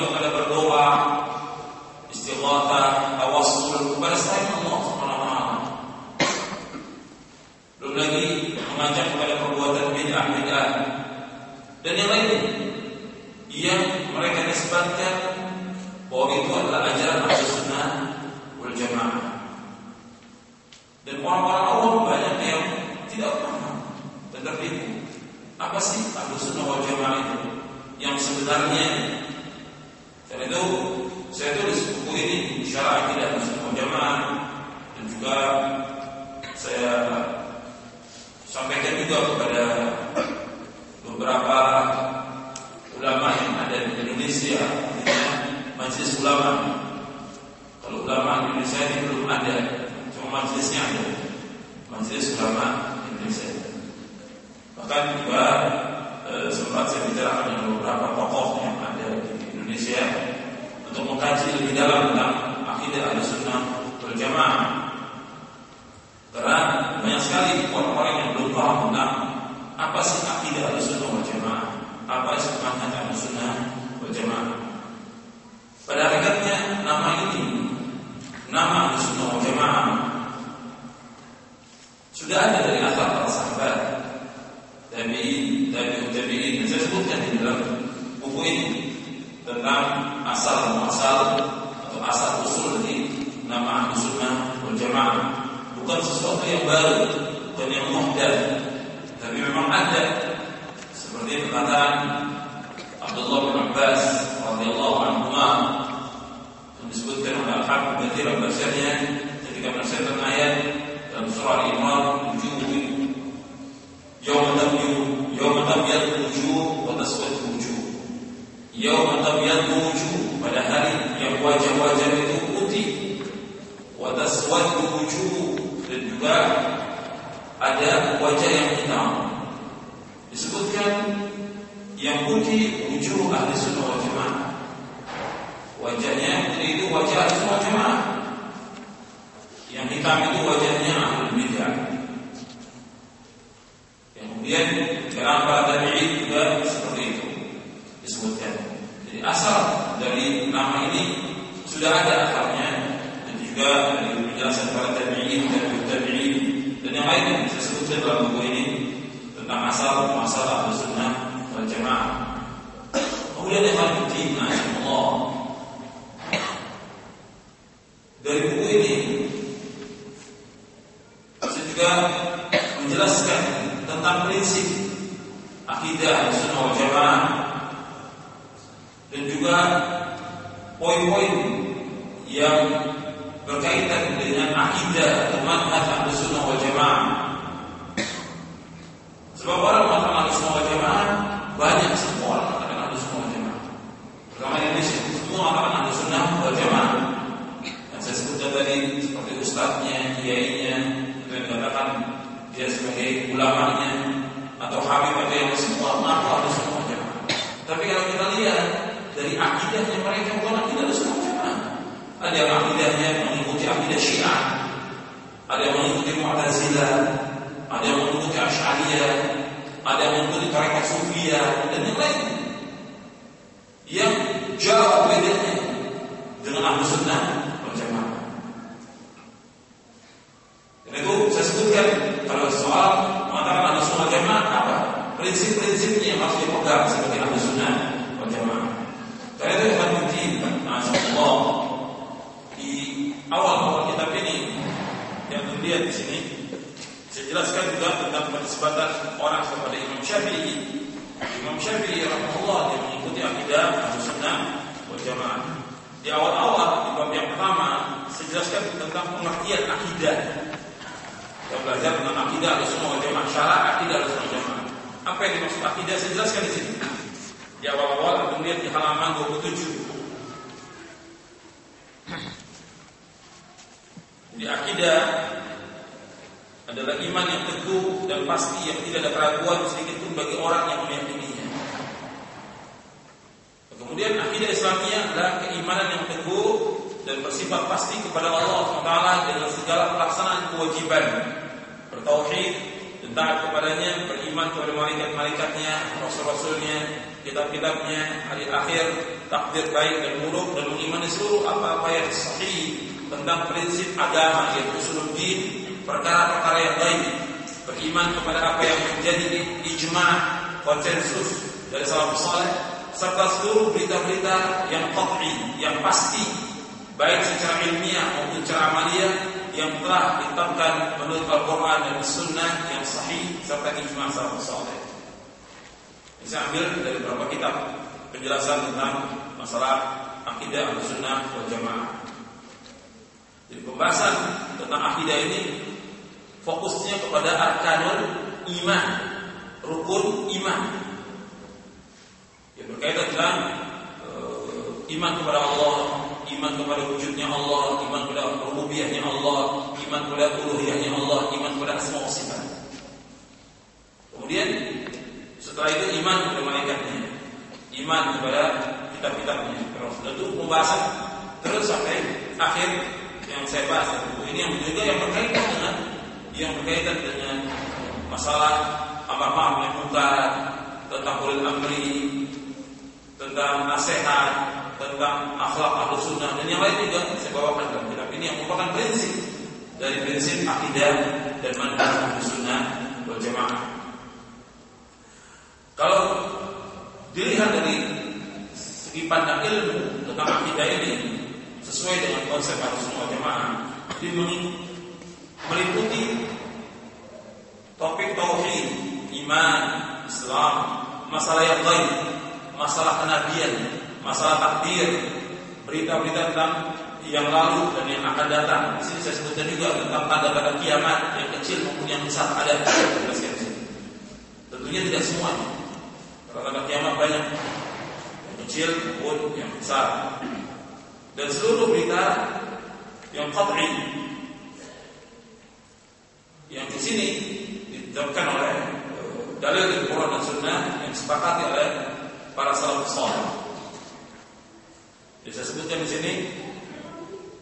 Gracias. Apa yang dimaksud akidah saya jelaskan di sini. Di awal-awal antum lihat di halaman 27. Di akidah adalah iman yang teguh dan pasti yang tidak ada keraguan sedikit pun bagi orang yang meyakininya. Kemudian akidah Islamiyah adalah keimanan yang teguh dan bersifat pasti kepada Allah Taala dengan segala pelaksanaan kewajiban, bertauhid, taat kepadanya, beriman kepada malaikat-malaikatnya, rasul-rasulnya, kitab-kitabnya, hari akhir, takdir baik dan buruk, dan mengimani seluruh apa-apa yang sahih tentang prinsip agama yang usuluddin, perkara-perkara yang baik, beriman kepada apa yang menjadi ijma, konsensus dari salafus saleh serta seluruh berita-berita yang qat'i, yang pasti, baik secara ilmiah maupun secara amalia yang telah ditetapkan menurut Al-Quran dan Sunnah yang sahih serta ijma salafus saleh. Bisa ambil dari beberapa kitab penjelasan tentang masalah akidah Sunnah wal Jamaah. Jadi pembahasan tentang akidah ini fokusnya kepada arkanul iman, rukun iman. Yang berkaitan dengan e, iman kepada Allah, iman kepada wujudnya Allah, iman kepada rububiyahnya Allah, iman kepada uluhiyahnya Allah, iman kepada asma wa sifat. Kemudian setelah itu iman kepada malaikatnya, iman kepada kitab-kitabnya. Terus itu pembahasan terus sampai akhir yang saya bahas ini yang juga yang berkaitan dengan yang berkaitan dengan masalah amar ma'ruf nahi tentang ulil amri, tentang nasihat, tentang akhlak ahlu sunnah dan yang lain juga saya bawakan dalam kitab ini yang merupakan prinsip dari prinsip akidah dan manhaj ahlu sunnah wal jamaah. Kalau dilihat dari segi pandang ilmu tentang akidah ini sesuai dengan konsep ahlu sunnah wal jamaah, meliputi topik tauhid, iman, Islam, masalah yang lain, masalah kenabian, masalah takdir, berita-berita tentang yang lalu dan yang akan datang. Di sini saya sebutkan juga tentang tanda-tanda kiamat yang kecil maupun yang besar ada di. Tentunya tidak semua. Tanda kiamat banyak yang kecil maupun yang besar. Dan seluruh berita yang qat'i yang di sini ditetapkan oleh eh, dalil dari Quran dan Sunnah yang disepakati oleh para salafus saleh. Jadi saya sebutkan di sini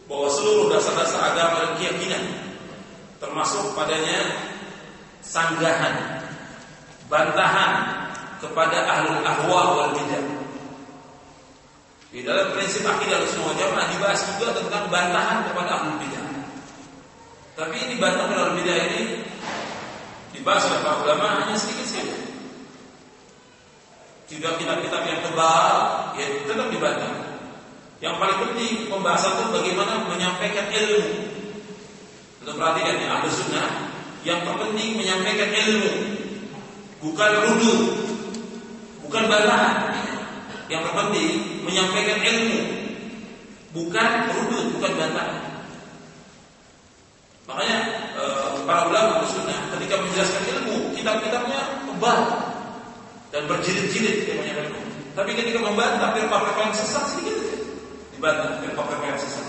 bahwa seluruh dasar-dasar agama dan keyakinan termasuk padanya sanggahan, bantahan kepada ahlul ahwa wal bidah. Di dalam prinsip akidah semua jamaah dibahas juga tentang bantahan kepada ahlul bidah. Tapi ini bantahan dalam bidah ini dibahas oleh para ulama hanya sedikit-sedikit. Tidak kitab-kitab yang tebal, ya tetap dibantah. Yang paling penting pembahasan itu bagaimana menyampaikan ilmu. Untuk perhatikan ya, ahli sunnah yang terpenting menyampaikan ilmu, bukan rudu, bukan bantahan. Yang terpenting menyampaikan ilmu, bukan rudu, bukan bantahan. Makanya e, para ulama sunnah ketika menjelaskan ilmu, kitab-kitabnya tebal dan berjilid-jilid ilmunya ilmu. Tapi ketika membantah firqa-firqa yang sesat sedikit dibantah firqa-firqa yang sesat.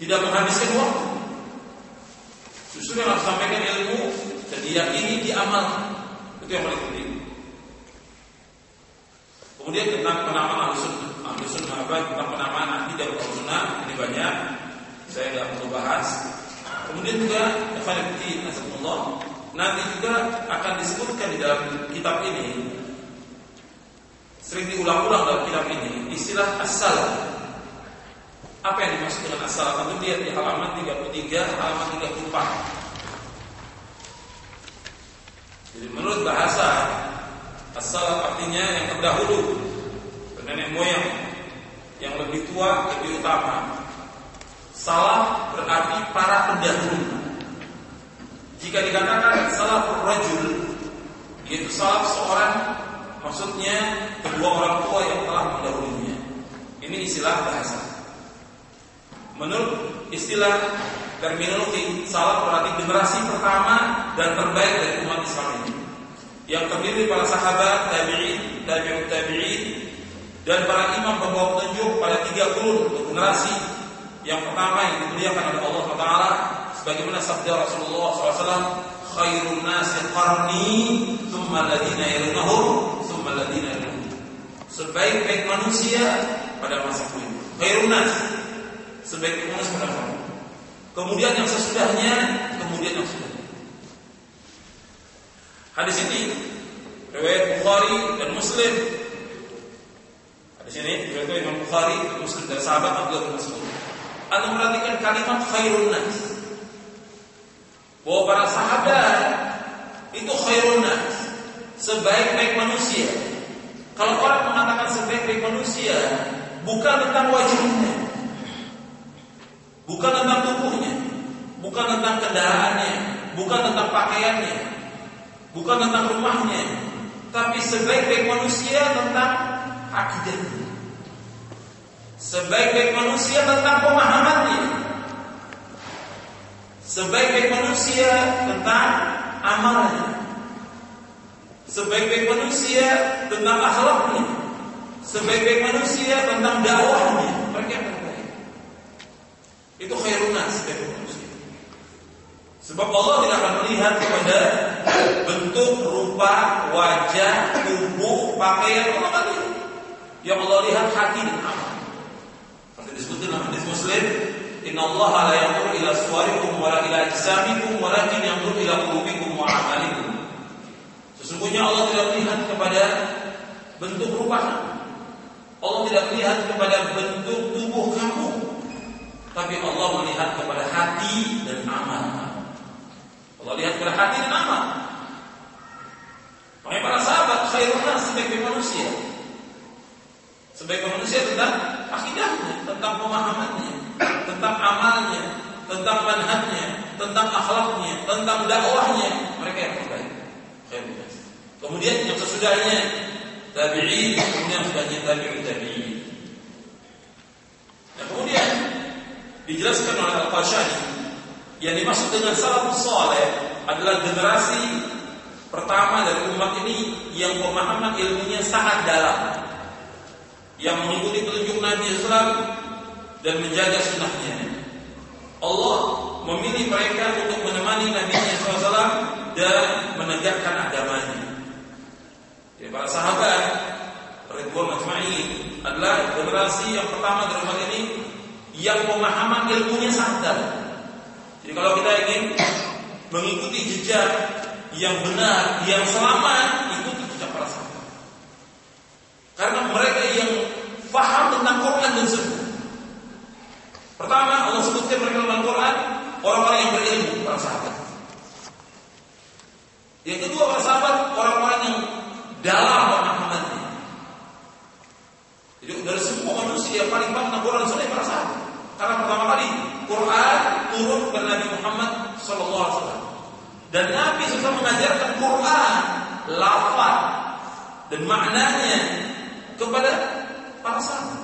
Tidak menghabiskan waktu. Justru yang harus sampaikan ilmu dan diyakini diamalkan. Itu yang paling penting. Kemudian tentang penamaan ahli sunnah, ahli sunnah apa? Tentang penamaan akidah sunnah ini banyak. Saya tidak perlu bahas. Kemudian juga Azamullah Nanti juga akan disebutkan di dalam kitab ini Sering diulang-ulang dalam kitab ini Istilah asal Apa yang dimaksud dengan asal? Tentu lihat di halaman 33, halaman 34 Jadi menurut bahasa Asal artinya yang terdahulu Nenek moyang Yang lebih tua, lebih utama Salah berarti para pendahulu. Jika dikatakan salah rajul yaitu salah seorang maksudnya kedua orang tua yang telah mendahulunya. Ini istilah bahasa. Menurut istilah terminologi salah berarti generasi pertama dan terbaik dari umat Islam ini yang terdiri para sahabat, tabi'in, tabi'ut tabi'in dan para imam pembawa petunjuk pada tiga kurun generasi yang pertama yang dimuliakan oleh Allah Taala sebagaimana sabda Rasulullah SAW, khairun nasi qarni, thumma ladina yalunahum, yalunahum. Sebaik-baik manusia pada masa ini. Khairun nas, sebaik manusia pada masa Kemudian yang sesudahnya, kemudian yang sesudahnya. Hadis ini riwayat Bukhari dan Muslim. Hadis ini riwayat Imam Bukhari dan Muslim dari sahabat Abdullah bin Mas'ud. Anda memperhatikan kalimat khairun nas. Bahwa para sahabat itu khairun nas, sebaik-baik manusia. Kalau orang mengatakan sebaik-baik manusia, bukan tentang wajahnya, bukan tentang tubuhnya, bukan tentang kendaraannya, bukan tentang pakaiannya, bukan tentang rumahnya, tapi sebaik-baik manusia tentang akidahnya. Sebaik-baik manusia tentang pemahamannya Sebaik-baik manusia tentang amalnya sebaik-baik manusia tentang akhlaknya, sebaik-baik manusia tentang dakwahnya, mereka yang terbaik. Itu khairun nas sebaik manusia. Sebab Allah tidak akan melihat kepada bentuk, rupa, wajah, tubuh, pakaian Allah kan lihat. Yang Allah lihat hati dan amal. Seperti disebutkan dalam hadis Muslim, Inna Allah la yanzur ila suwarikum wa la ila ajsamikum walakin yanzur ila qulubikum wa amalikum. Sesungguhnya Allah tidak melihat kepada bentuk rupa Allah tidak melihat kepada bentuk tubuh kamu. Tapi Allah melihat kepada hati dan amal Allah lihat kepada hati dan amal. Makanya para sahabat khairun nas sebagai manusia. Sebagai manusia tentang akidahnya, tentang pemahamannya, tentang amalnya, tentang manhajnya, tentang akhlaknya, tentang dakwahnya, mereka yang terbaik. Kemudian yang sesudahnya tabi'in, kemudian sesudahnya tabi'in tabi'in. Nah, kemudian dijelaskan oleh Al-Qashani yang dimaksud dengan salafus saleh adalah generasi pertama dari umat ini yang pemahaman ilmunya sangat dalam yang mengikuti petunjuk Nabi SAW dan menjaga sunnahnya. Allah memilih mereka untuk menemani Nabi SAW dan menegakkan agamanya. Para sahabat Ridwan Majma'in adalah generasi yang pertama dari umat ini yang pemahaman ilmunya dalam. Jadi kalau kita ingin mengikuti jejak yang benar, yang selamat, ikuti jejak para sahabat. Karena mereka yang faham tentang Quran dan Sunnah. Pertama Allah sebutkan mereka dalam Al-Quran Orang-orang yang berilmu Para sahabat Yang kedua para sahabat Orang-orang yang dalam pemahamannya Jadi dari semua manusia paling tentang Quran Sunnah para sahabat Karena pertama kali Quran turun ke Nabi Muhammad SAW Dan Nabi sudah mengajarkan Quran Lafaz Dan maknanya Kepada para sahabat.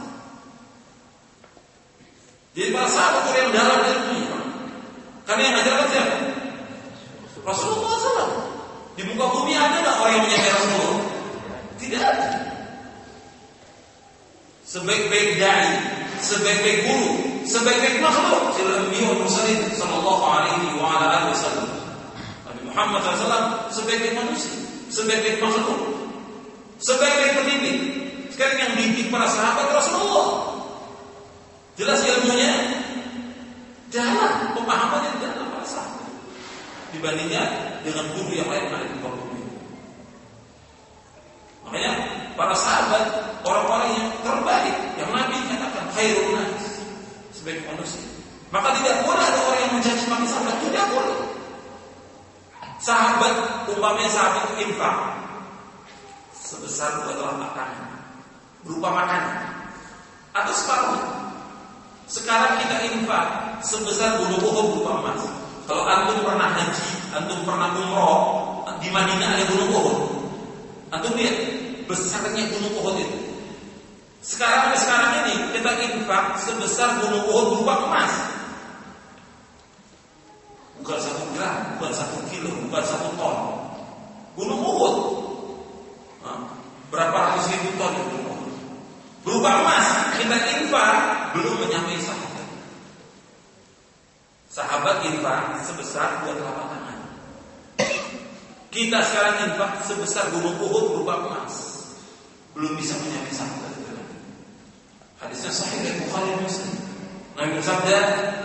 Jadi para sahabat yang dalam ilmu. Karena yang ajarkan siapa? Rasulullah SAW. Di muka bumi ada nggak orang yang menyamai Rasulullah? Tidak ada. Sebaik-baik dai, sebaik-baik guru, sebaik-baik makhluk adalah Nabi Muhammad sallallahu alaihi wa ala alihi wasallam. Nabi Muhammad SAW sebaik-baik manusia, sebaik-baik makhluk, sebaik-baik pendidik. Sekarang yang didik para sahabat Rasulullah. Jelas ilmunya dalam pemahamannya dalam para sahabat dibandingkan dengan guru yang lain ada di. Makanya para sahabat orang-orang yang terbaik yang Nabi katakan khairun nas sebagai manusia. Maka tidak boleh ada orang yang mencaci maki sahabat, tidak boleh. Sahabat umpamanya sahabat infak sebesar dua telah makanan berupa makanan atau separuhnya sekarang kita infak sebesar bulu Uhud berupa emas. Kalau antum pernah haji, antum pernah umroh, di Madinah ada gunung Uhud. Antum lihat besarnya gunung Uhud itu. Sekarang sekarang ini kita infak sebesar gunung Uhud berupa emas. Bukan satu gram, bukan satu kilo, bukan satu ton. Gunung Uhud. Berapa ratus ribu ton itu? Berupa emas kita infak belum menyamai sahabat. Sahabat infak sebesar dua telapak tangan. Kita sekarang infak sebesar gunung Uhud berupa emas. Belum bisa menyamai sahabat. Hadisnya sahih dari Bukhari Muslim. Nabi bersabda,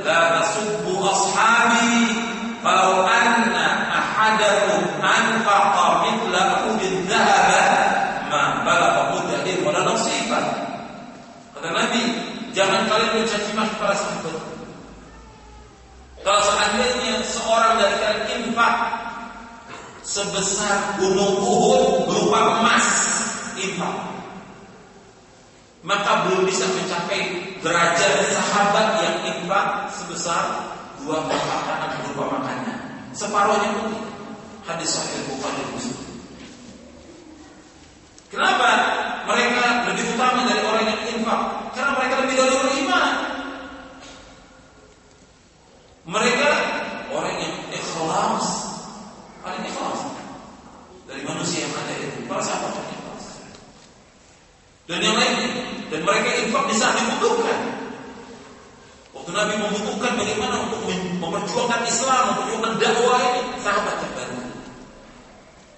"La tasubbu ashabi falau anna ahadakum anfaqa mithla uhudin dhahaba ma balagha muddahin wala nasifa." Kata Nabi, jangan kalian mencaci maki para sahabat. Kalau seandainya seorang dari kalian infak sebesar gunung Uhud berupa emas infak, maka belum bisa mencapai derajat sahabat yang infak sebesar dua makanan berupa makannya. Separuhnya pun hadis sahih Bukhari Muslim. Kenapa mereka lebih utama dari orang yang infak? Karena mereka lebih dahulu beriman. Mereka orang yang ikhlas, paling ikhlas dari manusia yang ada di dan yang lain dan mereka infak di saat dibutuhkan. Waktu Nabi membutuhkan bagaimana untuk memperjuangkan Islam, memperjuangkan dakwah ini, sahabat yang bantu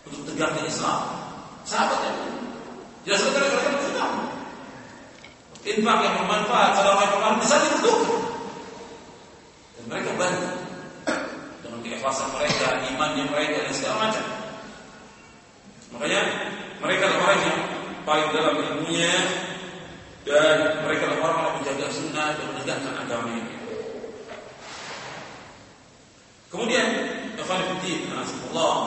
untuk tegakkan Islam. Sahabat yang bantu. Jelas mereka berjuang. Infak yang bermanfaat, sedekah yang bermanfaat bisa dibutuhkan. Dan mereka bantu dengan keikhlasan mereka, imannya mereka dan segala macam. Makanya mereka orang yang paling dalam ilmunya dan mereka adalah orang yang menjaga sunnah dan menegakkan agama ini. Kemudian Ikhwan Allah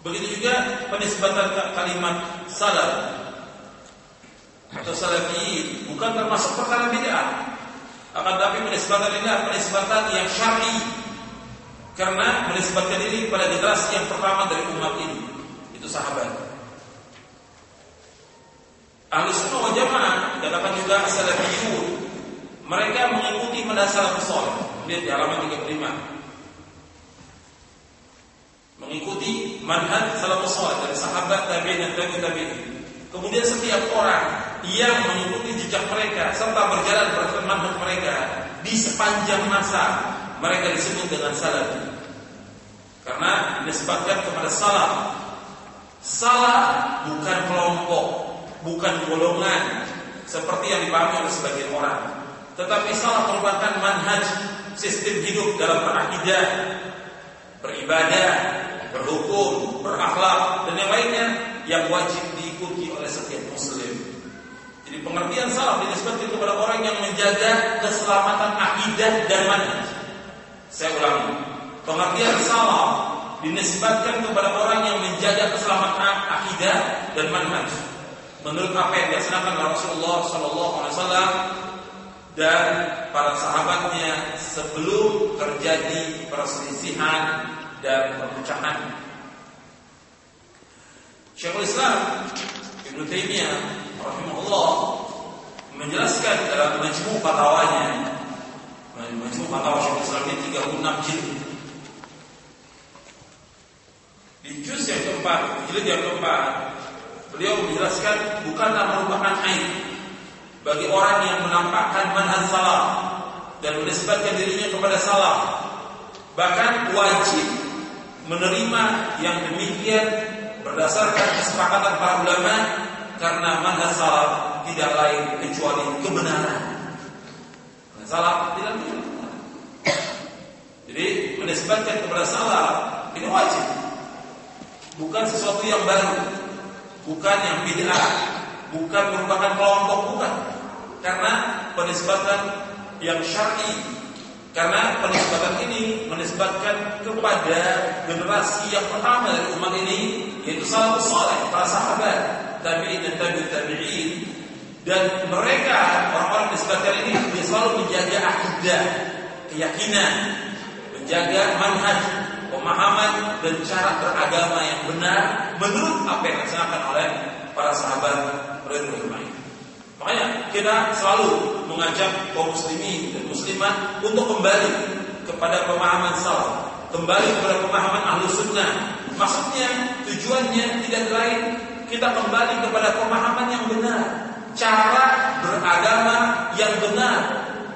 Begitu juga penisbatan kalimat salaf atau salafiyin bukan termasuk perkara bid'ah. Akan tapi penisbatan ini adalah penisbatan yang syar'i. Karena menisbatkan diri pada generasi yang pertama dari umat ini. Itu sahabat. Ahli sunnah wal jamaah dikatakan juga salafiyun. Mereka mengikuti mendasar salaf. Lihat di halaman 35 mengikuti manhaj salafus saleh dari sahabat tabi'in dan tabi'in tabi'in. Kemudian setiap orang yang mengikuti jejak mereka serta berjalan berteman dengan mereka di sepanjang masa mereka disebut dengan salaf. Karena disebutkan kepada salaf. Salah bukan kelompok, bukan golongan seperti yang dipahami oleh sebagian orang. Tetapi salah merupakan manhaj sistem hidup dalam berakidah, beribadah, berhukum, berakhlak dan yang lainnya yang wajib diikuti oleh setiap muslim. Jadi pengertian salaf dinisbatkan kepada orang yang menjaga keselamatan akidah dan manhaj. Saya ulangi. Pengertian salaf dinisbatkan kepada orang yang menjaga keselamatan akidah dan manhaj. Menurut apa yang dilaksanakan oleh Rasulullah Shallallahu Alaihi Wasallam dan para sahabatnya sebelum terjadi perselisihan dan perpecahan. Syekhul Islam Ibnu Taimiyah rahimahullah menjelaskan dalam majmu' fatwanya majmu' fatwa Syekhul Islam ini 36 jilid. Di juz yang keempat, jilid yang keempat, beliau menjelaskan bukanlah merupakan aib bagi orang yang menampakkan manhaj salah dan menisbatkan dirinya kepada salah. Bahkan wajib menerima yang demikian berdasarkan kesepakatan para ulama karena manhaj salaf tidak lain kecuali kebenaran. Salaf tidak lain. Jadi menisbatkan kepada salaf ini wajib. Bukan sesuatu yang baru, bukan yang bid'ah, bukan merupakan kelompok bukan. Karena penisbatan yang syar'i karena penisbatan ini menisbatkan kepada generasi yang pertama dari umat ini yaitu salafus saleh, para sahabat, tabi'in dan tabi'ut tabi'in dan mereka orang-orang disebutkan ini selalu menjaga akidah, keyakinan, menjaga manhaj, pemahaman dan cara beragama yang benar menurut apa yang dilaksanakan oleh para sahabat radhiyallahu Makanya kita selalu mengajak kaum muslimin dan muslimat untuk kembali kepada pemahaman salaf, kembali kepada pemahaman ahlu sunnah. Maksudnya tujuannya tidak lain kita kembali kepada pemahaman yang benar, cara beragama yang benar,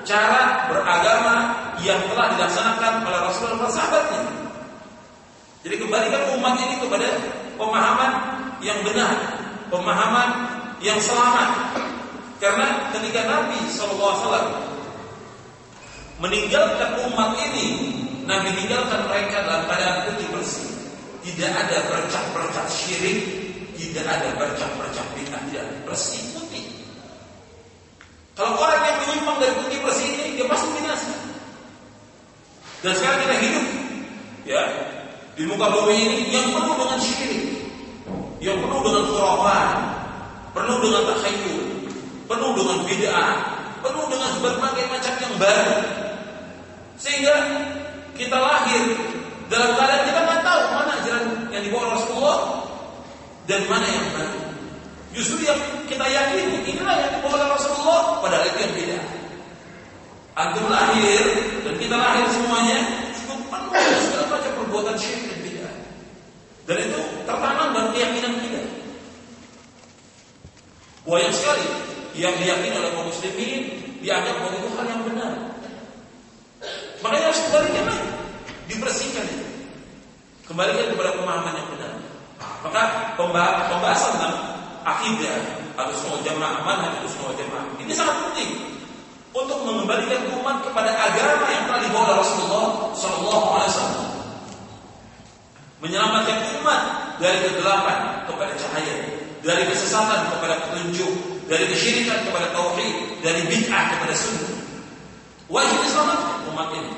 cara beragama yang telah dilaksanakan oleh Rasulullah sahabatnya. Jadi kembalikan umat ini kepada pemahaman yang benar, pemahaman yang selamat, karena ketika Nabi SAW meninggalkan umat ini, Nabi meninggalkan mereka dalam keadaan putih bersih. Tidak ada bercak-bercak syirik, tidak ada bercak-bercak bid'ah, tidak bersih putih. Kalau orang yang menyimpang dari putih bersih ini, dia pasti binasa. Dan sekarang kita hidup, ya, di muka bumi ini yang penuh dengan syirik, yang penuh dengan khurafat, penuh dengan takhayul, penuh dengan bid'ah, penuh dengan berbagai macam yang baru. Sehingga kita lahir dalam keadaan kita nggak tahu mana ajaran yang dibawa Rasulullah dan mana yang baru. Justru yang kita yakini inilah yang dibawa oleh Rasulullah padahal itu yang beda. Antum lahir dan kita lahir semuanya cukup penuh segala macam perbuatan syirik dan bid'ah. Dan itu tertanam dalam keyakinan kita. Banyak sekali yang diyakini oleh kaum muslimin dianggap bahwa itu hal yang benar. Makanya harus kembalikan lagi, dibersihkan itu. Kembalikan kepada pemahaman yang benar. Maka pembahasan tentang akidah atau semua jamaah mana itu semua jamaah ini sangat penting untuk mengembalikan umat kepada agama yang telah dibawa Rasulullah Shallallahu Alaihi Wasallam. Menyelamatkan umat dari kegelapan kepada cahaya, dari kesesatan kepada petunjuk, dari kesyirikan kepada tauhid, dari bid'ah kepada sunnah. Wajib diselamatkan umat ini.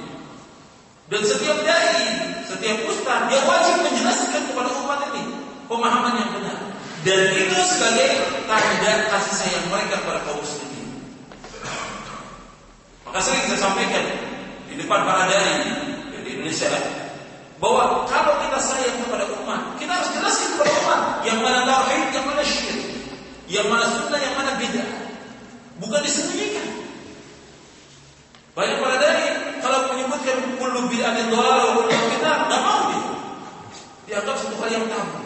Dan setiap dai, setiap ustaz, dia wajib menjelaskan kepada umat ini pemahaman yang benar. Dan itu sebagai tanda kasih sayang mereka kepada kaum muslimin. Maka sering saya sampaikan di depan para dai di Indonesia bahwa kalau kita sayang kepada umat, kita harus jelaskan kepada umat yang mana tauhid, yang mana syirik, yang mana sunnah, yang mana bid'ah. Bukan disembunyikan. Banyak para dai kalau menyebutkan kullu bid'atin dhalalah wa kullu bid'ah, enggak mau dia. Dianggap satu hal yang tabu.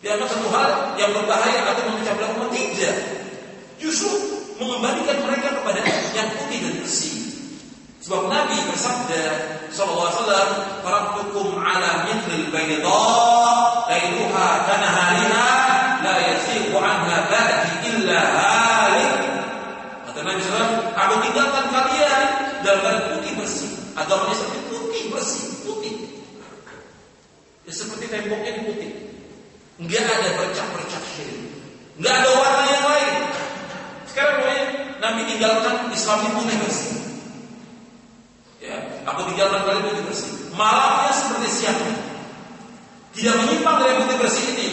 Dianggap satu hal yang berbahaya atau memecah belah umat tidak. Justru mengembalikan mereka kepada yang putih dan bersih. Sebab Nabi bersabda sallallahu alaihi wasallam, "Taraktukum ala mithlil bayda, lailuha kanahariha, la yasiqu anha ba'di illa halik." Kata Nabi SAW, aku tinggalkan kalian dalam putih bersih. Agamanya seperti putih bersih, putih. Ya, seperti tembok yang putih. Enggak ada bercak-bercak syirik. Enggak ada warna yang lain. Sekarang pokoknya Nabi tinggalkan Islam putih bersih. Aku tinggalkan kalian putih bersih. Malamnya seperti siangnya. Tidak menyimpang dari putih bersih ini,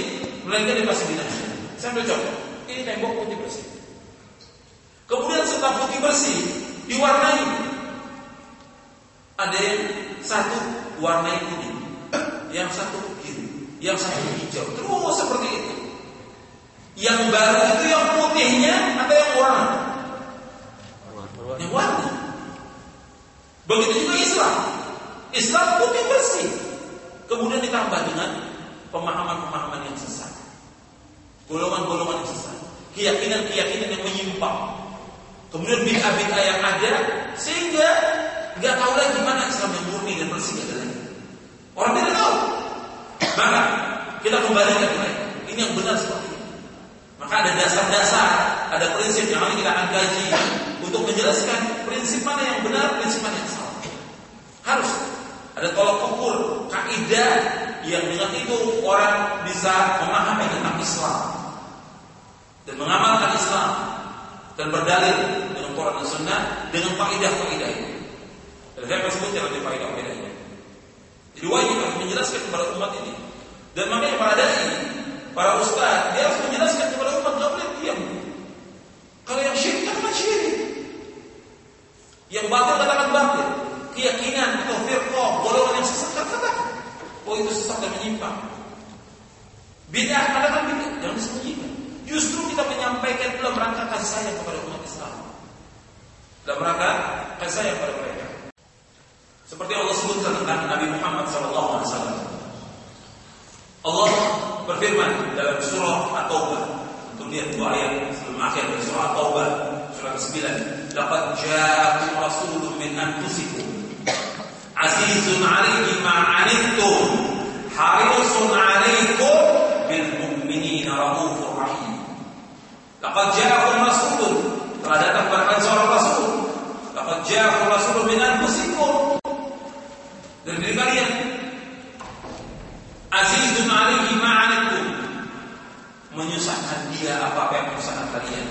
melainkan dia pasti binasa. Saya ambil contoh. Ini tembok putih bersih. Kemudian setelah putih bersih diwarnai. Ada yang satu warnai kuning, yang satu biru, yang satu hijau. Terus seperti itu. Yang baru itu yang putihnya atau yang warna? Yang warna. Begitu juga Islam. Islam putih bersih. Kemudian ditambah dengan pemahaman-pemahaman yang sesat. Golongan-golongan yang sesat. Keyakinan-keyakinan yang menyimpang. Kemudian bid'ah-bid'ah yang ada sehingga nggak tahu lagi mana Islam yang murni dan bersih ada lagi. Orang tidak tahu. Maka kita kembali ke mereka. Ini yang benar seperti ini. Maka ada dasar-dasar, ada prinsip yang nanti kita akan kaji untuk menjelaskan prinsip mana yang benar, prinsip mana yang salah. Harus ada tolak ukur, kaidah yang dengan itu orang bisa memahami tentang Islam dan mengamalkan Islam dan berdalil dengan Quran dan Sunnah dengan kaidah-kaidah itu. Dan saya akan sebutkan nanti kaidah-kaidah ini. Jadi wajib harus menjelaskan kepada umat ini. Dan makanya para dai, para ustaz, dia harus menjelaskan kepada umat nggak boleh diam. Kalau yang syirik katakan syirik. Yang batil katakan batil. Keyakinan atau firqah, golongan yang sesat katakan. Oh itu sesat dan menyimpang. Bid'ah katakan bid'ah, jangan disembunyikan. Justru kita menyampaikan dalam rangka kasih sayang kepada umat Islam. Dalam rangka kasih sayang kepada mereka. Seperti Allah sebutkan tentang Nabi Muhammad SAW. Allah berfirman dalam surah At-Taubah. Untuk lihat dua ayat sebelum akhir dari surah At-Taubah. Surah ke-9. Laqad ja'akum rasulun min anfusikum. Azizun alaihi ma'anittum. Harisun alaikum bil mu'minina raufur rahim. Laqad ja'akum rasulun. Telah datang kepada seorang rasul. Laqad ja'akum rasulun min anfusikum. Dari diri kalian. Azizun alaihi ma'anittum. Menyusahkan dia apa-apa yang menyusahkan kalian.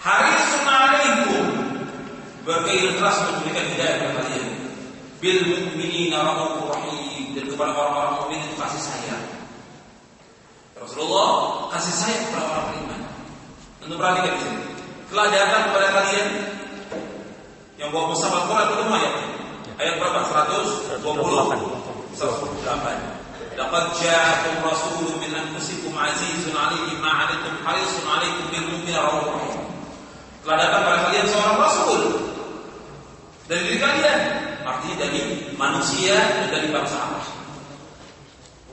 Harisun alaikum. Berkeinginan keras memberikan hidayah kepada kalian. Bil mu'minina raufur rahim. Dan kepada orang-orang mukmin itu kasih sayang. Rasulullah kasih sayang kepada orang beriman. Untuk perhatikan di sini. Telah datang kepada kalian yang bawa mushaf Al-Quran ketemu ayatnya. Ayat berapa? 120 128. Laqad ja'akum rasulun min anfusikum azizun 'alaihi ma 'anittum harisun 'alaikum bil mu'minina rahim. Telah datang kepada kalian seorang rasul dari diri kalian, artinya dari manusia dan dari bangsa Allah.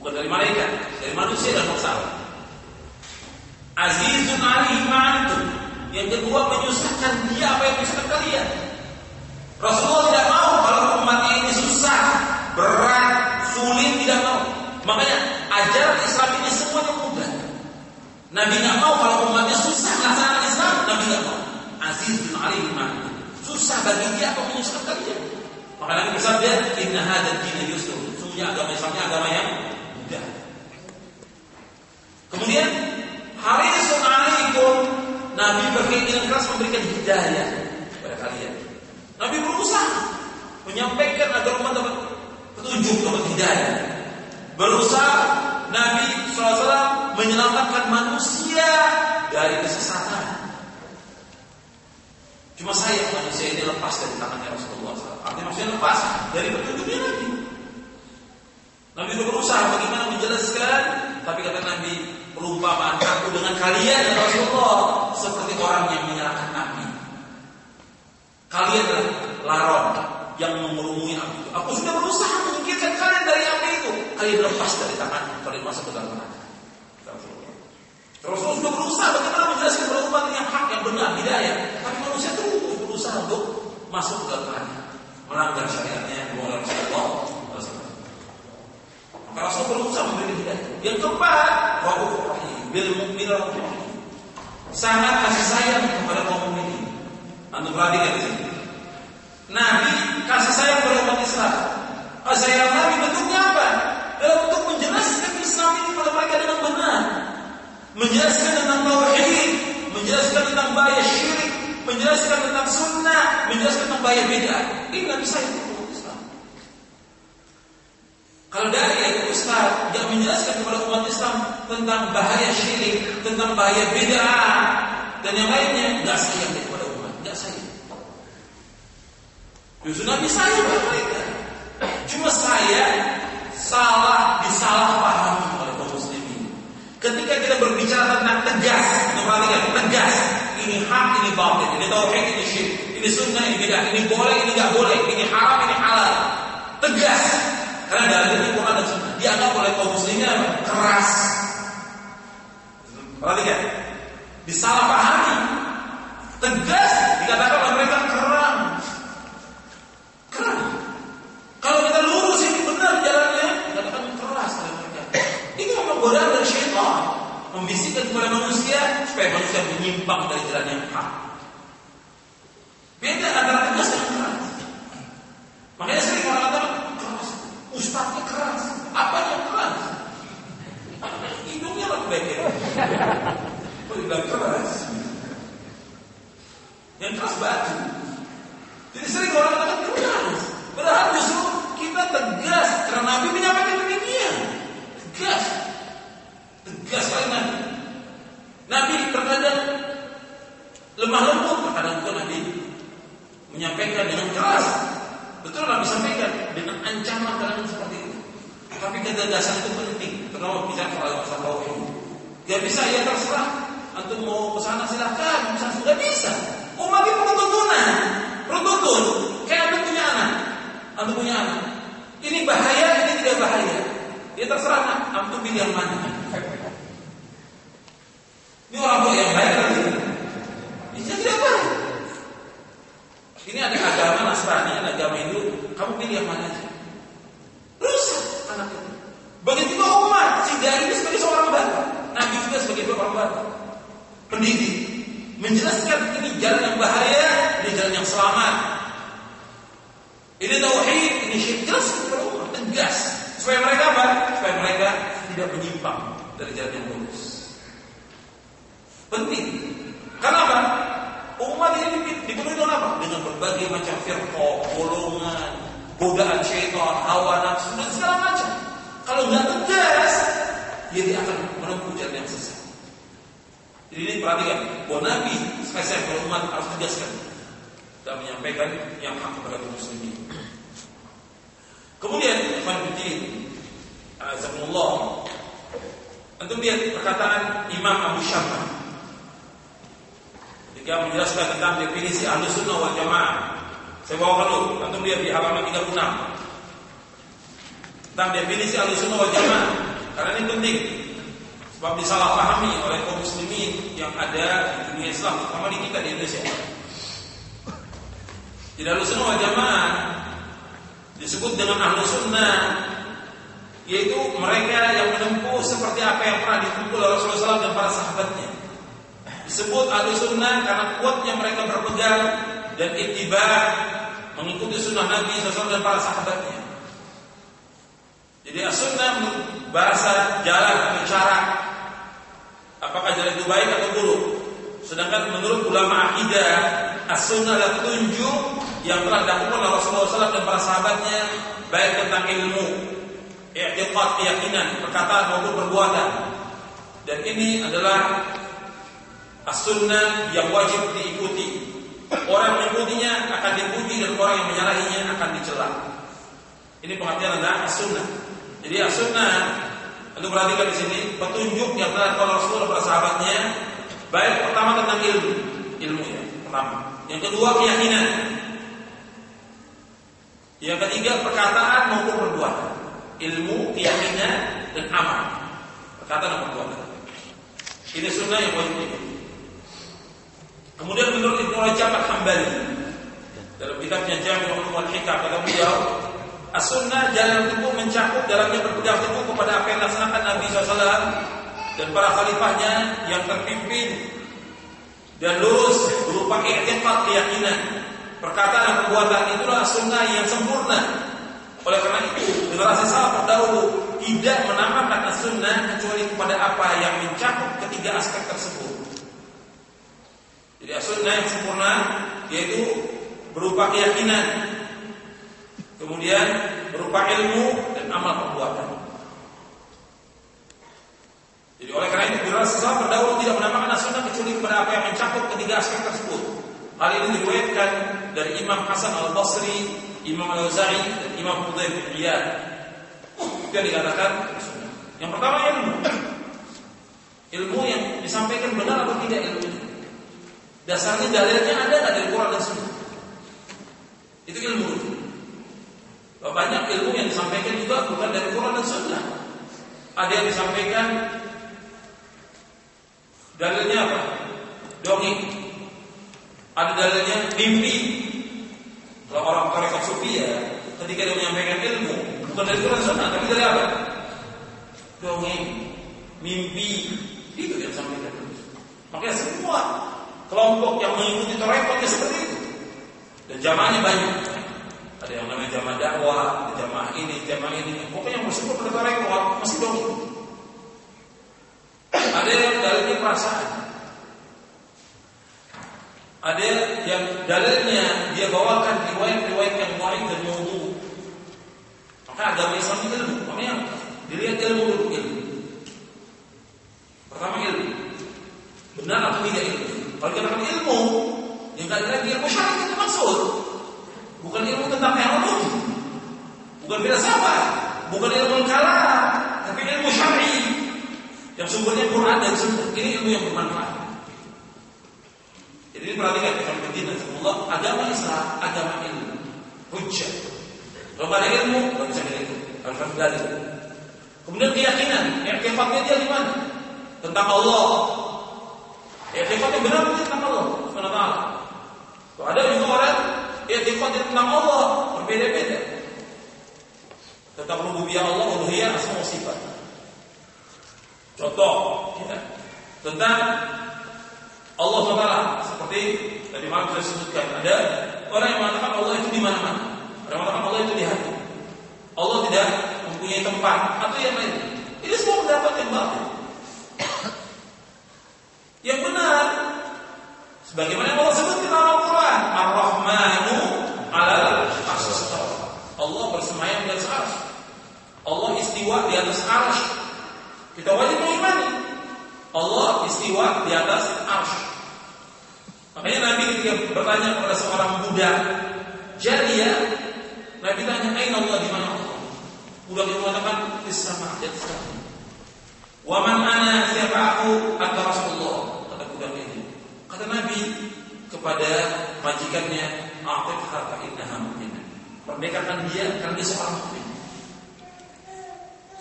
Bukan dari malaikat, dari manusia dan bangsa Allah. Azizun Ali ma'antum. Yang kedua menyusahkan dia apa yang menyusahkan kalian. Rasulullah tidak mau kalau umatnya ini susah, berat, sulit tidak mau. Makanya ajaran Islam ini semuanya mudah. Nabi nggak mau kalau umatnya susah melaksanakan Islam, Nabi nggak mau. Azizun Ali ma'antum. Susah bagi dia apa menyusahkan kalian. Maka Nabi bersabda, Inna hadad dina yusuf. Sungguhnya agama Islamnya agama yang mudah. Kemudian harisun alaikum Nabi berkeinginan keras memberikan hidayah kepada kalian. Nabi berusaha menyampaikan agar umat dapat petunjuk dapat hidayah. Berusaha Nabi SAW menyelamatkan manusia dari kesesatan. Cuma saya manusia ini lepas dari tangannya Rasulullah SAW. Artinya manusia lepas dari petunjuknya Nabi. Nabi itu berusaha bagaimana menjelaskan, tapi kata Nabi, perumpamaan aku dengan kalian ya Rasulullah seperti orang yang menyalakan api. Kalian adalah laron yang mengurungi api itu. Aku sudah berusaha menyingkirkan kalian dari api itu. Kalian lepas dari tangan, kalian masuk ke dalam neraka. Rasulullah sudah berusaha bagaimana menjelaskan kepada umat yang hak, yang benar, hidayah. Tapi manusia terus berusaha untuk masuk ke dalam neraka. Melanggar syariatnya yang Rasulullah maka Rasul berusaha memberi hidayah. Yang keempat, Raufur Rahim, bil mukmin rahim. Sangat kasih sayang kepada kaum mukminin. Antum perhatikan di sini. Nabi kasih sayang kepada umat Islam. Kasih sayang Nabi bentuknya apa? Dalam bentuk menjelaskan Islam ini kepada mereka dengan benar. Menjelaskan tentang tauhid, menjelaskan tentang bahaya syirik, menjelaskan tentang sunnah, menjelaskan tentang bahaya beda. Ini Nabi sayang. Kalau dari Ustaz yang menjelaskan kepada umat Islam tentang bahaya syirik, tentang bahaya bid'ah dan yang lainnya, nggak sayang kepada umat, nggak sayang. Justru Nabi kepada mereka. Cuma saya salah disalah pahami oleh kaum muslimin. Ketika kita berbicara tentang tegas, perhatikan tegas, ini hak, ini batil, ini tauhid, ini syirik, ini sunnah, ini bid'ah, ini boleh, ini nggak boleh, ini haram, ini halal. Tegas, karena dalilnya Quran dan Sunnah dianggap oleh kaum muslimin keras. Perhatikan, disalahpahami, tegas dikatakan oleh mereka keram. Kalau kita lurus ini benar jalannya, dikatakan keras oleh mereka. Ini memang godaan dari syaitan, membisikkan kepada manusia supaya manusia menyimpang dari jalan yang hak. Beda antara tegas dan keras. Makanya sering orang katakan Ustaznya keras. Apa yang keras? Hidungnya lembek ya. Kok keras? Yang keras batu. Jadi sering orang katakan keras. Padahal justru kita tegas. Karena Nabi menyampaikan demikian. Tegas. Tegas sekali Nabi. Nabi terkadang lemah lembut. Terkadang juga Nabi menyampaikan dengan keras. Betul Nabi sampaikan dengan ancaman dalam seperti itu. Tapi ketegasan itu penting, terutama bicara soal masalah tauhid. Gak bisa ya terserah. Antum mau ke sana silakan, bisa sudah bisa. Umat itu tuntunan, tuntun. Kayak antum punya anak, antum punya anak. Ini bahaya, ini tidak bahaya. Ya terserah nak, antum pilih yang mana. Ini orang tua yang baik lagi. Ini tidak baik. Ini ada agama Nasrani, ada agama Hindu, kamu pilih yang mana aja. Rusak anak itu. Begitu juga umat, sehingga ini sebagai seorang bapak, Nabi juga sebagai seorang bapak, pendidik, menjelaskan ini jalan yang bahaya, ini jalan yang selamat. Ini tauhid, ini syirik jelas kepada tegas. Supaya mereka apa? Supaya mereka tidak menyimpang dari jalan yang lurus. Penting. Kenapa? Umat ini dipenuhi dengan apa? Dengan berbagai macam firqah, golongan, godaan syaitan, hawa nafsu dan segala macam. Kalau nggak tegas, ya dia akan menempuh jalan yang sesat. Jadi ini perhatikan bahwa Nabi kalau umat harus tegaskan dan menyampaikan yang hak kepada kaum muslimin. Kemudian Ikhwan Bidin Azamullah Antum lihat perkataan Imam Abu Syamah Ketika menjelaskan tentang definisi ahlu sunnah wal jamaah. Saya bawa dulu Antum lihat di halaman 36 Tentang definisi ahlu sunnah wal jamaah. Karena ini penting Sebab disalahpahami oleh kaum muslimin yang ada di dunia Islam, terutama di kita di Indonesia. Di dalam sunnah jamaah disebut dengan ahlu sunnah yaitu mereka yang menempuh seperti apa yang pernah ditempuh oleh Rasulullah SAW dan para sahabatnya. Disebut ahlu sunnah karena kuatnya mereka berpegang dan ittiba mengikuti sunnah Nabi SAW dan para sahabatnya. Jadi as-sunnah bahasa jalan atau cara apakah jalan itu baik atau buruk. Sedangkan menurut ulama akidah as-sunnah adalah petunjuk yang telah dilakukan oleh Rasulullah SAW dan para sahabatnya baik tentang ilmu, i'tiqad, keyakinan, perkataan maupun perbuatan. Dan ini adalah as-sunnah yang wajib diikuti. Orang mengikutinya akan dipuji dan orang yang menyalahinya akan dicela. Ini pengertian adalah as-sunnah. Jadi as-sunnah itu perhatikan di sini petunjuk yang telah dilakukan Rasulullah para sahabatnya baik pertama tentang ilmu, ilmu ya, pertama. Yang kedua keyakinan. Yang ketiga perkataan maupun perbuatan. Ilmu, keyakinan, dan amal. Perkataan dan perbuatan. Ini sunnah yang wajib. Kemudian menurut Ibnu Rajab Al-Hambali dalam kitabnya Jami'ul Ulum Hikam kata beliau, As-sunnah jalan tempuh mencakup dalamnya berpegang teguh kepada apa yang dilaksanakan Nabi SAW dan para khalifahnya yang terpimpin dan lurus berupa i'tiqad keyakinan. Perkataan dan perbuatan itulah sunnah yang sempurna. Oleh karena itu generasi salaf terdahulu tidak menamakan as-sunnah kecuali kepada apa yang mencakup ketiga aspek tersebut. Jadi as-sunnah yang sempurna yaitu berupa keyakinan kemudian berupa ilmu dan amal perbuatan jadi oleh karena itu generasi salaf terdahulu tidak menamakan as-sunnah kecuali kepada apa yang mencakup ketiga aspek tersebut Hal ini diriwayatkan dari Imam Hasan Al Basri, Imam Al Auza'i, dan Imam Fudail bin Iyad. Yang dikatakan Yang pertama ilmu. Ilmu yang disampaikan benar atau tidak ilmu Dasarnya dalilnya ada nggak dari Quran dan Sunnah? Itu ilmu. Banyak ilmu yang disampaikan juga bukan dari Quran dan Sunnah. Ada yang disampaikan dalilnya apa? Dongeng ada dalilnya mimpi. Kalau orang tarekat sufi ya, ketika dia menyampaikan ilmu, bukan dari Quran Sunnah, tapi dari apa? Dongeng, mimpi, itu yang disampaikan. Makanya semua kelompok yang mengikuti tarekatnya seperti itu. Dan jamaahnya banyak. Ada yang namanya jamaah dakwah, jamaah ini, jamaah ini. Pokoknya bersebut pada tarekat masih dongeng. Ada yang dalilnya perasaan, ada yang dalilnya dia bawakan riwayat-riwayat yang baik dan maudhu. Maka agama Islam itu ilmu. Makanya dilihat ilmu dulu ilmu. Pertama ilmu. Benar atau tidak ilmu? Kalau katakan ilmu, yang tadi lagi ilmu syar'i itu maksud. Bukan ilmu tentang teologi. Bukan filsafat, bukan ilmu kalam, tapi ilmu syar'i. Yang sumbernya Quran dan Sunnah. Ini ilmu yang bermanfaat. Jadi perhatikan Ibnu Allah agama Islam, agama ilmu, hujjah. Kalau ada ilmu, nggak bisa itu. Harus harus dalil. Kemudian keyakinan, i'tiqadnya dia di mana? Tentang Allah. I'tiqadnya benar benar tentang Allah Subhanahu wa Kalau ada juga orang i'tiqadnya tentang Allah berbeda-beda. Tentang rububiyah Allah, uluhiyah, asma sifat. Contoh, kita tentang Allah SWT seperti tadi malam saya sebutkan ada orang yang mengatakan Allah itu di mana-mana. Orang yang mengatakan Allah itu di hati. Allah tidak mempunyai tempat atau yang lain. Ini semua pendapat yang batil. Yang benar sebagaimana Allah sebut di dalam Al-Qur'an, Ar-Rahmanu 'alal Allah bersemayam di atas arsy. Allah istiwa di atas arsy. Kita wajib mengimani Allah istiwa di atas arsy. Makanya Nabi ketika bertanya kepada seorang budak ya, Nabi tanya, "Aina Allah di mana Allah?" Budak itu mengatakan, "Di sama, di atas Wa man ana siapa aku? Anta Rasulullah. Kata Nabi kepada majikannya, "Aqif harta innaha mu'minah." Merdekakan dia karena dia seorang mukmin.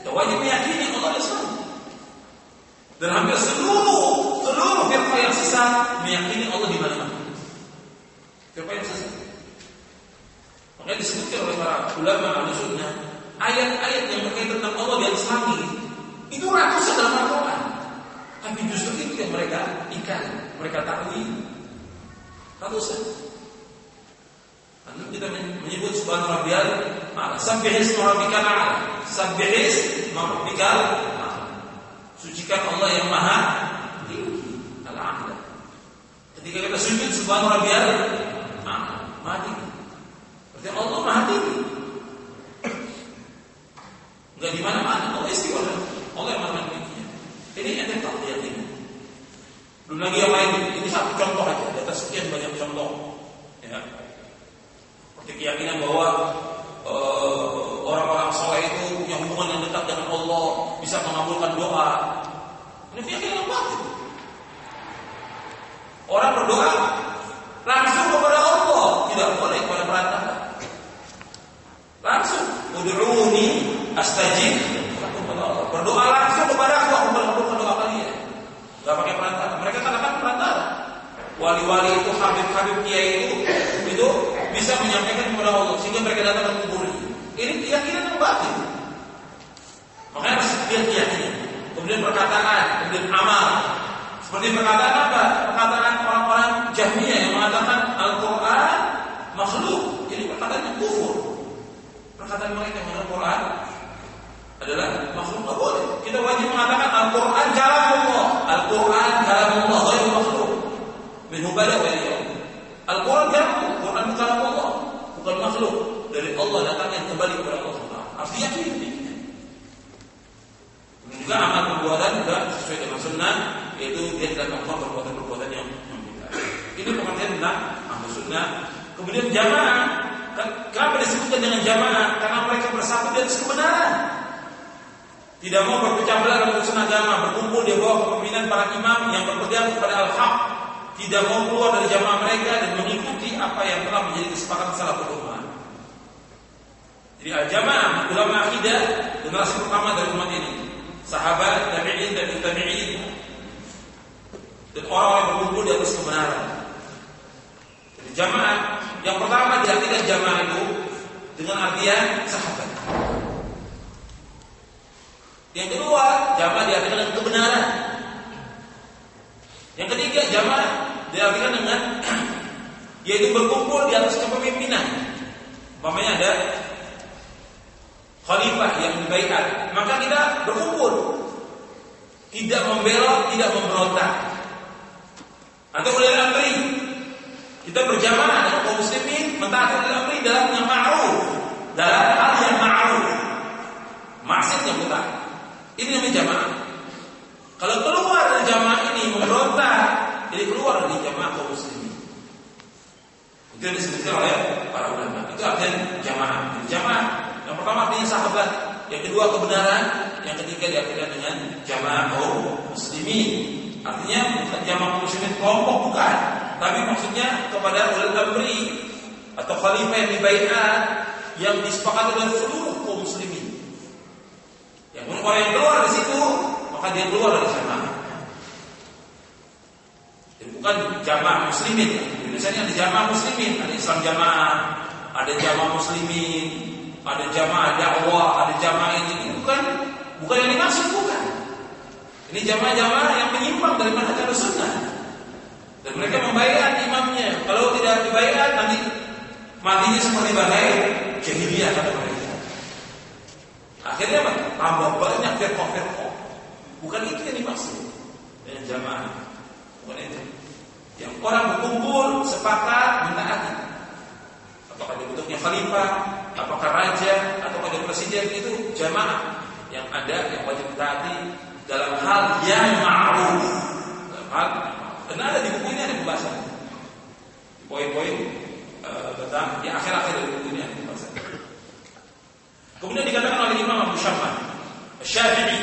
Kita wajib meyakini Allah Islam. Dan hampir seluruh seluruh firqa yang sesat meyakini Allah di mana-mana. Firqa yang sesat. Makanya disebutkan oleh para ulama ahli sunnah ayat-ayat yang berkaitan tentang Allah di atas itu ratusan dalam Al-Quran. Tapi justru itu yang mereka ikan, mereka takwil. Ratusan. Lalu kita menyebut a'la. Sabbihis rabbikal a'la. Sabbihis rabbikal a'la. Sucikan Allah yang maha tinggi. Al-a'la. Ketika kita sujud subhanahu rabbiyal a'la. Maha. Berarti Allah maha tinggi. Enggak di mana-mana. Allah istiwa. Allah yang maha tinggi. Ini yang tak ini. Belum lagi yang lain. Ini satu contoh aja. Di atas sekian banyak contoh. Ya. Seperti keyakinan bahwa uh, orang-orang soleh itu punya hubungan yang dekat dengan Allah, bisa mengabulkan doa. Ini keyakinan yang batil. Orang berdoa langsung kepada Allah, tidak boleh kepada perantara. Langsung, ud'uni astajib Berdoa langsung kepada aku, aku mengabulkan doa kalian. Gak pakai perantara. Mereka katakan perantara. Wali-wali itu, habib-habib kiai itu, itu bisa menyampaikan kepada Allah sehingga mereka datang ke kubur. Ini keyakinan yang batin. Makanya harus lihat keyakinan. Kemudian perkataan, kemudian amal. Seperti perkataan apa? Perkataan orang-orang Jahmiyah yang mengatakan Al-Quran makhluk. Ini perkataan yang kufur. Perkataan mereka yang Al-Quran adalah makhluk tak boleh. Kita wajib mengatakan Al-Quran kalam Allah. Al-Quran kalam Allah, ghairu makhluk. Min hubala wa Al-Quran kalam Allah, Quran kalam Allah, bukan makhluk. Dari Allah datangnya kembali kepada Allah Artinya ini. Juga amal perbuatan juga sesuai dengan sunnah, yaitu dia tidak melakukan perbuatan-perbuatan yang berbeda. Ini pengertian tentang ahlu sunnah. Kemudian jamaah, kenapa disebutkan dengan jamaah? Karena mereka bersatu di atas kebenaran. Tidak mau berpecah belah dalam urusan agama, berkumpul di bawah kepemimpinan para imam yang berpegang kepada al-haq, tidak mau keluar dari jamaah mereka dan mengikuti apa yang telah menjadi kesepakatan salah umat. Jadi al-jamaah ulama akidah generasi pertama dari umat ini, sahabat, tabi'in dan tabi'in dan orang-orang berkumpul di atas kebenaran. Jadi jamaah yang pertama diartikan jamaah itu dengan artian sahabat. Yang kedua, jamaah diartikan dengan kebenaran. Yang ketiga, jamaah diartikan dengan yaitu berkumpul di atas kepemimpinan. Umpamanya ada khalifah yang dibaiat, maka kita berkumpul. Tidak membelot, tidak memberontak. Atau oleh amri. Kita berjamaah dengan kaum muslimin mentaati amri dalam yang ma'ruf, dalam hal yang ma'ruf. Maksud yang kita ini namanya jamaah. Kalau keluar dari jamaah ini memberontak, jadi keluar dari jamaah kaum muslimin. Itu yang disebutkan oleh para ulama. Itu artinya jamaah. Jadi jamaah yang pertama artinya sahabat, yang kedua kebenaran, yang ketiga diartikan dengan jamaah kaum muslimin. Artinya bukan jamaah kaum muslimin kelompok bukan, tapi maksudnya kepada ulil amri atau khalifah yang dibaiat yang disepakati oleh seluruh kaum muslimin. Yang orang yang keluar dari situ, maka dia keluar dari jamaah. Jadi bukan jamaah muslimin. Indonesia ini ada jamaah muslimin, ada Islam jamaah, ada jamaah muslimin, ada jamaah dakwah, ada jamaah ini. Bukan bukan yang dimaksud bukan. Ini jamaah-jamaah yang menyimpang dari mana cara sunnah. Dan mereka membayar imamnya. Kalau tidak dibayar nanti matinya seperti badai jahiliyah kata mereka. Akhirnya apa? Tambah banyak firqah-firqah. Bukan itu yang dimaksud dengan jamaah. Bukan itu. Yang orang berkumpul sepakat mentaati. Apakah dia bentuknya khalifah, apakah raja, atau dia presiden itu jamaah yang ada yang wajib ditaati dalam hal yang ma'ruf. Dalam hal karena ada di buku ini ada pembahasan. Poin-poin uh, tentang di akhir-akhir dari buku ini. Kemudian dikatakan oleh Imam Abu Syamah Syafi'i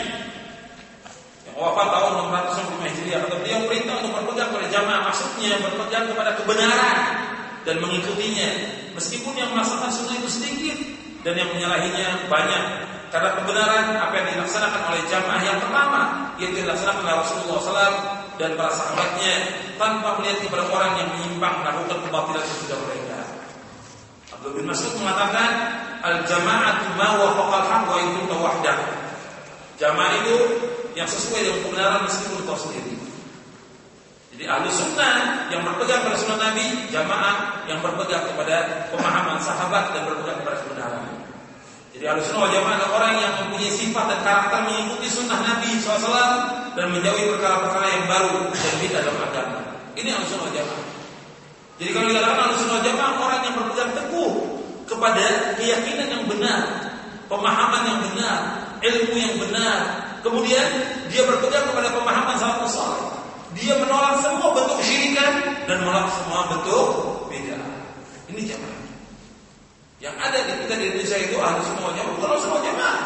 yang wafat tahun 605 Hijriah kata beliau perintah untuk berpegang pada jamaah maksudnya berpegang kepada kebenaran dan mengikutinya meskipun yang melaksanakan sunnah itu sedikit dan yang menyalahinya banyak karena kebenaran apa yang dilaksanakan oleh jamaah yang pertama yaitu dilaksanakan oleh Rasulullah SAW dan para sahabatnya tanpa melihat kepada orang yang menyimpang melakukan kebatilan sesudah mereka. Abdul bin Mas'ud mengatakan al jama'atu ma wafaqal haq wa in wahdah. Jamaah itu yang sesuai dengan kebenaran meskipun kau sendiri. Jadi ahli sunnah yang berpegang pada sunnah Nabi, jamaah yang berpegang kepada pemahaman sahabat dan berpegang kepada kebenaran. Jadi ahli sunnah wal jamaah adalah orang yang mempunyai sifat dan karakter mengikuti sunnah Nabi SAW dan menjauhi perkara-perkara yang baru dan bid'ah dalam agama. Ini ahli sunnah wal jamaah. Jadi kalau ahli sunnah wal jamaah orang yang berpegang teguh kepada keyakinan yang benar, pemahaman yang benar, ilmu yang benar. Kemudian dia berpegang kepada pemahaman salafus saleh. Dia menolak semua bentuk syirikan dan menolak semua bentuk beda. Ini jamaah. Yang ada di kita di Indonesia itu ahli semuanya bukan semua jamaah.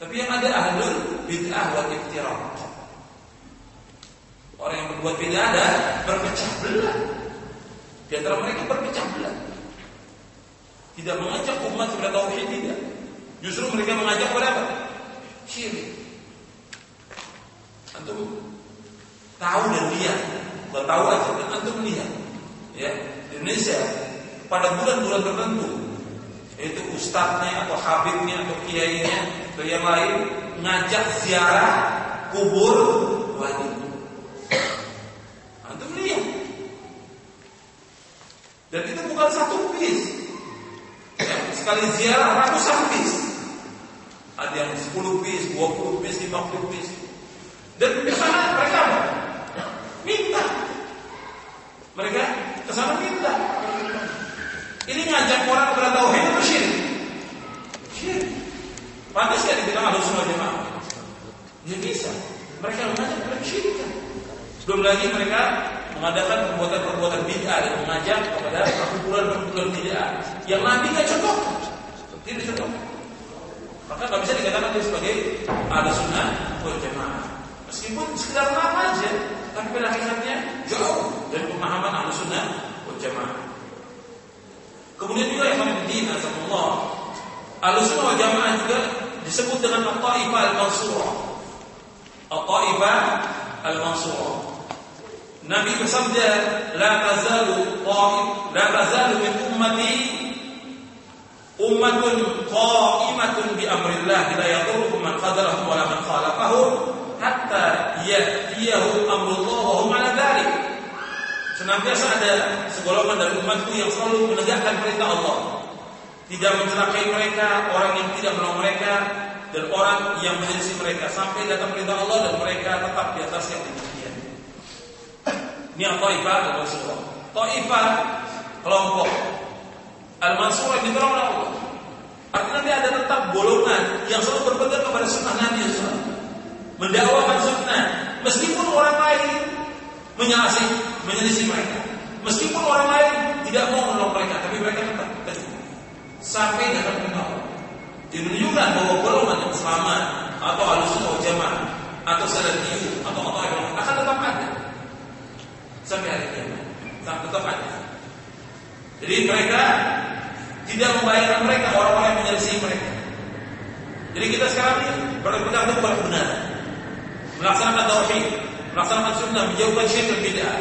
Tapi yang ada ahlul bid'ah wal iftirah. Orang yang berbuat bid'ah ada berpecah belah. Di antara mereka berpecah belah. Tidak mengajak umat kepada tauhid tidak. Justru mereka mengajak kepada apa? Syirik. Antum tahu dan lihat, bukan tahu aja, dan antum lihat. Ya, di Indonesia pada bulan-bulan tertentu yaitu ustadznya atau habibnya atau kiainya atau yang lain ngajak ziarah kubur wali. Antum. Dan itu bukan satu bis. Ya, sekali ziarah ratusan bis. Ada yang 10 bis, 20 bis, 50 bis. Dan ke sana mereka? Minta. Mereka ke sana minta. Ini ngajak orang kepada tauhid atau syirik? Syirik. Pantas gak dibilang harus semua jemaah? Ya bisa. Mereka mengajak kepada syirik. Belum lagi mereka mengadakan perbuatan-perbuatan bid'ah dan mengajak kepada perkumpulan-perkumpulan bid'ah yang Nabi tidak contoh. Tidak contoh. Maka nggak bisa dikatakan dia sebagai ada sunnah wal. Meskipun sekedar nama aja, tapi pada jauh dari pemahaman ahlu sunnah wal. Kemudian juga yang penting Allah, ahlu sunnah wal juga disebut dengan al-ta'ifah al-mansurah. Al-ta'ifah al-mansurah. Nabi bersabda, "La tazalu ta'if, la tazalu min ummati ummatun qa'imatun bi amrillah la yadurruhum man khadalahum wa la man khalafahum hatta ya'tiyahu amrullah wa hum ala dzalik. Senantiasa ada segolongan dari umatku yang selalu menegakkan perintah Allah. Tidak mencelakai mereka, orang yang tidak menolong mereka dan orang yang menyelisih mereka sampai datang perintah Allah dan mereka tetap di atas yang demikian. Ini yang Taifah dan Rasulullah. Taifah kelompok. Al-Mansur yang ditolong oleh Allah. Artinya nanti ada tetap golongan yang selalu berpegang kepada sunnah Nabi SAW mendakwakan sunnah. Meskipun orang lain menyelisih menyelisih mereka. Meskipun orang lain tidak mau menolong mereka tapi mereka tetap teguh. Sampai dalam perintah Dia menunjukkan bahwa golongan yang selamat atau alusunnah jamaah atau salafiyun atau yang akan tetap ada sampai hari kiamat tetap ada jadi mereka tidak membayar mereka orang-orang yang menyelisih mereka jadi kita sekarang ini berpegang teguh pada kebenaran melaksanakan tauhid, melaksanakan sunnah, menjauhkan syirik dan bid'ah.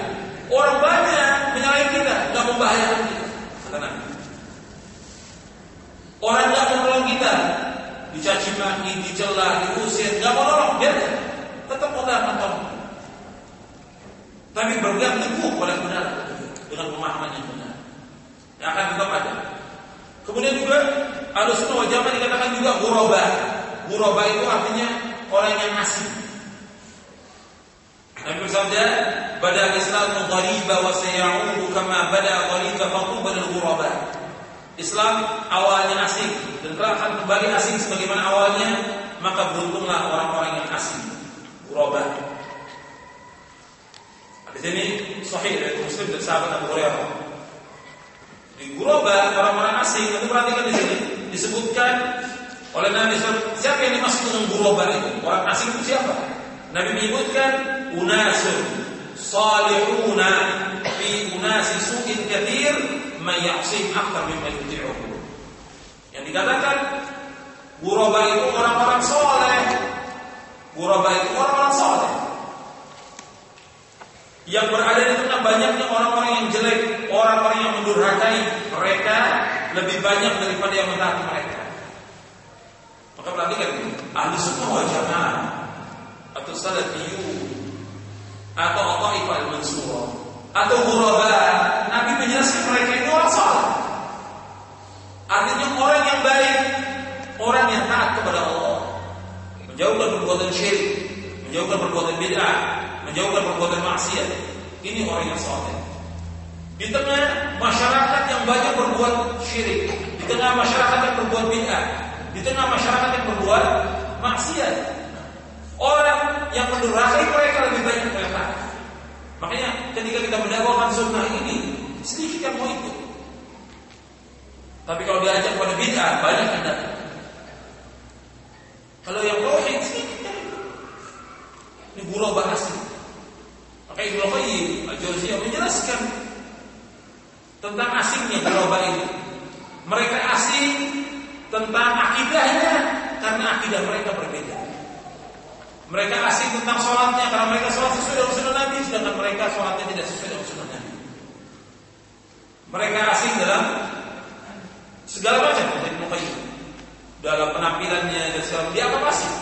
Orang banyak menyalahi kita, tidak membahayakan kita. Kata Nabi. Orang tidak mau nolong kita, dicaci maki, dicela, diusir, nggak mau nolong, biar tetap Allah akan. Tapi berpegang teguh pada benar dengan pemahaman yang benar. Yang akan tetap ada. Kemudian juga harus wal jamaah dikatakan juga guraba. Guraba itu artinya orang yang asing. Nabi bersabda, "Bada Islam ghariba wa sayaudu kama bada ghariba fatuba lil ghuraba." Islam awalnya asing dan telah akan kembali asing sebagaimana awalnya, maka beruntunglah orang-orang yang asing. Ghuraba. Di sini sahih dari Muslim dan sahabat Abu Hurairah. Di ghuraba orang-orang asing, itu perhatikan di sini disebutkan oleh Nabi SAW, siapa yang dimaksud dengan ghuraba itu? Orang asing itu siapa? Nabi menyebutkan unasun salihuna fi unasi su'in kathir may ya'sim akthar mimma yuti'uhu. Yang dikatakan Guraba itu orang-orang soleh Ghuraba itu orang-orang soleh. Yang berada di tengah banyaknya orang-orang yang jelek, orang-orang yang mendurhakai mereka lebih banyak daripada yang mentaati mereka. Maka perhatikan ahli sunnah wal jamaah atau salafiyun atau Taifah al-Mansurah atau ghuraba Nabi menjelaskan mereka itu orang saleh. Artinya orang yang baik, orang yang taat kepada Allah, menjauhkan perbuatan syirik, menjauhkan perbuatan bid'ah, menjauhkan perbuatan maksiat. Ini orang yang saleh. Di tengah masyarakat yang banyak berbuat syirik, di tengah masyarakat yang berbuat bid'ah, di tengah masyarakat yang berbuat maksiat, orang yang mendurhakai mereka lebih banyak mereka. Makanya ketika kita mendakwakan sunnah ini, sedikit yang mau ikut. Tapi kalau diajak pada bid'ah, banyak yang datang. Kalau yang tauhid sedikit yang ikut. Ini asli. Maka Ibnu Qayyim Al-Jauziyah menjelaskan tentang asingnya ghuraba ini. Mereka asing tentang akidahnya karena akidah mereka berbeda. Mereka asing tentang sholatnya karena mereka sholat sesuai dengan sunnah Nabi, sedangkan mereka sholatnya tidak sesuai dengan sunnah Nabi. Mereka asing dalam segala macam Ibnu Qayyim dalam penampilannya dan segala dianggap asing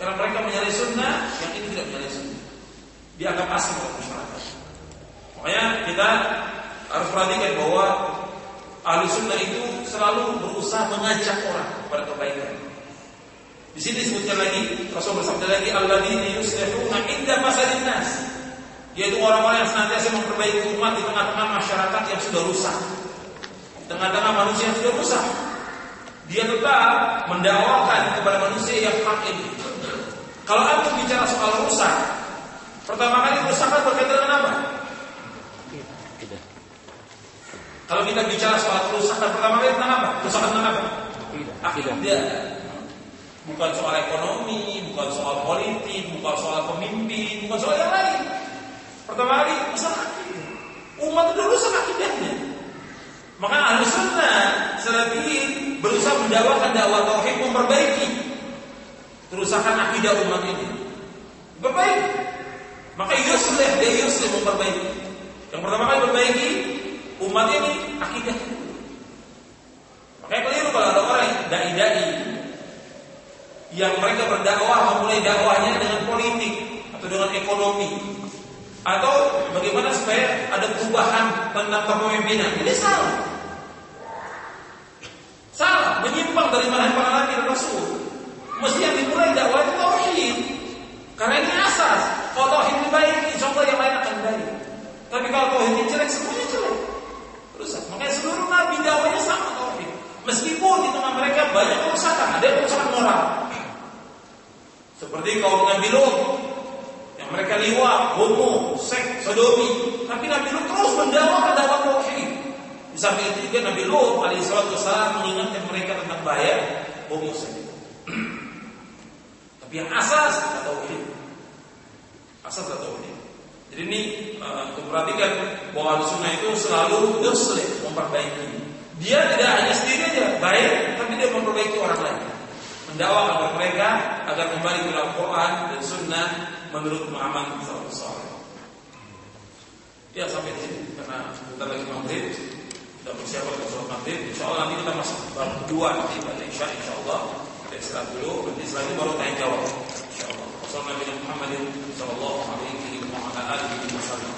karena mereka menyalahi sunnah yang ini tidak menyalahi sunnah dianggap asing oleh masyarakat makanya kita harus perhatikan bahwa ahli sunnah itu selalu berusaha mengajak orang kepada kebaikan di sini disebutkan lagi Rasul bersabda lagi alladzina yuslihuna inda fasadin nas yaitu orang-orang yang senantiasa memperbaiki umat di tengah-tengah masyarakat yang sudah rusak tengah-tengah manusia yang sudah rusak. Dia tetap mendakwakan kepada manusia yang hak ini. Kalau aku bicara soal rusak, pertama kali kerusakan berkaitan dengan apa? Kalau kita bicara soal kerusakan pertama kali tentang apa? Kerusakan tentang apa? Akidah. Bukan soal ekonomi, bukan soal politik, bukan soal pemimpin, bukan soal yang lain. Pertama kali masalah akidah. Umat itu rusak akidahnya. Maka ahli sunnah salafiyin berusaha mendakwakan dakwah tauhid memperbaiki kerusakan akidah umat ini. Perbaiki. Yuslih memperbaiki. Yang pertama kali perbaiki umat ini akidah. Makanya keliru kalau ada orang dai-dai yang mereka berdakwah memulai dakwahnya dengan politik atau dengan ekonomi atau bagaimana supaya ada perubahan tentang kepemimpinan. Ini salah. Salah, menyimpang dari manhaj para nabi dan rasul. Mesti yang dimulai dakwah itu tauhid. Karena ini asas. Kalau tauhid baik, Allah yang lain baik. Tapi kalau tauhid ini jelek, semuanya jelek. Rusak. Makanya seluruh nabi dakwahnya sama tauhid. Meskipun di tengah mereka banyak kerusakan, ada kerusakan moral. Seperti kaum Nabi Lut yang mereka liwat, homo, seks, sodomi. Tapi Nabi Lut terus mendakwakan dakwah tauhid. Di samping itu juga Nabi Lut alaihissalatu wassalam mengingatkan mereka tentang bahaya seks. Tapi yang asas adalah tauhid. Asas adalah tauhid. Jadi ini uh, perhatikan bahwa sunnah itu selalu yuslim memperbaiki. Dia tidak hanya sendiri aja baik, tapi dia memperbaiki orang lain. Mendakwakan kepada mereka agar kembali ke dalam Quran dan Sunnah menurut Muhammad SAW. Ya sampai di sini karena kita lagi maghrib kita persiapan untuk sholat maghrib. Insya Allah nanti kita masuk bab kedua nanti pada isya Insya Allah kita istirahat dulu. Nanti itu baru tanya jawab. Insya Allah. Wassalamualaikum Muhammadin Sallallahu Alaihi wa ala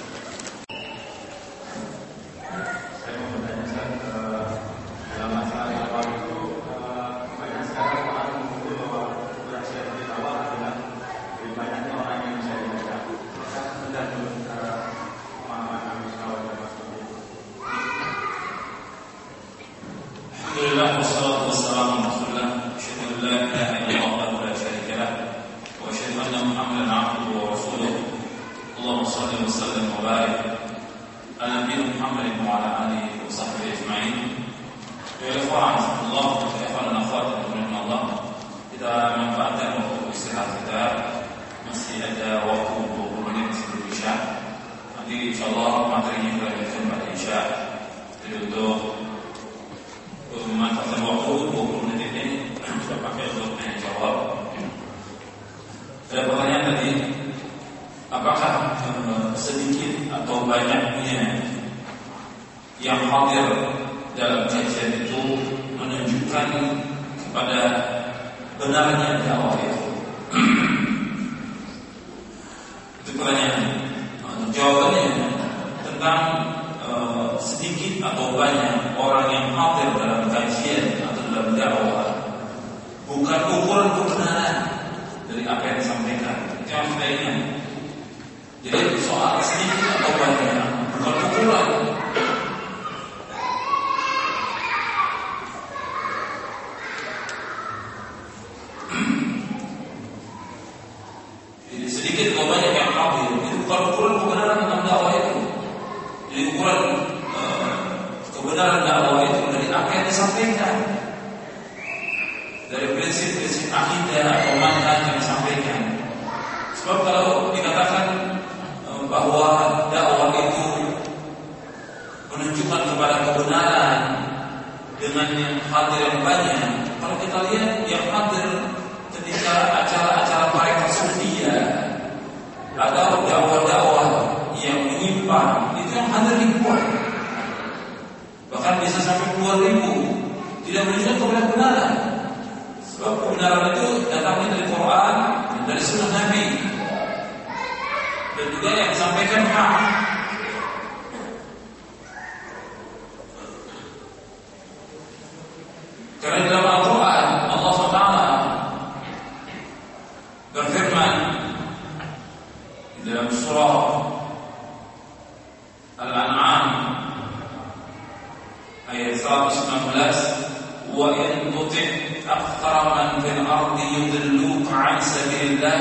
tuti' akthara man fil ardi yudilluka an sabilillah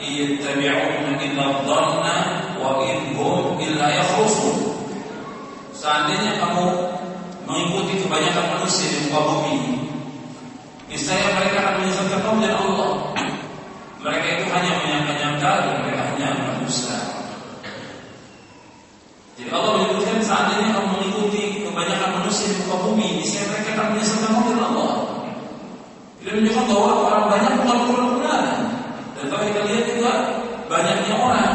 yattabi'una illa dhanna wa in hum illa yakhrusun seandainya kamu mengikuti kebanyakan manusia di muka bumi niscaya mereka akan menyesatkan kamu dan Allah mereka itu hanya menyangka-nyangka dan mereka hanya berdusta jadi Allah menyebutkan seandainya kamu mengikuti kebanyakan manusia di muka bumi, niscaya mereka akan menyesatkan. Bahwa orang banyak bukan kebenaran. Dan kalau kita lihat juga banyaknya orang,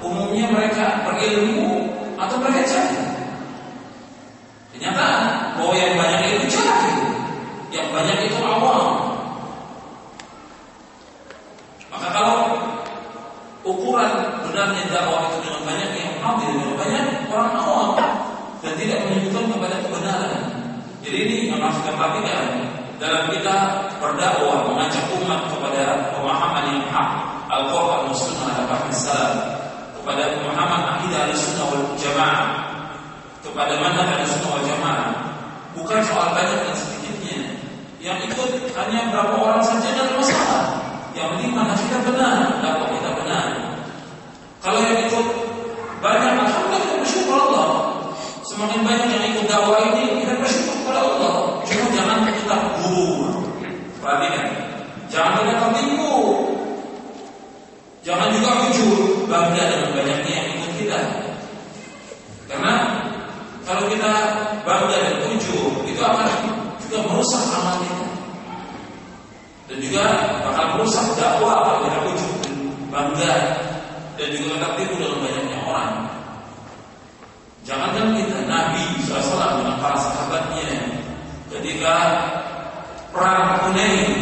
umumnya mereka berilmu atau mereka jahil. Ternyata bahwa yang banyak itu jahil, yang banyak itu awam. Maka kalau ukuran benarnya dakwah itu dengan banyak yang hadir, dengan banyak orang awam, dan tidak menunjukkan kepada kebenaran. Jadi ini yang harus kita perhatikan dalam kita berdakwah mengajak umat kepada pemahaman yang hak Al-Quran dan Sunnah dan Fahmi Salam kepada pemahaman akidah Al-Sunnah wal Jamaah kepada mana Al-Sunnah wal Jamaah. Bukan soal banyak dan sedikitnya. Yang ikut hanya berapa orang saja dan masalah. Yang penting mana kita benar dakwah kita benar. Kalau yang ikut banyak alhamdulillah bersyukur Allah. Semakin banyak yang ikut dakwah ini, kita bersyukur kepada Allah. Cuma jangan kita guru. Perhatikan. Jangan kita tertipu. Jangan juga jujur bangga dengan banyaknya yang ikut kita. Karena kalau kita bangga dan jujur, itu akan juga merusak amal kita. Dan juga bakal merusak dakwah kalau kita jujur dan bangga dan juga tertipu dengan banyaknya orang. Jangankan kita Nabi SAW dengan para sahabatnya ketika perang Hunain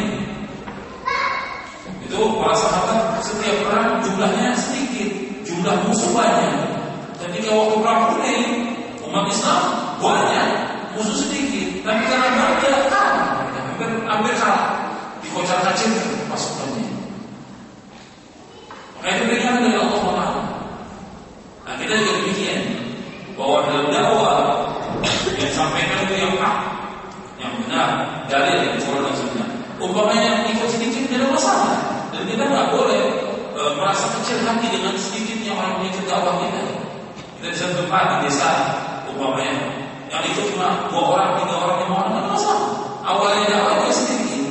itu para sahabat setiap perang jumlahnya sedikit, jumlah musuh banyak. Ketika waktu perang Hunain umat Islam banyak, musuh sedikit, tapi karena bangga kalah, hampir hampir kalah, dikocar kacir pasukannya. Maka itu peringatan dari Allah Taala. Nah kita juga demikian bahwa dalam dakwah yang sampaikan itu yang hak, yang benar, dari yang Quran dan Sunnah. Umpamanya ikut sedikit tidak masalah, dan kita nggak boleh e, merasa kecil hati dengan sedikitnya orang yang ikut dakwah kita. Kita bisa tempat di desa, umpamanya yang itu cuma dua orang, tiga orang, lima orang, tidak masalah. Awalnya dakwahnya sedikit,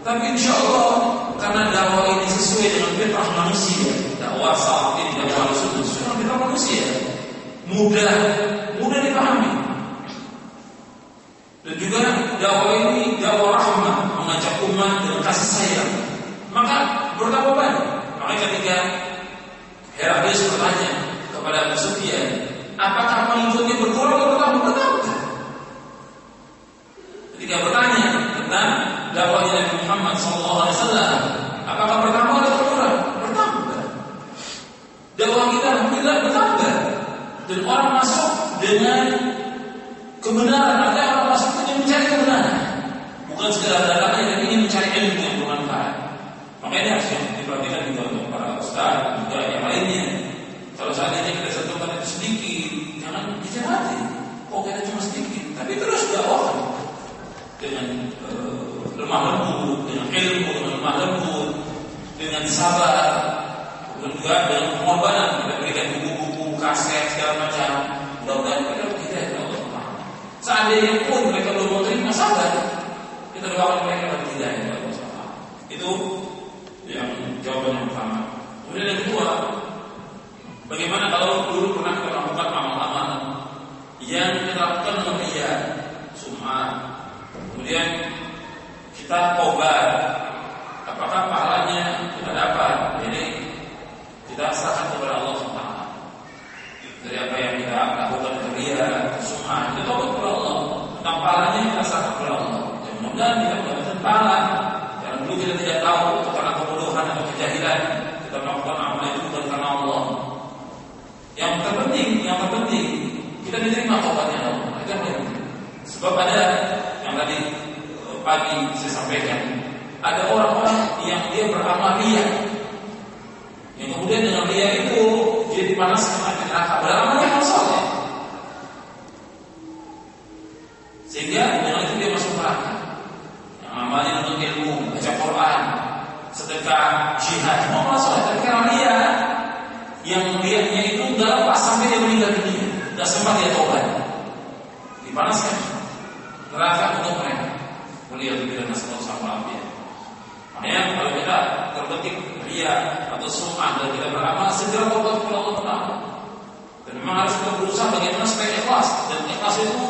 tapi insya Allah karena dakwah ini sesuai dengan fitrah manusia, dakwah saat ini dakwah sunnah dengan fitrah manusia mudah dipahami. Dan juga dakwah ini dakwah rahmah mengajak umat dengan kasih sayang. Maka bertambah banyak. Maka ketika Heraklius bertanya kepada Sufyan, apakah pengikutnya berkurang atau bertambah? Bertambah. Ketika bertanya tentang dakwahnya Nabi Muhammad SAW, apakah bertambah atau berkurang? Bertambah. Dakwah kita alhamdulillah bertambah. Dan orang masuk dengan kebenaran. Ada orang masuk Bukan sekedar datangnya dan ingin mencari ilmu yang bermanfaat. Makanya harus diperhatikan juga untuk para ustaz juga yang lainnya. Kalau seandainya kita sentuhkan itu sedikit, jangan dijawati. Oh kita cuma sedikit, tapi terus dakwah dengan uh, lemah lembut, dengan ilmu, dengan lemah lembut, dengan sabar, kemudian juga dengan pengorbanan kita berikan buku-buku, kaset segala macam. Mudah-mudahan Allah. Seandainya pun mereka belum menerima sabar, kita doakan mereka tidak ya. Itu yang jawaban yang pertama. Kemudian yang kedua, bagaimana kalau dulu pernah kita lakukan amal-amal yang kita lakukan dengan ria, kemudian kita tobat, apakah pahalanya kita dapat? Jadi kita serahkan kepada Allah SWT. Dari apa yang kita lakukan ria, sum'ah, itu tobat kepada Allah. Tentang pahalanya kita serahkan kepada Allah. Dan mudah-mudahan kita mendapatkan pahala. Yang dulu kita tidak tahu itu karena kebodohan atau kejahilan kita melakukan amal itu bukan karena Allah. Yang terpenting, yang terpenting kita diterima tobatnya Allah. Agar Sebab ada yang tadi pagi saya sampaikan, ada orang-orang yang dia beramal. Yang kemudian dengan ria itu dia dipanaskan api neraka beramal yang soleh. Sehingga dengan itu dia masuk neraka. Yang amalnya untuk ilmu, baca Quran, sedekah, jihad, semua soleh. Tapi karena ria, yang riaknya itu nggak lepas sampai dia meninggal nggak sempat dia tobat, dipanaskan neraka untuk mereka. Melihat tidak nasabah sama api. Makanya kalau kita terbetik ria atau sumah dan kita beramal segera tobat kepada Allah Taala. Dan memang harus kita berusaha bagaimana supaya ikhlas dan ikhlas itu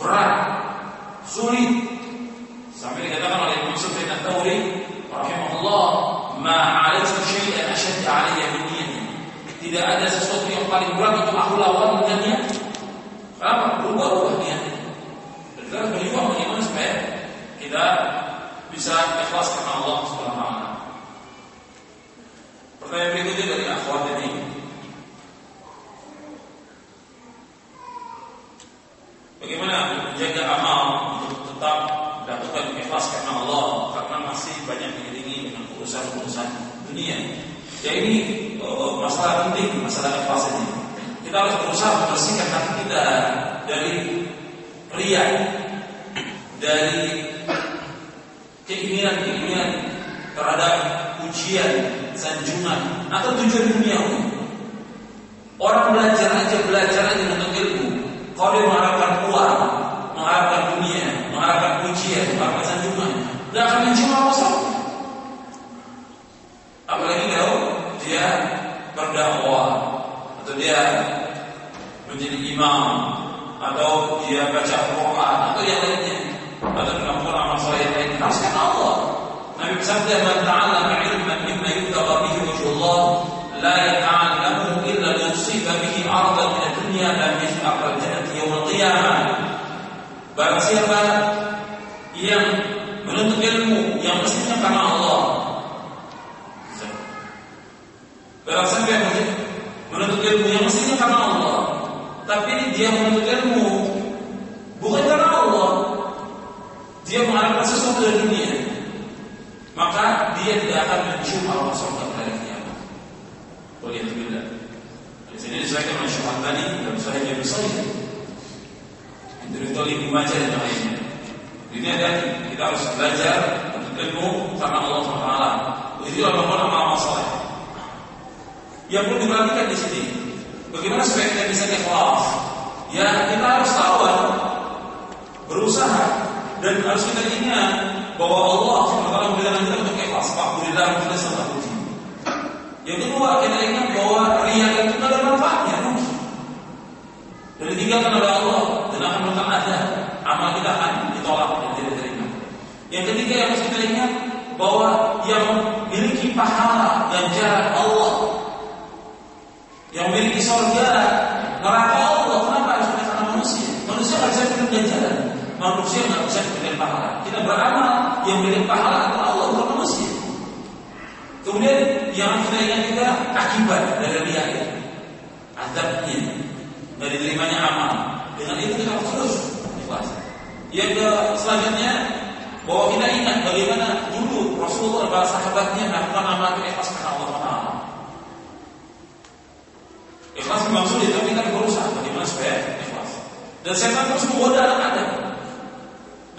berat, sulit. Sampai dikatakan oleh Imam Sufyan Ats-Tsauri rahimahullah, "Ma 'alaitu syai'an ashadda 'alayya min niyyati." Tidak ada sesuatu yang paling berat untuk aku lawan dengannya. Kenapa? Berubah-ubah niatnya. Dan kita berjuang bagaimana supaya kita bisa ikhlas karena Allah Subhanahu wa taala. Pertanyaan berikutnya dari akhwat ini. Bagaimana menjaga amal untuk tetap mendapatkan ikhlas karena Allah karena masih banyak diiringi dengan urusan-urusan dunia. Ya ini uh, masalah penting, masalah ikhlas ini. Kita harus berusaha membersihkan hati kita dari ria, dari keinginan-keinginan terhadap ujian, sanjungan atau tujuan duniawi. Orang belajar aja belajar aja untuk ilmu. Kalau dia mengharapkan uang, mengharapkan dunia, mengharapkan ujian, mengharapkan sanjungan, tidak akan mencuma masalah. Apalagi kalau dia berdakwah atau dia menjadi imam atau dia baca Quran atau yang lainnya atau melakukan amal soleh yang lain harus Allah. Nabi bersabda, "Man ta'allama ilman mimma yubtagha bihi wajhullah, la yata'allamu illa liyusiba bihi 'aradan min ad-dunya lam yajid 'aqra jannati yawm al-qiyamah." Barang siapa yang menuntut ilmu yang mestinya karena Allah. Barang siapa yang menuntut ilmu yang mestinya karena Allah, tapi dia menuntut ilmu bukan karena Allah, dia mengharapkan sesuatu dari dunia, maka dia tidak akan mencium aroma surga pada kiamat. Waliyahzubillah. Di sini disebutkan oleh Syuhab tadi dalam Sahih Nabi Sahih. Dari Tolib membaca dan lainnya. Ini ada kita harus belajar untuk ilmu karena Allah Taala. Itu adalah amal saleh. Yang perlu diperhatikan di sini, bagaimana kita bisa ikhlas? Ya kita harus tawar, berusaha dan harus kita ingat bahwa Allah SWT memberikan kita untuk ikhlas. Alhamdulillah kita sangat puji. Yang kedua kita ingat bahwa ria itu ada manfaatnya. Dan ditinggalkan oleh Allah dan akan ada amal kita akan ditolak dan tidak diterima. Yang ketiga yang harus kita ingat bahwa yang memiliki pahala ganjaran Allah yang memiliki surga, neraka Allah. Kenapa harus ada karena manusia? Manusia nggak bisa bikin ganjaran. Manusia nggak bisa bikin pahala. Kita beramal yang bikin pahala adalah Allah bukan manusia. Kemudian yang kita ingat juga akibat dari dia azabnya dari terimanya amal. Dengan itu kita harus terus ikhlas. Yang selanjutnya bahwa kita ingat bagaimana dulu Rasulullah dan sahabatnya melakukan amal ikhlas karena Allah. Ikhlas memang sulit, tapi kita berusaha bagaimana supaya ikhlas. Dan setan terus menggoda anak Adam.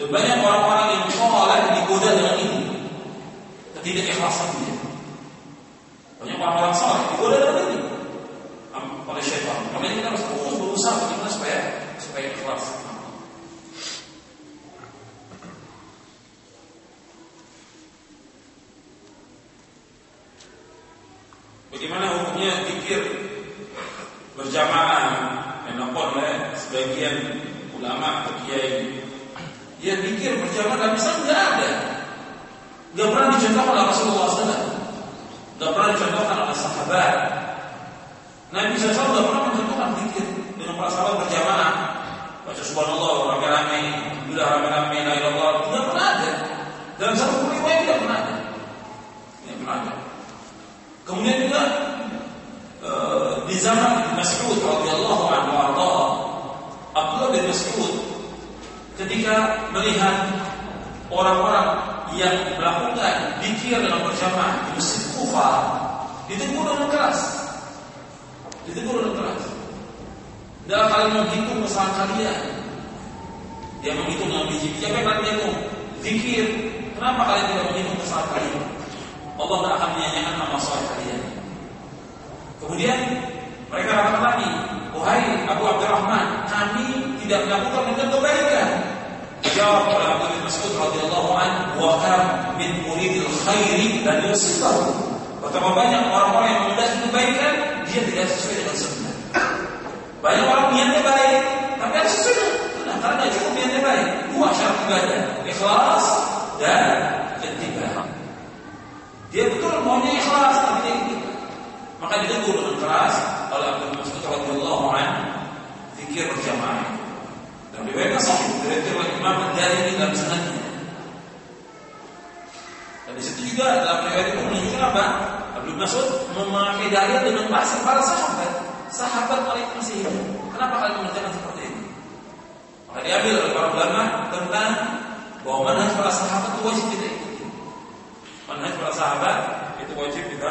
Dan banyak orang-orang yang soleh digoda dengan ini. Ketidak ikhlasan dia. Banyak orang-orang soleh digoda dengan ini oleh syaitan. Makanya kita harus terus berusaha bagaimana supaya supaya ikhlas. Bagaimana hukumnya pikir berjamaah yang dilakukan oleh sebagian ulama kiai? Ya pikir berjamaah dalam Islam tidak ada. Gak pernah dicontohkan oleh Rasulullah SAW. Gak pernah dicontohkan oleh sahabat. Nabi SAW tidak pernah mencontohkan pikir dengan para sahabat berjamaah. Baca subhanallah rame-rame, bila rame-rame la. Tidak pernah ada. Dalam satu riwayat tidak pernah ada. Tidak pernah ada. Kemudian juga di zaman Mas'ud radhiyallahu anhu Abdullah bin Mas'ud ketika melihat orang-orang yang melakukan dikir dalam berjamaah di Masjid Kufah ditegur dengan keras. Ditegur dengan keras. Dalam kalian menghitung kesalahan kalian. Dia menghitung dengan biji-biji apa yang kalian hitung zikir. Kenapa kalian tidak menghitung kesalahan kalian? Allah tidak akan menyanyikan nama soleh kalian. Kemudian mereka katakan lagi, wahai Abu Abdurrahman, kami tidak melakukan bentuk kebaikan. Jawab oleh bin Mas'ud radhiyallahu anhu, wa min muridil khairi dan yusifahu. Betapa banyak orang-orang yang menghendaki kebaikan, dia tidak sesuai dengan sunnah. Banyak orang niatnya baik, tapi harus sesuai dengan sunnah. Karena tidak cukup niatnya baik. Dua syarat ibadah, ikhlas dan ittibah. Dia betul maunya ikhlas tapi dia. Maka ditegur dengan keras oleh Abdul Mas'ud radhiyallahu anhu fikir berjamaah. Dan riwayatnya sahih dari oleh Imam Ad-Darimi dalam sanadnya. Dan di situ juga dalam riwayat itu menunjukkan apa? Abdul Mas'ud memakai dalil dengan bahasa para sahabat. Sahabat paling masih hidup. Kenapa kalian mengerjakan seperti ini? Maka diambil oleh para ulama tentang bahwa manhaj para sahabat itu wajib kita ikuti manhaj para sahabat itu wajib kita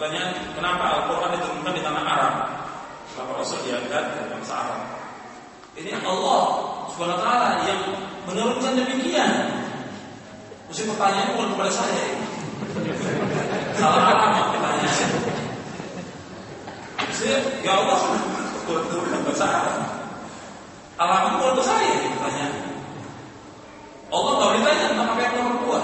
pertanyaan, kenapa Al-Quran diturunkan di tanah Arab? Kenapa Rasul diangkat dari bangsa Arab? Ini Allah taala yang menurunkan demikian. Mesti pertanyaan bukan kepada saya. Salah alamat pertanyaan. Saya, ya Allah, turun bahasa Arab. Alamat bukan ke saya ini pertanyaan. Allah nggak ditanya tentang apa yang dua.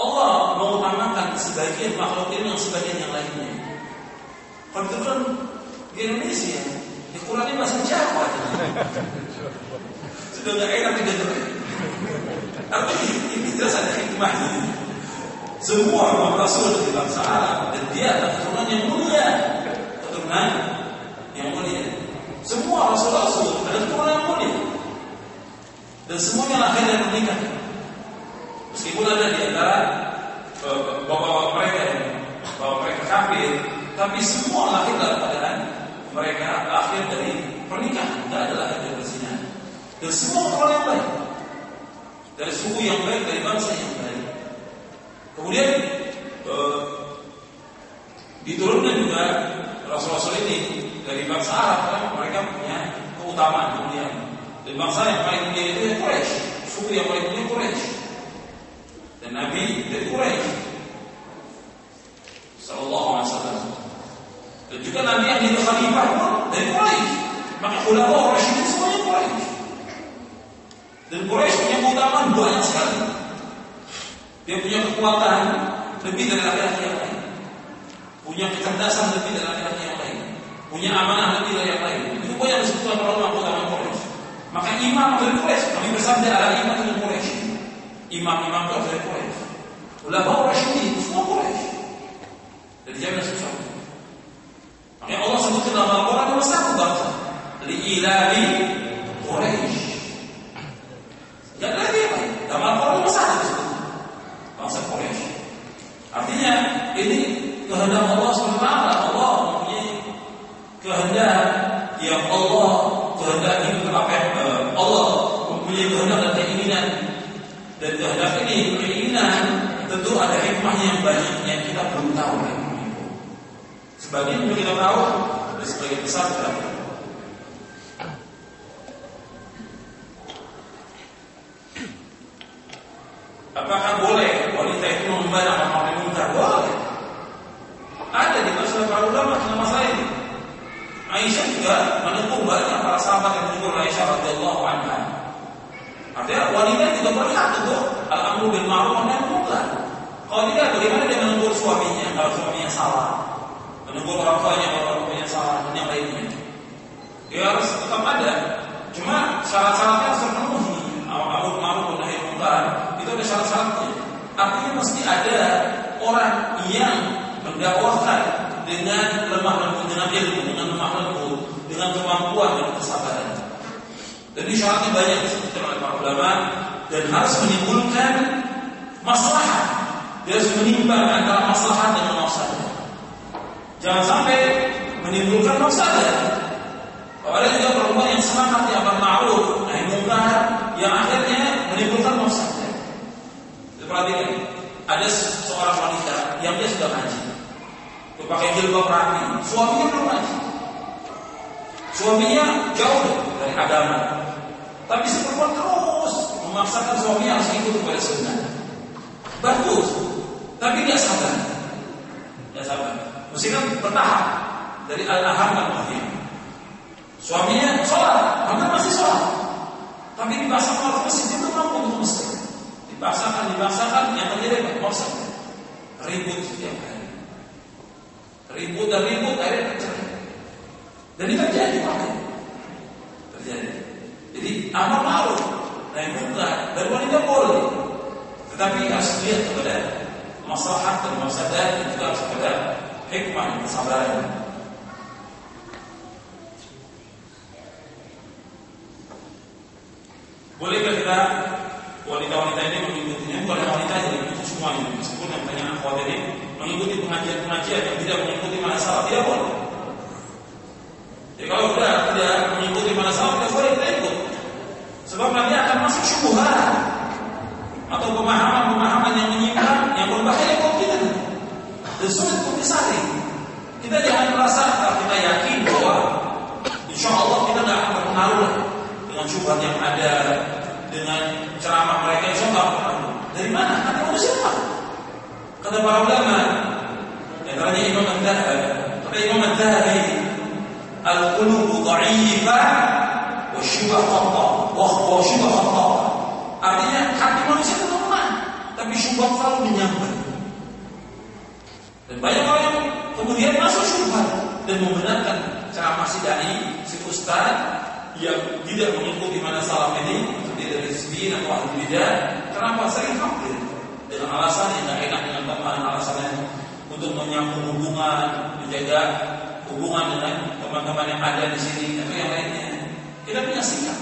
Allah mengutamakan sebagian makhluk ini yang sebagian yang lainnya. Kan di Indonesia, di Quran ini bahasa Jawa. Sudah nggak enak didengar. Artinya ini jelas ada hikmahnya. Semua umat Rasul dari bangsa Arab dan dia adalah keturunan yang mulia, keturunan yang mulia. Semua Rasul-Rasul adalah keturunan yang mulia dan semuanya lahir dari pernikahan. Meskipun ada di antara bapak-bapak mereka yang bapak mereka kafir, tapi semua lahir dalam keadaan mereka lahir dari pernikahan, tidak ada lahir dari zina. Dan semua keturunan yang baik dari suku yang baik, dari bangsa yang baik. Kemudian eh, diturunkan juga Rasul-Rasul ini dari bangsa Arab karena mereka punya keutamaan kemudian. Dan bangsa yang paling mulia itu yang Quraisy, suku yang paling mulia Quraisy. Nabi dari Quraisy. Sallallahu alaihi wasallam. Dan juga Nabi yang jadi khalifah pun dari Quraisy. Maka ulama Rasyidin semuanya Quraisy. Dan Quraisy punya keutamaan banyak sekali. Dia punya kekuatan lebih dari laki-laki yang lain. Punya kecerdasan lebih dari laki-laki yang lain. punya amanah lebih dari yang lain. Itu pun yang disebutkan para ulama utama Quraisy. Maka imam dari Quraisy, kami bersabda ada imam dari Quraisy. Imam-imam itu dari Quraisy. Ulama Rasyidin semua Quraisy. Jadi jangan susah. Makanya Allah sebutkan dalam Al-Quran satu bangsa. Li'ilali Quraisy. Gak ada lagi apa? Dalam Al-Quran cuma satu. Bangsa Quraisy. Artinya ini kehendak Allah SWT. Allah mempunyai kehendak yang Allah kehendaki apa yang Allah mempunyai kehendak dan keinginan dan kehendak ini keinginan tentu ada hikmahnya yang banyak yang kita belum tahu Sebagian yang kita tahu dan sebagian besar kita tahu. Apakah boleh wanita itu membaca amal munkar? Boleh. Ada di masalah para ulama tentang masalah ini. Aisyah juga menemukan banyak para sahabat yang menegur Aisyah radhiyallahu anha. Artinya wanita juga berhak untuk al-amru bil ma'ruf. Kalau tidak, bagaimana dia menegur suaminya kalau suaminya salah? Menegur orang tuanya kalau orang tuanya salah dan yang lainnya. Dia harus tetap ada. Cuma syarat-syaratnya harus terpenuhi. Amru ma'ruf nahi munkar itu ada syarat-syaratnya. Artinya mesti ada orang yang mendakwahkan dengan lemah lembut, dengan ilmu, dengan lemah lembut, dengan kemampuan dan kesabaran. Jadi syaratnya banyak disebutkan oleh para ulama dan harus menimbulkan masalah. Dia harus menimbang antara masalah dengan masalah. Jangan sampai menimbulkan masalah. Ada juga perempuan yang semangat di amar ma'ruf nahi munkar yang akhirnya menimbulkan masalah. Perhatikan, ada seorang wanita yang dia sudah ngaji, dia pakai jilbab rapi, suaminya belum ngaji. Suaminya jauh dari agama, tapi si perempuan terus memaksakan suaminya harus ikut kepada sunnah. Bagus, tapi dia sabar. Dia sabar. Mesti kan bertahap dari al-aham dan mahir. Suaminya sholat, hampir masih sholat. Tapi dipaksakan harus masjid, belum mampu untuk masjid. Dipaksakan, dipaksakan, yang terjadi apa? Bosan. Ribut setiap hari. Ribut dan ribut, akhirnya tercerai. Dan ini terjadi, Pak. Terjadi. Jadi amal ma'ruf nahi munkar dan wanita boleh. Tetapi harus lihat kepada masalah dan masalah dan juga kepada hikmah dan kesabaran. Bolehkah kita wanita-wanita ini mengikutinya bukan wanita yang mengikuti semuanya meskipun yang banyak akhwat ini mengikuti pengajian-pengajian yang tidak mengikuti masalah tidak boleh. Jadi kalau sudah tidak mengikuti masalah tidak boleh kita ikut. Sebab nanti akan masuk syubhat atau pemahaman-pemahaman yang menyimpang yang buat kita dan sulit untuk disaring. Kita jangan merasa kalau kita yakin bahwa insya Allah kita tidak akan terpengaruh dengan syubhat yang ada dengan ceramah mereka insya Allah. Dari mana? Kata manusia apa? Kata para ulama, antaranya Imam Al-Dhahabi, kata Imam Al-Dhahabi, al-qulubu dha'ifah wa syubah khata wa syubah. Artinya hati manusia itu lemah, tapi syubhat selalu menyambar. Dan banyak orang yang kemudian masuk syubhat dan membenarkan ceramah si dai, si ustaz yang tidak mengikuti mana salam ini seperti dari Hizbin atau ahli bidah. Kenapa? Sering hampir dengan alasan yang tidak enak dengan teman alasannya untuk menyambung hubungan menjaga hubungan dengan teman-teman yang ada di sini atau yang lainnya. Kita punya sikap.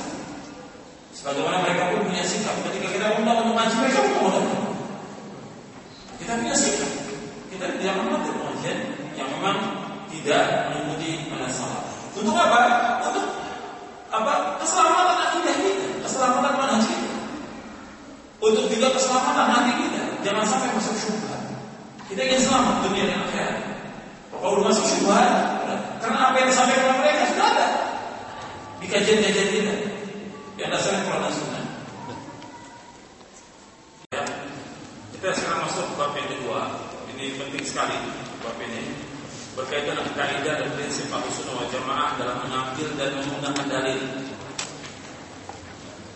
Sebagaimana mereka pun punya sikap. Ketika kita undang untuk ngaji mereka pun mau kita punya sikap kita tidak mengatur pengajian yang memang tidak mengikuti mana salah untuk apa? untuk apa keselamatan akidah kita, keselamatan manhaj kita. Untuk juga keselamatan hati kita, jangan sampai masuk syubhat. Kita ingin selamat dunia dan akhirat. Kalau masuk syubhat, karena apa yang disampaikan mereka sudah ada di kajian-kajian kita. Yang dasarnya Quran dan Sunnah. Ya. Kita sekarang masuk bab yang kedua. Ini penting sekali bab ini berkaitan dengan kaidah dan prinsip Ahlussunnah wal Jamaah dalam mengambil dan menggunakan dalil.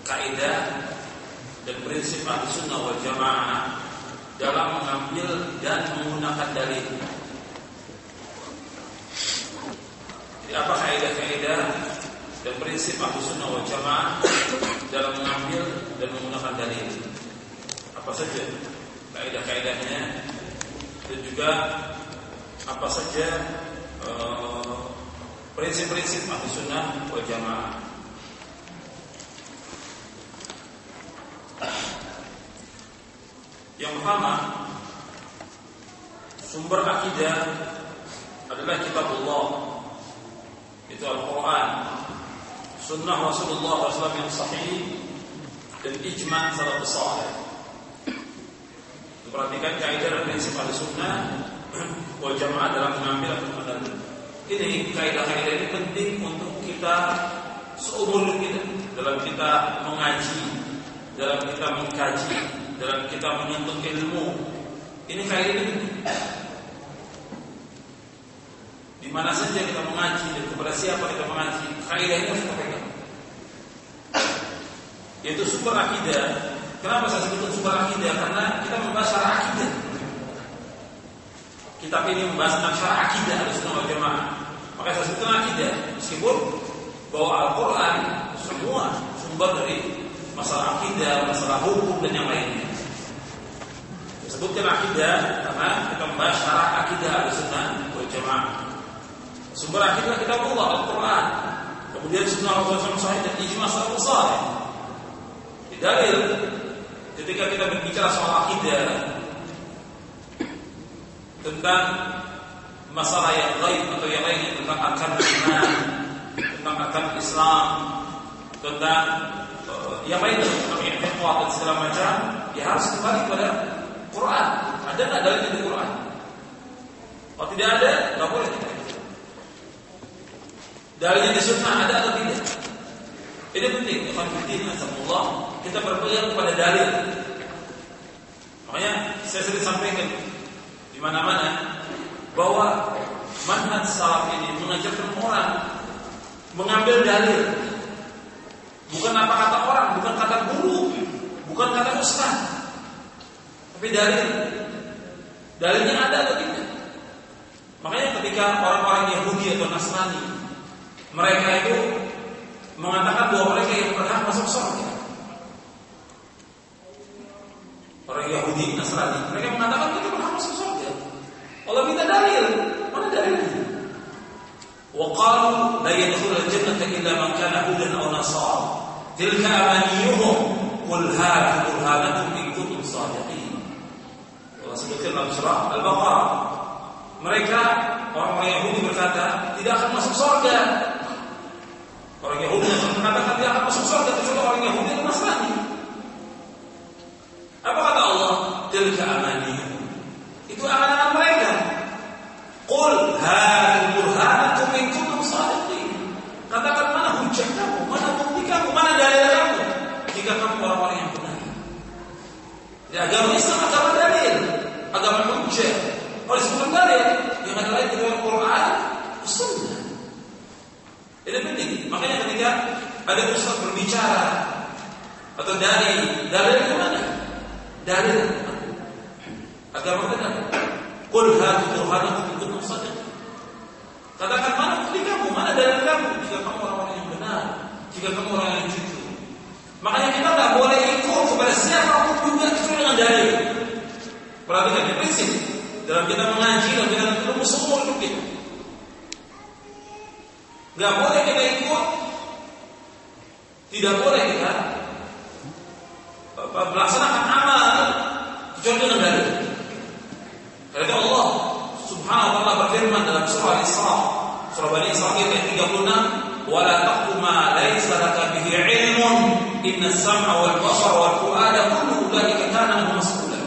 Kaidah dan prinsip Ahlussunnah wal Jamaah dalam mengambil dan menggunakan dalil. Jadi apa kaidah-kaidah dan prinsip ahlu sunnah wal jamaah dalam mengambil dan menggunakan dalil. Apa saja kaidah-kaidahnya dan juga apa saja eh, prinsip-prinsip ahlu sunnah wal jamaah. Yang pertama, sumber akidah adalah kitab Allah. Itu Al-Quran, sunnah Rasulullah SAW yang sahih dan ijma' salafus salih. Perhatikan kaidah dan prinsip al sunnah wal jamaah dalam mengambil mengambil. Ini kaidah-kaidah ini penting untuk kita seumur kita dalam kita mengaji, dalam kita mengkaji, dalam kita menuntut ilmu. Ini kaidah ini. Di mana saja kita mengaji dan kepada siapa kita mengaji, kaidah ini harus kita pegang. Yaitu sumber akidah. Kenapa saya sebutkan sumber akidah? Karena kita membahas syarah akidah. Kitab ini membahas tentang syarah akidah harus wal jamaah. Maka saya sebutkan akidah. Meskipun bahwa Al-Quran semua sumber dari masalah akidah, masalah hukum dan yang lainnya. Disebutkan akidah karena kita membahas syarah akidah harus wal jamaah. Sumber akidah kita Allah Al-Quran. Kemudian sunnah Rasulullah SAW dan ijma salafus salih. Di dalil ketika kita berbicara soal akidah tentang masalah yang lain atau yang lainnya tentang akan iman, tentang akan Islam, tentang uh, yang lainnya tentang i'tiqad dan segala macam, ya harus kembali kepada Quran. Ada nggak dalilnya di Quran? Kalau tidak ada, nggak boleh Dalilnya di sunnah ada atau tidak? Ini penting. Allah kita berpegang kepada dalil. Makanya saya sering sampaikan di mana-mana bahwa manhaj salaf ini mengajarkan orang mengambil dalil. Bukan apa kata orang, bukan kata guru, bukan kata ustaz. Tapi dalil. Dalilnya ada atau tidak? Makanya ketika orang-orang Yahudi atau Nasrani mereka itu mengatakan bahwa mereka yang berhak masuk surga. Orang Yahudi, Nasrani, mereka mengatakan kita berhak masuk surga. Allah minta dalil, mana dalilnya? وقالوا لا يدخل الجنة إلا من كان هودا أو نصارى تلك أمانيهم قل هاتوا برهانكم إن كنتم صادقين Allah sebutkan dalam surah Al-Baqarah mereka orang-orang Yahudi berkata tidak akan masuk surga Orang Yahudi mengatakan dia akan masuk surga kecuali orang Yahudi dan Nasrani. Apa kata Allah? Tilka amani. Itu amanah mereka. Qul hal burhanakum in kuntum shadiqin. Katakan mana hujah kamu, mana bukti kamu, mana dalil kamu jika kamu orang-orang yang benar. Ya, agama Islam agama dalil, agama hujah. Oleh sebab dalil yang ada lain dari Al-Quran, Sunnah. Ini penting. Makanya ketika ada ustaz berbicara atau dari dari mana? Dari agama kita. Qul hatu burhanakum in kuntum shadiqin. Katakan mana bukti kamu, mana dalil kamu jika kamu orang-orang yang benar, jika kamu orang yang jujur. Makanya kita tidak boleh ikut kepada siapa pun juga kecuali dengan dalil. Perhatikan ini prinsip dalam kita mengaji dan kita ilmu semua hidup kita. Gak boleh kita ikut. Tidak boleh kita Melaksanakan amal. Kecuali dengan dalil Karena Allah Subhanahu wa ta'ala berfirman dalam surah Al-Isra Surah Bani Israel ayat 36 Wala taquma laisa laka bihi ilmun Inna sam'a wal basar wal fu'ada Kullu ulaika kana mas'ula.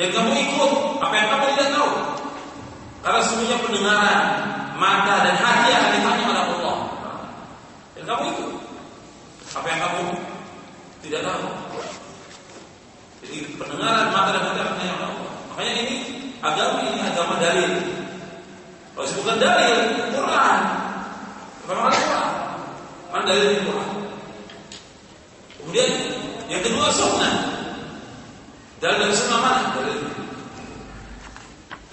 Jangan kamu ikut apa yang kamu tidak tahu? Karena semuanya pendengaran mata dan hati akan ditanya oleh Allah. Dan kamu itu apa yang kamu tidak tahu. Jadi pendengaran mata dan hati akan Allah. Makanya ini agama ini agama dalil. Kalau bukan dalil, Quran. Memang Quran. Mana dalil Quran? Kemudian yang kedua sunnah. Dalil dari sunnah mana? Dalil.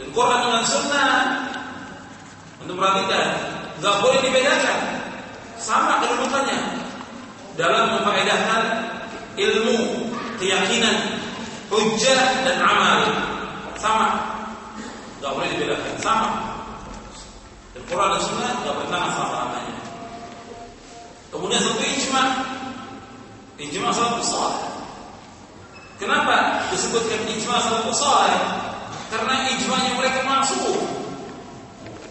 Dan Quran dengan sunnah untuk perhatikan nggak boleh dibedakan. Sama kedudukannya dalam memfaedahkan ilmu, keyakinan, hujah dan amal. Sama. Nggak boleh dibedakan. Sama. Dan Quran dan Sunnah nggak bertentangan sama namanya. Kemudian satu ijma, ijma salafus saleh. Kenapa disebutkan ijma salafus saleh? Karena ijma'nya mereka masuk.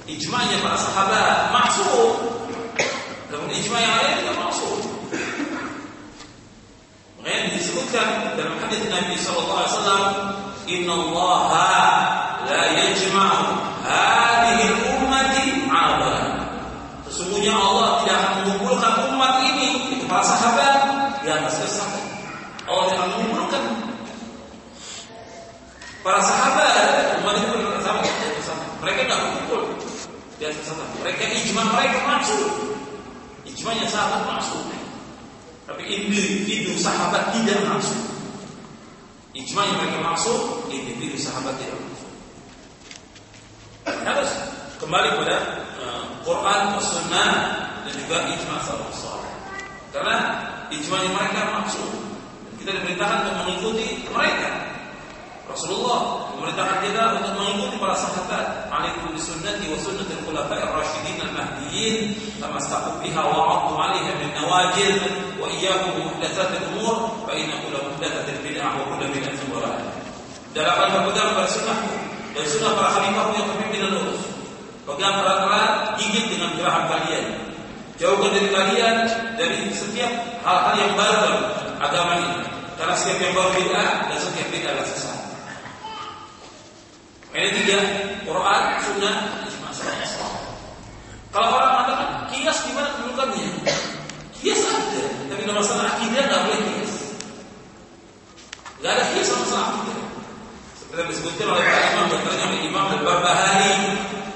Ijma'nya para sahabat masuk. Dan ijma' yang lain tidak masuk. Makanya disebutkan dalam hadis Nabi sallallahu alaihi wasallam, "Inna Allah la yajma'u hadhihi ummati 'ala." Sesungguhnya Allah tidak akan mengumpulkan umat ini, itu para sahabat, di atas. Allah tidak mengumpulkan para sahabat umat itu bersama mereka tidak berkumpul di atas kesesatan. Mereka ijma mereka masuk, ijmanya sahabat masuk. Tapi individu sahabat tidak masuk. Ijma yang mereka masuk, individu sahabat tidak masuk. Harus kembali pada uh, Quran, Sunnah dan juga ijma salafus saleh. Karena ijma yang mereka masuk. Kita diperintahkan untuk mengikuti mereka. Rasulullah memerintahkan kita untuk mengikuti para sahabat. Alaikum bisunnati wa sunnatil khulafa'ir rasyidin al-mahdiyyin tamassakuu biha wa 'addu 'alaiha bin nawajid wa iyyakum muhdatsatil umur fa inna kulla muhdatsatin bid'ah wa kullu bid'atin dhalalah. Dalam berpegang pada sunnahku dan sunnah para khalifahku yang terpimpin dan lurus. Pegang erat-erat, gigit dengan gerahan kalian. Jauhkan dari kalian dari setiap hal-hal yang baru agama ini. Karena setiap yang baru bid'ah dan setiap bid'ah adalah sesat. Ini tiga Quran, Sunnah, Ijma Kalau orang mengatakan kias gimana kedudukannya? Kias ada, tapi dalam masalah akidah nggak boleh kias. Nggak ada kias sama masalah akidah. Seperti yang disebutkan oleh Pak Imam bertanya oleh Imam Al-Barbahari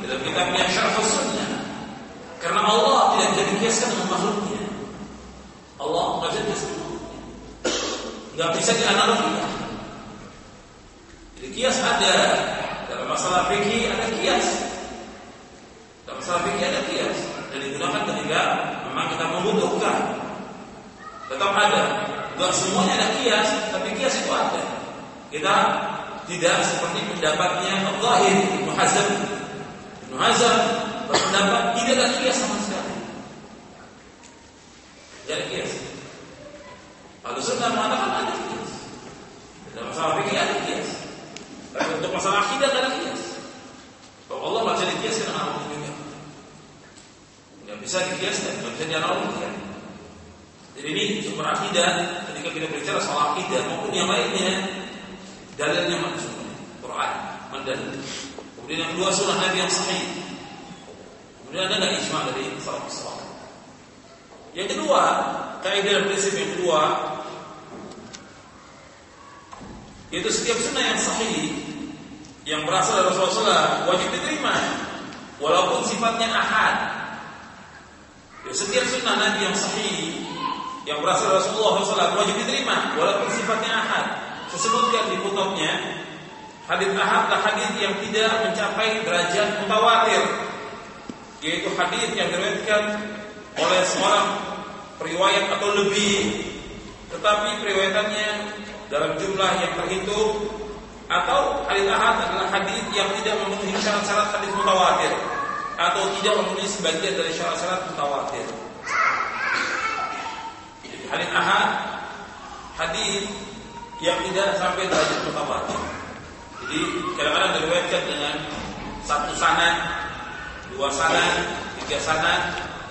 dalam kitabnya Syarh Sunnah. Karena Allah tidak bisa dikiaskan dengan makhluknya. Allah nggak bisa dikiaskan dengan makhluknya. Nggak bisa dianalogikan. Jadi kias ada, dalam masalah fikih ada kias. Dalam masalah fikih ada kias dan digunakan ketika memang kita membutuhkan. Tetap ada. Enggak semuanya ada kias, tapi kias itu ada. Kita tidak seperti pendapatnya Al-Zahir Ibnu Hazm. Berpendapat tidak ada kias sama sekali. Tidak kias. Kalau sunnah mengatakan ada kias. Dalam masalah fikih ada kias. Tapi untuk masalah akidah tidak ada kias. Kalau Allah baca dikiaskan dengan Allah juga. Tidak bisa dikiaskan, tidak bisa dianalogikan. Jadi ini sumber akidah ketika kita berbicara soal akidah maupun yang lainnya dalilnya mana semuanya? Quran, mendalil. Kemudian yang kedua sunnah Nabi yang sahih. Kemudian ada nggak ijma dari salafus saleh? Yang kedua, kaidah prinsip yang kedua yaitu setiap sunnah yang sahih yang berasal dari Rasulullah wajib diterima walaupun sifatnya ahad. Ya, setiap sunnah Nabi yang sahih yang berasal dari Rasulullah SAW wajib diterima walaupun sifatnya ahad. Sesebutkan di kutubnya hadis ahad adalah hadis yang tidak mencapai derajat mutawatir yaitu hadis yang diriwayatkan oleh seorang periwayat atau lebih tetapi periwayatannya dalam jumlah yang terhitung atau hadis ahad adalah hadis yang tidak memenuhi syarat-syarat hadis mutawatir atau tidak memenuhi sebagian dari syarat-syarat mutawatir. Hadis ahad hadis yang tidak sampai derajat mutawatir. Jadi kadang-kadang diriwayatkan dengan satu sanad, dua sanad, tiga sanad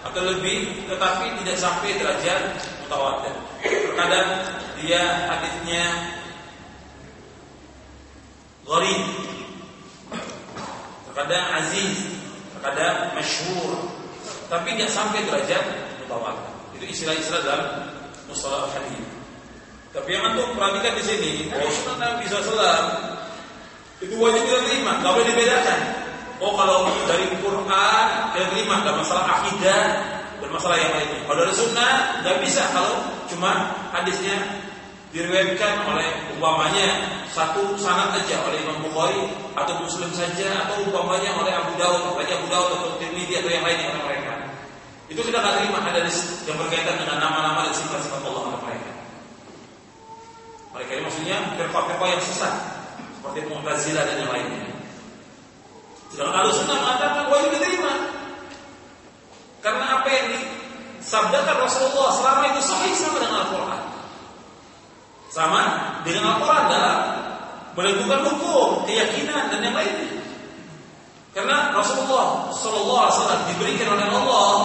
atau lebih, tetapi tidak sampai derajat mutawatir. Terkadang dia hadisnya gharib, terkadang aziz, terkadang masyhur, tapi tidak sampai derajat mutawatir. Itu istilah-istilah dalam mustalah hadis. Tapi yang antum perhatikan di sini, bahwa sunnah Nabi SAW itu wajib kita terima, nggak boleh dibedakan. Oh kalau dari Quran kita terima, nggak masalah akidah dan masalah yang lainnya. Kalau dari sunnah nggak bisa kalau cuma hadisnya diriwayatkan oleh umpamanya satu sanad saja oleh Imam Bukhari atau Muslim saja atau umpamanya oleh Abu Daud, oleh Abu Daud atau Tirmidzi atau yang lainnya oleh mereka. Itu kita nggak terima hadis yang berkaitan dengan nama-nama dan sifat-sifat Allah kepada mereka. Mereka ini maksudnya firqa-firqa yang sesat seperti Mu'tazilah dan yang lainnya. Sedangkan Ahlussunnah mengatakan wajib diterima. Karena apa yang disabdakan Rasulullah selama itu sahih sama dengan Al-Qur'an. Sama dengan Al-Qur'an dalam menentukan hukum, keyakinan dan yang lainnya. Karena Rasulullah Sallallahu Alaihi Wasallam diberikan oleh Allah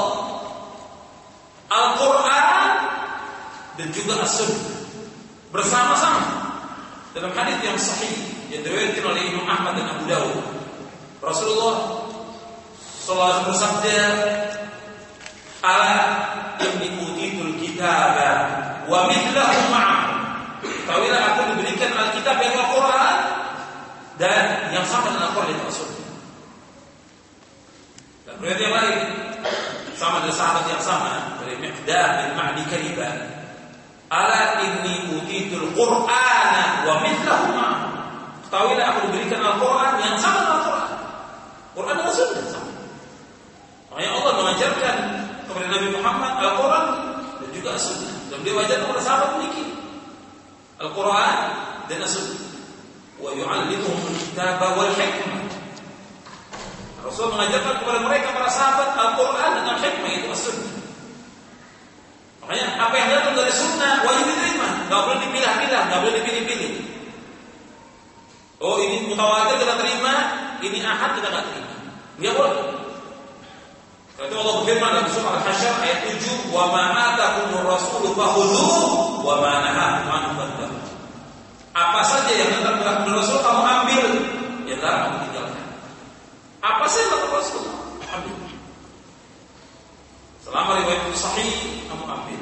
Al-Quran dan juga As-Sunnah bersama-sama dalam hadis yang sahih yang diriwayatkan oleh Imam Ahmad dan Abu Dawud. Rasulullah Sallallahu Alaihi Wasallam bersabda, "Ala inni utitul kitab wa mithlahu ma'ahu." Tahuilah aku diberikan Alkitab yang Al-Quran dan yang sama dengan Al-Quran itu As-Sunnah. Dan riwayat yang lain sama dari sahabat yang sama dari Miqdad bin Ma'di Kaliban. Ala inni utitul Qur'ana wa mithlahu ma'ahu. Ketahuilah aku diberikan Al-Quran yang sama dengan Al-Quran. Quran dan Sunnah sama. Makanya Allah mengajarkan kepada Nabi Muhammad Al-Quran dan juga Sunnah. Dan beliau wajarkan kepada sahabat memiliki Al-Quran dan Sunnah. Wa yu'allimuhum al-kitab wal hikmah. Rasul mengajarkan kepada mereka para sahabat Al-Quran dan Al-Hikmah itu As-Sunnah. Makanya apa yang datang dari Sunnah wajib diterima, nggak boleh dipilah-pilah, nggak boleh dipilih-pilih. Oh ini mutawatir kita terima, ini ahad kita nggak terima. Nggak boleh. Itu Allah berfirman dalam surah Al-Hasyr ayat 7, "Wa ma atakumur rasulu fakhudhuhu wa ma nahakum anhu fantahu." Apa saja yang datang Rasul kamu ambil, yang larang kamu tinggalkan. Apa saja kata Rasul, ambil. Selama riwayat itu sahih, kamu ambil.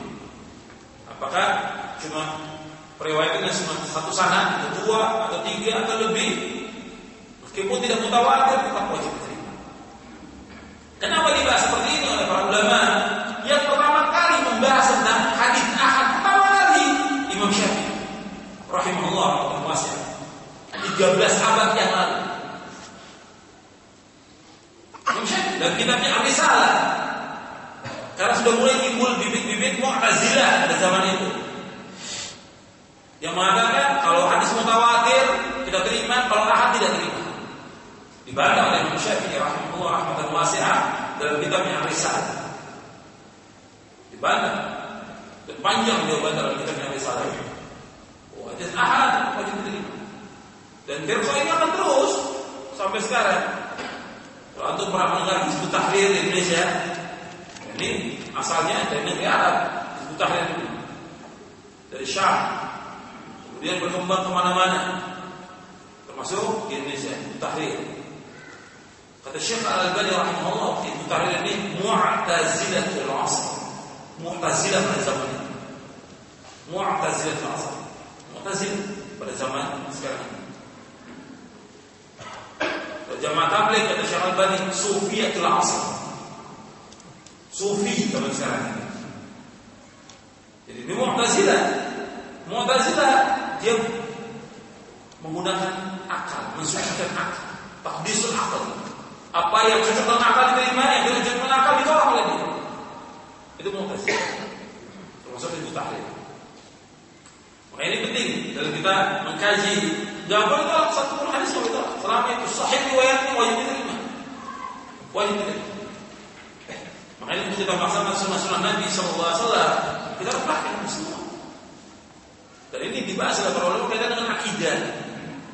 Apakah cuma periwayat ini cuma satu sana, atau dua, atau tiga, atau lebih? Meskipun tidak mutawatir, tetap wajib diterima. Kenapa dibahas seperti ini oleh para ulama? Yang pertama kali membahas tentang hadis ahad pertama kali Imam Syafi'i rahimahullah wasiat 13 abad yang lalu. Imam Syafi'i dan kitabnya Ar-Risalah. Karena sudah mulai timbul bibit-bibit Mu'tazilah pada zaman itu. Yang mengatakan kalau hadis mutawatir kita terima, kalau ahad tidak terima. Dibantah oleh Imam Syafi'i rahimahullah rahmatan wasi'ah dalam kitabnya Ar-Risalah. Dibantah. Dan panjang dia bantah dalam kitabnya Ar-Risalah. Oh, hadis ahad wajib diterima. Dan firqah ini akan terus sampai sekarang. Kalau antum pernah mendengar Tahrir di Indonesia, ini asalnya dari negeri Arab, Hizbut Tahrir ini. Dari Syam. Kemudian berkembang ke mana-mana. Termasuk di Indonesia, Tahrir. قال الشيخ الألباني رحمه الله في تعليل منه معتزلة العصر. معتزلة من الزمن. معتزلة العصر. معتزلة من الزمن جماعة تابلي قال الشيخ الألباني صوفية العصر صوفية كما سكرنا jadi معتزلة Mu'tazila. Mu'tazila dia menggunakan akal, mensucikan akal, takdisul akal. Apa yang dengan akal diterima, yang dengan akal ditolak oleh dia. Itu Mu'tazilah. Termasuk itu tahlil. Maka ini penting dalam kita mengkaji. Jangan boleh tolak satu pun hadis kalau tolak. Selama itu sahih riwayatnya wajib diterima. Wajib diterima. Makanya untuk kita melaksanakan sunnah-sunnah Nabi SAW, kita praktek semua. Dan ini dibahas oleh para ulama berkaitan dengan akidah.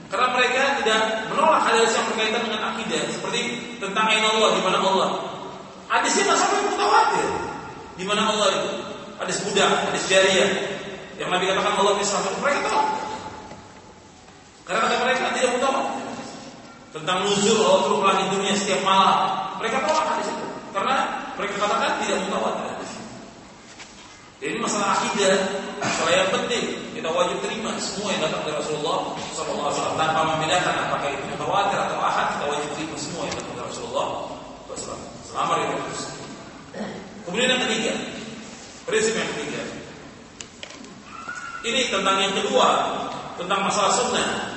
Karena mereka tidak menolak hadis yang berkaitan dengan akidah, seperti tentang ain Allah, di mana Allah. Hadisnya sampai mutawatir. Di mana Allah itu? Hadis budak, hadis jariah. Yang Nabi katakan Allah bisa mereka tolak. Karena kata mereka tidak mutawatir. Tentang nuzul Allah turun langit dunia setiap malam. Mereka tolak hadis itu. Karena mereka katakan tidak mutawatir. Jadi masalah akidah, masalah yang penting kita wajib terima semua yang datang dari Rasulullah SAW tanpa membedakan apakah itu mutawatir atau ahad kita wajib terima semua yang datang dari Rasulullah SAW selama. Kemudian yang ketiga, prinsip yang ketiga. Ini tentang yang kedua, tentang masalah sunnah.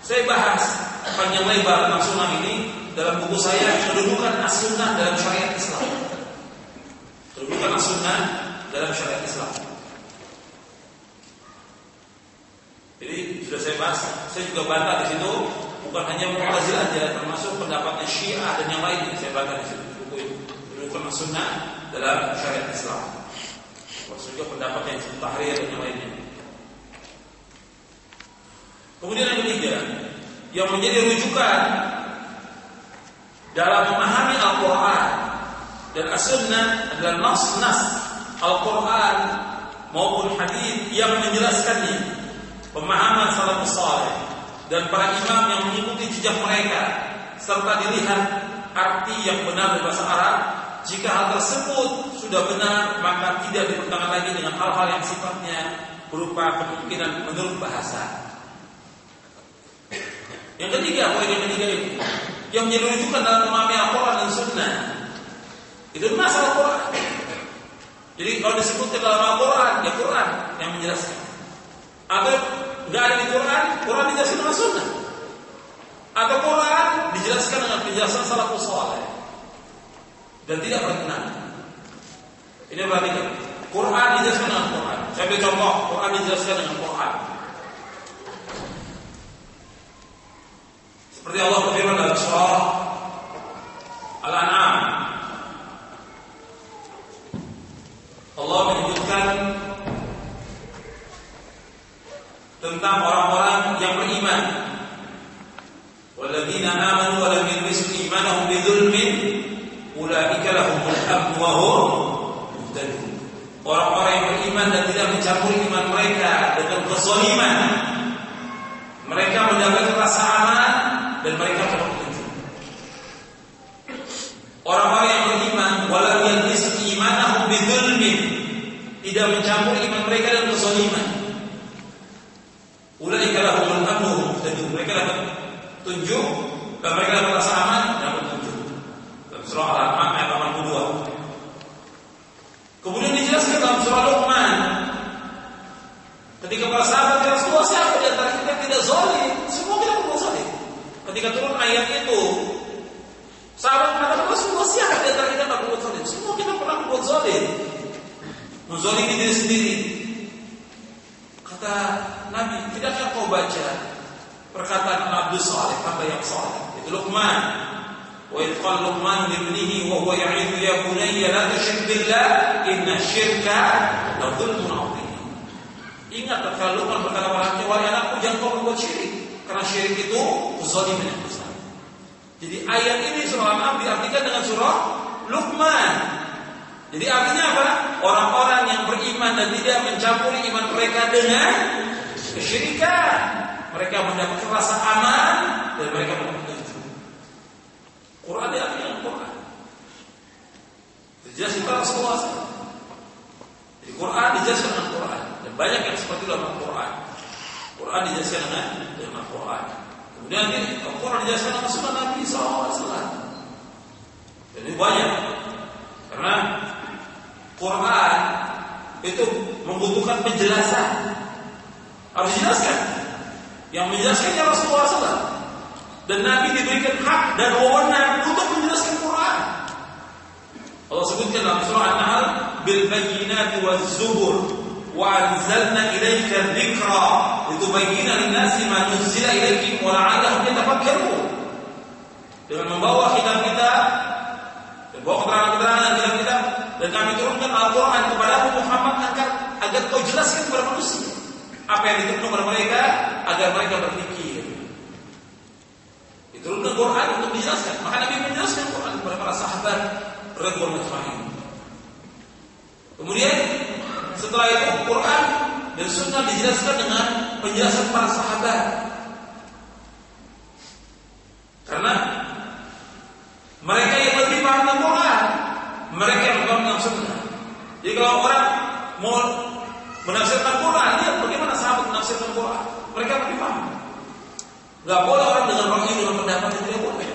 Saya bahas panjang lebar tentang sunnah ini dalam buku saya kedudukan as-sunnah dalam syariat Islam. Kedudukan sunnah dalam syariat Islam. Jadi sudah saya bahas, saya juga bantah di situ bukan hanya Mu'tazilah aja, termasuk pendapatnya Syiah dan yang lain saya bantah di situ buku itu. Kedudukan sunnah dalam syariat Islam. Termasuk juga pendapatnya yang Tahrir dan yang lainnya. Kemudian yang ketiga, yang menjadi rujukan dalam memahami Al-Quran dan As-Sunnah adalah nas-nas Al-Quran maupun hadis yang menjelaskannya pemahaman salafus saleh dan para imam yang mengikuti jejak mereka serta dilihat arti yang benar dari bahasa Arab jika hal tersebut sudah benar maka tidak dipertanyakan lagi dengan hal-hal yang sifatnya berupa kemungkinan menurut bahasa yang ketiga, poin yang ketiga ini yang menjadi rujukan dalam memahami Al-Quran dan Sunnah itu masalah Quran. Jadi kalau disebutkan dalam Al-Quran, ya Quran yang menjelaskan. Atau nggak ada di Quran, Quran dijelaskan dengan Sunnah. Atau Quran dijelaskan dengan penjelasan salafus saleh dan tidak berkenan. Ini berarti Quran dijelaskan dengan Quran. Saya beri contoh, Quran dijelaskan dengan Quran. Seperti Allah berfirman dalam surah Al-An'am. Allah menyebutkan tentang orang-orang yang beriman. Walladzina amanu wa lam yalbisu imanahum bidzulmin ulaika lahumul amn wa hum. Orang-orang yang beriman dan tidak mencampuri iman mereka dengan kezaliman. Mereka mendapat rasa aman dan mereka telah petunjuk. Orang-orang yang beriman walam yalbisu imanahum bidzulmin tidak mencampur iman mereka dengan kezaliman. Ulaika lahumul amnu muhtadun. Mereka dapat tunjuk dan mereka dapat rasa aman dan petunjuk. Dalam surah Al-An'am ayat 82. Kemudian dijelaskan dalam surah Luqman ketika para sahabat ya Rasulullah siapa di antara kita tidak zalim? Semua kita berbuat zalim. Ketika turun ayat itu, sahabat mengatakan Rasulullah siapa di antara kita tidak berbuat zalim? Semua kita pernah berbuat zalim. Menzalimi diri sendiri. Kata Nabi, tidakkah kau baca perkataan Abdul Saleh, hamba yang saleh? Itu Luqman. Wa qala Luqman li ibnihi wa huwa ya'idhu ya bunayya la tusyrik billah inna syirka la dzulmun 'adzim. Ingat ketika Luqman berkata kepada wahai anakku jangan kau berbuat syirik karena syirik itu kezaliman yang besar. Jadi ayat ini surah Al-An'am dengan surah Luqman. Jadi artinya apa? Orang-orang yang beriman dan tidak mencampuri iman mereka dengan kesyirikan. Mereka mendapat rasa aman dan mereka mendapat petunjuk. Quran diartikan Quran. Jelas itu Rasulullah Jadi Quran dijelaskan dengan Quran dan banyak yang seperti itu dalam Quran. Quran dijelaskan dengan dengan Al-Quran. Kemudian Al-Quran dijelaskan dengan Sunnah Nabi SAW. Ini banyak karena Quran itu membutuhkan penjelasan. Harus dijelaskan. Yang menjelaskannya Rasulullah SAW. Dan Nabi diberikan hak dan wewenang untuk menjelaskan Quran. Allah sebutkan dalam surah An-Nahl bil bayyinati waz zubur wa anzalna ilaika dzikra litubayyana lin-nasi ma nuzila ilaikum wa la'allahum yatafakkarun. Dengan membawa kitab-kitab dan bawa keterangan-keterangan dalam kitab dan kami turunkan Al-Quran kepada Muhammad agar agar kau jelaskan kepada manusia apa yang diturunkan kepada mereka agar mereka berpikir. Diturunkan Quran untuk dijelaskan. Maka Nabi menjelaskan Quran kepada para sahabat radhiyallahu anhum. Kemudian setelah itu Quran dan Sunnah dijelaskan dengan penjelasan para sahabat. Karena mereka yang lebih paham tentang Quran, mereka yang paham Sunnah. Jadi kalau orang mau menafsirkan Quran, lihat bagaimana sahabat menafsirkan Quran. Mereka lebih paham. Gak boleh orang dengan roh dengan pendapat yang tidak boleh.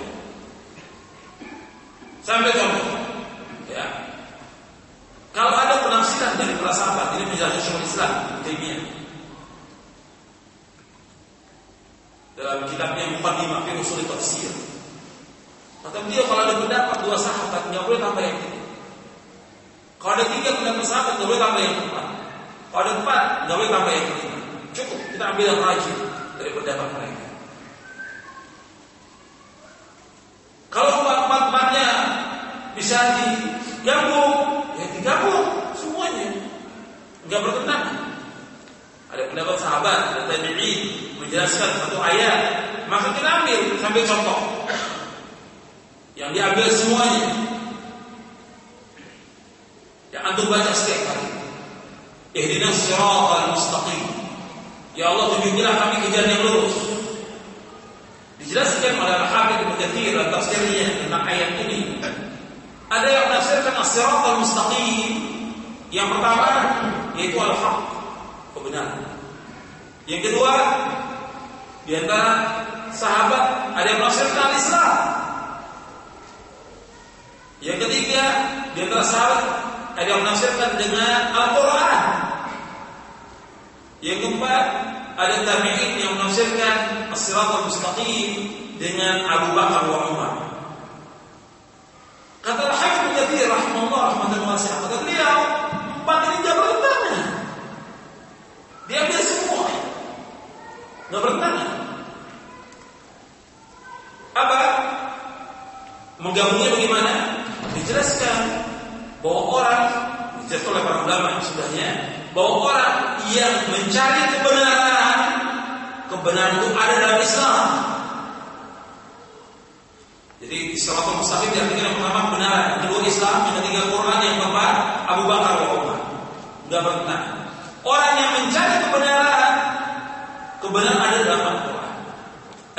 Sampai contoh, ya. Kalau ada penafsiran dari para sahabat, ini menjelaskan Syaikhul Islam Taimiyah. Dalam kitabnya Muqaddimah fi Ushul Tafsir. Kata dia kalau ada pendapat dua sahabat nggak boleh tambah yang ini. Kalau ada tiga pendapat sahabat, nggak boleh tambah yang keempat. Kalau ada empat, nggak boleh tambah yang kelima. Cukup kita ambil yang rajin dari pendapat mereka. Kalau empat-empatnya bisa digabung, ya digabung semuanya. Enggak bertentangan. Ada pendapat sahabat, ada tabi'in menjelaskan satu ayat, maka kita ambil sambil contoh. Yang diambil semuanya. Yang antum baca setiap hari. Ihdinas siratal mustaqim. Ya Allah tunjukilah kami ke jalan yang lurus. Dijelaskan oleh Al-Hafidz Ibnu dalam tafsirnya tentang ayat ini. Ada yang menafsirkan as-siratal mustaqim. Yang pertama yaitu al-haq, kebenaran. Yang kedua, di antara sahabat ada yang menafsirkan al-Islam. Yang ketiga, di antara ada yang menafsirkan dengan Al-Quran. Yang keempat, ada tabi'in yang menafsirkan as-siratal mustaqim dengan Abu Bakar wa Umar. Kata Al-Hafidz Katsir rahimahullah rahmatan wasi'ah. Kata beliau, empat ini tidak bertentangan. Diambil semua. Tidak bertentangan. Apa? Menggabungnya bagaimana? Dijelaskan bahwa orang dijelaskan oleh para ulama sudahnya bahwa orang yang mencari kebenaran kebenaran itu ada dalam Islam. Jadi Islam mustaqim diartikan yang pertama kebenaran, yang kedua Islam, yang ketiga Quran, yang keempat Abu Bakar wa Umar. Enggak bertentangan. Orang yang mencari kebenaran, kebenaran ada dalam Al-Quran.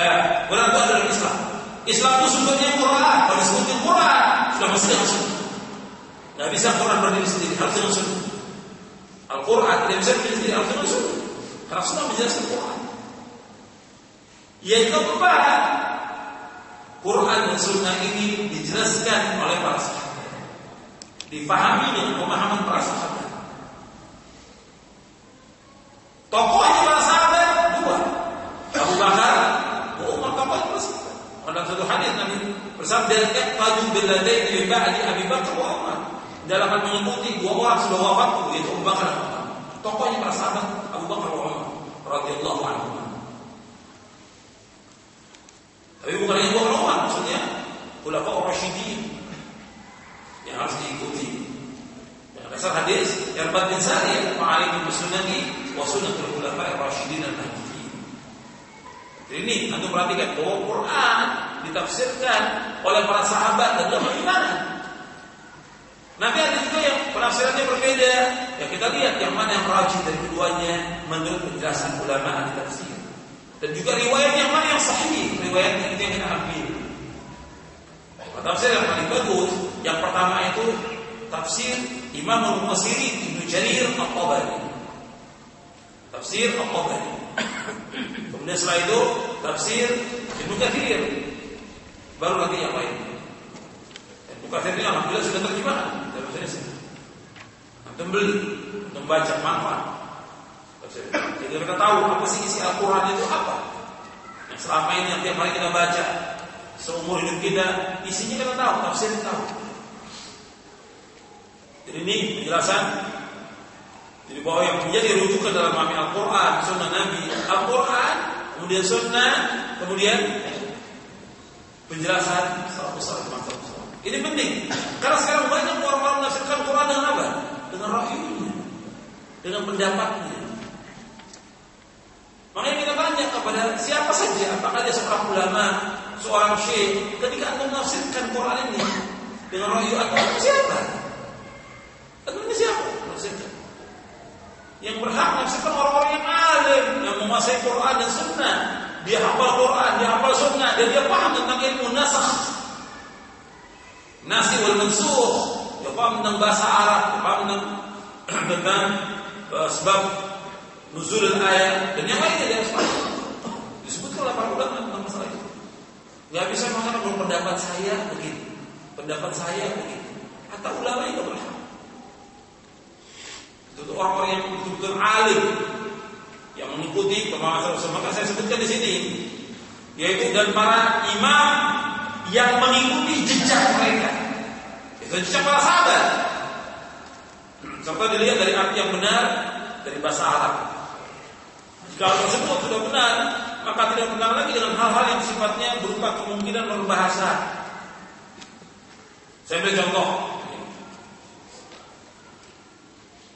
Eh, itu ada dalam Islam. Islam itu sumbernya Quran. Kalau disebutkan Quran, sudah pasti dengan sunnah. Gak bisa Quran berdiri sendiri, harus dengan sunnah. Al-Quran tidak bisa berdiri sendiri, harus dengan sunnah. Karena sunnah menjelaskan Quran. Yang keempat, Quran dan sunnah ini dijelaskan oleh para sahabat. Dipahami dengan pemahaman para sahabat. Tokohnya para sahabat dua. Abu Bakar, Umar tokohnya para sahabat. Dalam satu hadis Nabi bersabda, "Iqtadu billadaini min ba'di Abi Bakar wa Umar." Dalam hal mengikuti dua orang sudah wafat yaitu Abu Bakar dan Umar. Tokohnya para sahabat Abu Bakar wa Umar radhiyallahu anhu. Tapi bukan hanya dua Umar maksudnya Khulafaur Rasyidin yang harus diikuti. Yang dasar hadis Irbad bin Sariyah ma'alikum bisunnati wa sunnatul khulafa'ir rasyidin al-mahdiyyin. Ini antum perhatikan bahwa Quran ditafsirkan oleh para sahabat dan bagaimana? Nanti ada juga yang penafsirannya berbeda. Ya kita lihat yang mana yang rajin dari keduanya menurut penjelasan ulama ahli tafsir. Dan juga riwayat yang mana yang sahih, riwayat yang kita ambil. Tafsir yang paling bagus, yang pertama itu tafsir Imam Al-Muqasiri Ibnu Jarir Al-Tabari. Tafsir Al-Tabari. Kemudian setelah itu tafsir Ibnu Katsir. Baru lagi yang lain. Ibnu Katsir ini alhamdulillah sudah terjemahan dari bahasa Indonesia. Antum beli, antum baca manfaat. Jadi kita tahu apa sih isi Al-Quran itu apa. Yang selama ini yang tiap hari kita baca, seumur hidup kita, isinya kita tahu, tafsirnya tahu. Jadi ini penjelasan jadi bahwa yang menjadi rujukan dalam memahami Al-Quran, Sunnah Nabi, Al-Quran, kemudian Sunnah, kemudian penjelasan salafus salaf Ini penting karena sekarang banyak orang-orang menafsirkan Quran dengan apa? Dengan rakyunya, dengan pendapatnya. Makanya kita tanya kepada siapa saja, apakah dia seorang ulama, seorang syekh, ketika anda menafsirkan Quran ini dengan rayu atau siapa? Ini siapa? Menafsirkan. Yang berhak menafsirkan orang-orang yang alim, yang menguasai Quran dan Sunnah. Dia hafal Quran, dia hafal Sunnah, dan dia paham tentang ilmu nasakh. Nasi wal mansukh, dia paham tentang bahasa Arab, dia paham tentang tentang uh, sebab nuzul ayat dan yang lainnya dia harus paham. Disebutkan oleh para ulama tentang masalah itu. Gak bisa mengatakan bahwa pendapat saya begitu, pendapat saya begitu. Atau ulama itu berhak. Itu orang-orang yang betul-betul alim yang mengikuti pemahaman Rasul. Maka saya sebutkan di sini yaitu dan para imam yang mengikuti jejak mereka. Itu jejak para sahabat. serta dilihat dari arti yang benar dari bahasa Arab. Jika hal tersebut sudah benar, maka tidak benar lagi dengan hal-hal yang sifatnya berupa kemungkinan berbahasa. Saya beri contoh.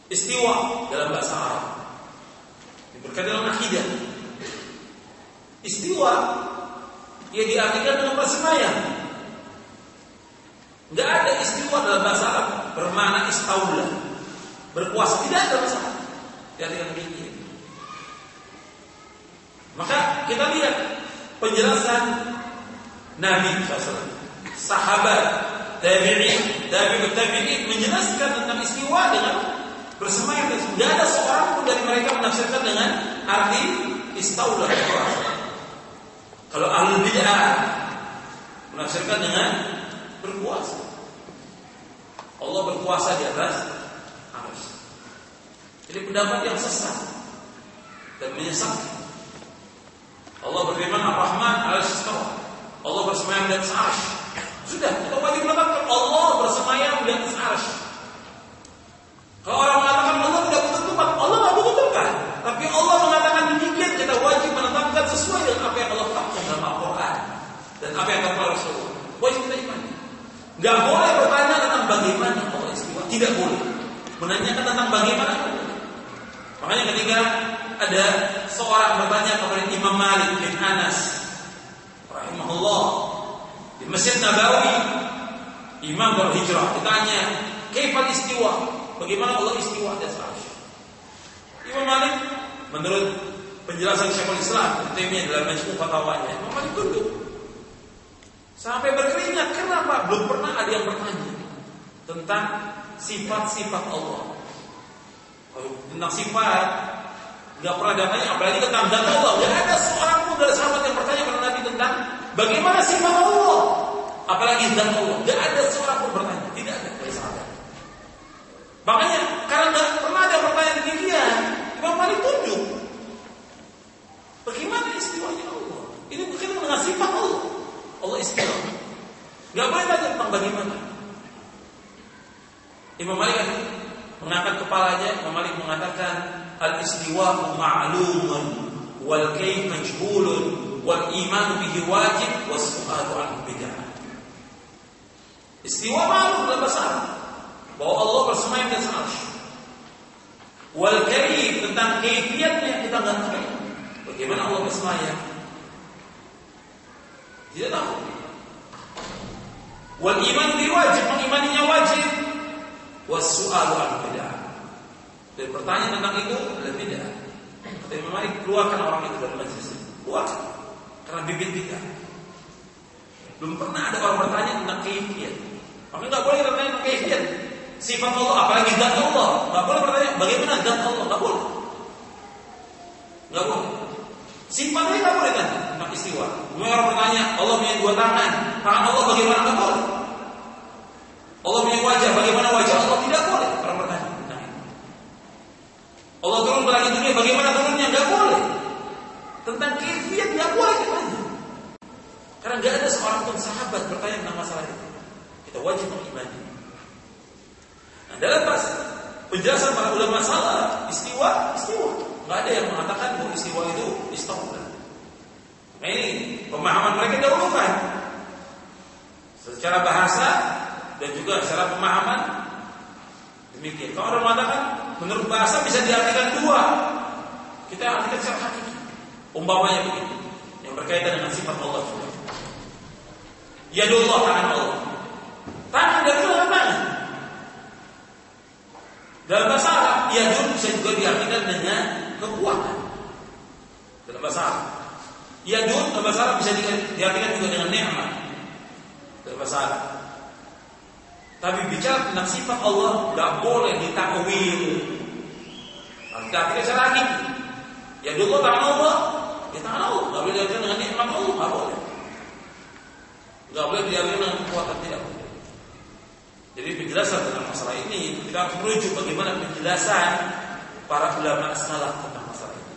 Istiwa dalam bahasa Arab. Berkaitan dengan akidah. Istiwa ia diartikan dengan bersemayam. Tidak ada istiwa dalam bahasa Arab bermakna istaula. Berkuasa tidak ada bahasa Arab. Diartikan begini. Maka kita lihat penjelasan Nabi SAW, sahabat, tabi'in, tabi'ut tabi'in menjelaskan tentang istiwa dengan bersemayam dan tidak ada seorang pun dari mereka menafsirkan dengan arti istaula berkuasa. Kalau ahli bid'ah menafsirkan dengan berkuasa. Allah berkuasa di atas arus. Jadi pendapat yang sesat dan menyesatkan. Allah berfirman Ar-Rahman al Allah bersemayam di atas. Sudah, kita wajib menetapkan Allah bersemayam di atas arsh. Kalau orang Tapi Allah mengatakan demikian, kita wajib menetapkan sesuai dengan apa yang Allah tetapkan dalam Al-Quran dan apa yang terpelai Rasulullah. Wajib kita imani. Gak boleh bertanya tentang bagaimana Allah istiwa. Tidak boleh. Menanyakan tentang bagaimana. Makanya ketika ada seorang bertanya kepada Imam Malik bin Anas rahimahullah di Masjid Nabawi Imam berhijrah ditanya kaifal istiwa bagaimana Allah istiwa atas Imam Malik menurut penjelasan Syekhul Islam Taimiyah dalam majmu fatwanya Imam Malik tunduk sampai berkeringat kenapa belum pernah ada yang bertanya tentang sifat-sifat Allah tentang sifat Gak pernah datanya apalagi tentang data Allah. Gak ada seorang pun dari sahabat yang bertanya kepada Nabi tentang bagaimana sifat Allah. Apalagi zat Allah. Gak ada seorang pun bertanya. Tidak ada dari sahabat. Makanya karena gak pernah ada pertanyaan demikian, Imam Malik tunjuk. Bagaimana istimewanya Allah? Ini berkaitan dengan sifat Allah. Allah istimewa. Gak boleh tanya tentang bagaimana. Imam Malik mengangkat kepalanya, Imam Malik mengatakan al-istiwa'u ma'lumun wal kayf majhulun wal iman bihi wajib was su'alu anhu bid'ah. Istiwa ma'lum dalam bahasa Arab bahwa Allah bersemayam di atas arsy. Wal tentang kaifiatnya kita nggak tahu. Bagaimana Allah bersemayam? Tidak tahu. Wal iman bihi wajib, mengimaninya wajib. Was su'alu anhu bid'ah. Dan bertanya tentang itu adalah beda. Kata Imam Malik, keluarkan orang itu dari majelis ini. Keluar. Karena bibit bid'ah. Belum pernah ada orang bertanya tentang keifiat. Maka nggak boleh bertanya tentang keifiat. Sifat Allah, apalagi zat Allah. Nggak boleh bertanya bagaimana zat Allah. Nggak boleh. Nggak boleh. Sifatnya nggak boleh kan tentang istiwa. Kemudian orang bertanya, Allah punya dua tangan. Tangan Allah bagaimana? Nggak boleh. Allah punya wajah, bagaimana wajah Allah? Tidak boleh. Orang bertanya. Allah turun ke langit dunia, bagaimana turunnya? Gak boleh. Tentang kefiat gak boleh ditanya. Karena gak ada seorang pun sahabat bertanya tentang masalah itu. Kita wajib mengimani. Nah, dalam pas penjelasan para ulama masalah istiwa, istiwa. Gak ada yang mengatakan bahwa istiwa itu istiwa. Nah ini pemahaman mereka dahulukan. Secara bahasa dan juga secara pemahaman demikian. Kalau orang mengatakan Menurut bahasa bisa diartikan dua. Kita artikan secara hakiki. Umpamanya begini, yang berkaitan dengan sifat Allah juga. Yadullah tangan Allah. Tangan dari itu tangan. Dalam bahasa Arab, yadul bisa juga diartikan dengan kekuatan. Dalam bahasa Arab. Yadul dalam bahasa Arab bisa diartikan juga dengan nikmat. Dalam bahasa Arab. Tapi bicara tentang sifat Allah tidak boleh ditakwil. Tidak salah lagi. Ya dulu tangan Allah, ya tangan Allah. Tidak boleh diartikan dengan nikmat Allah, tidak boleh. Tidak boleh diartikan dengan kekuatan tidak boleh. Jadi penjelasan tentang masalah ini kita harus merujuk bagaimana penjelasan para ulama salaf tentang masalah ini.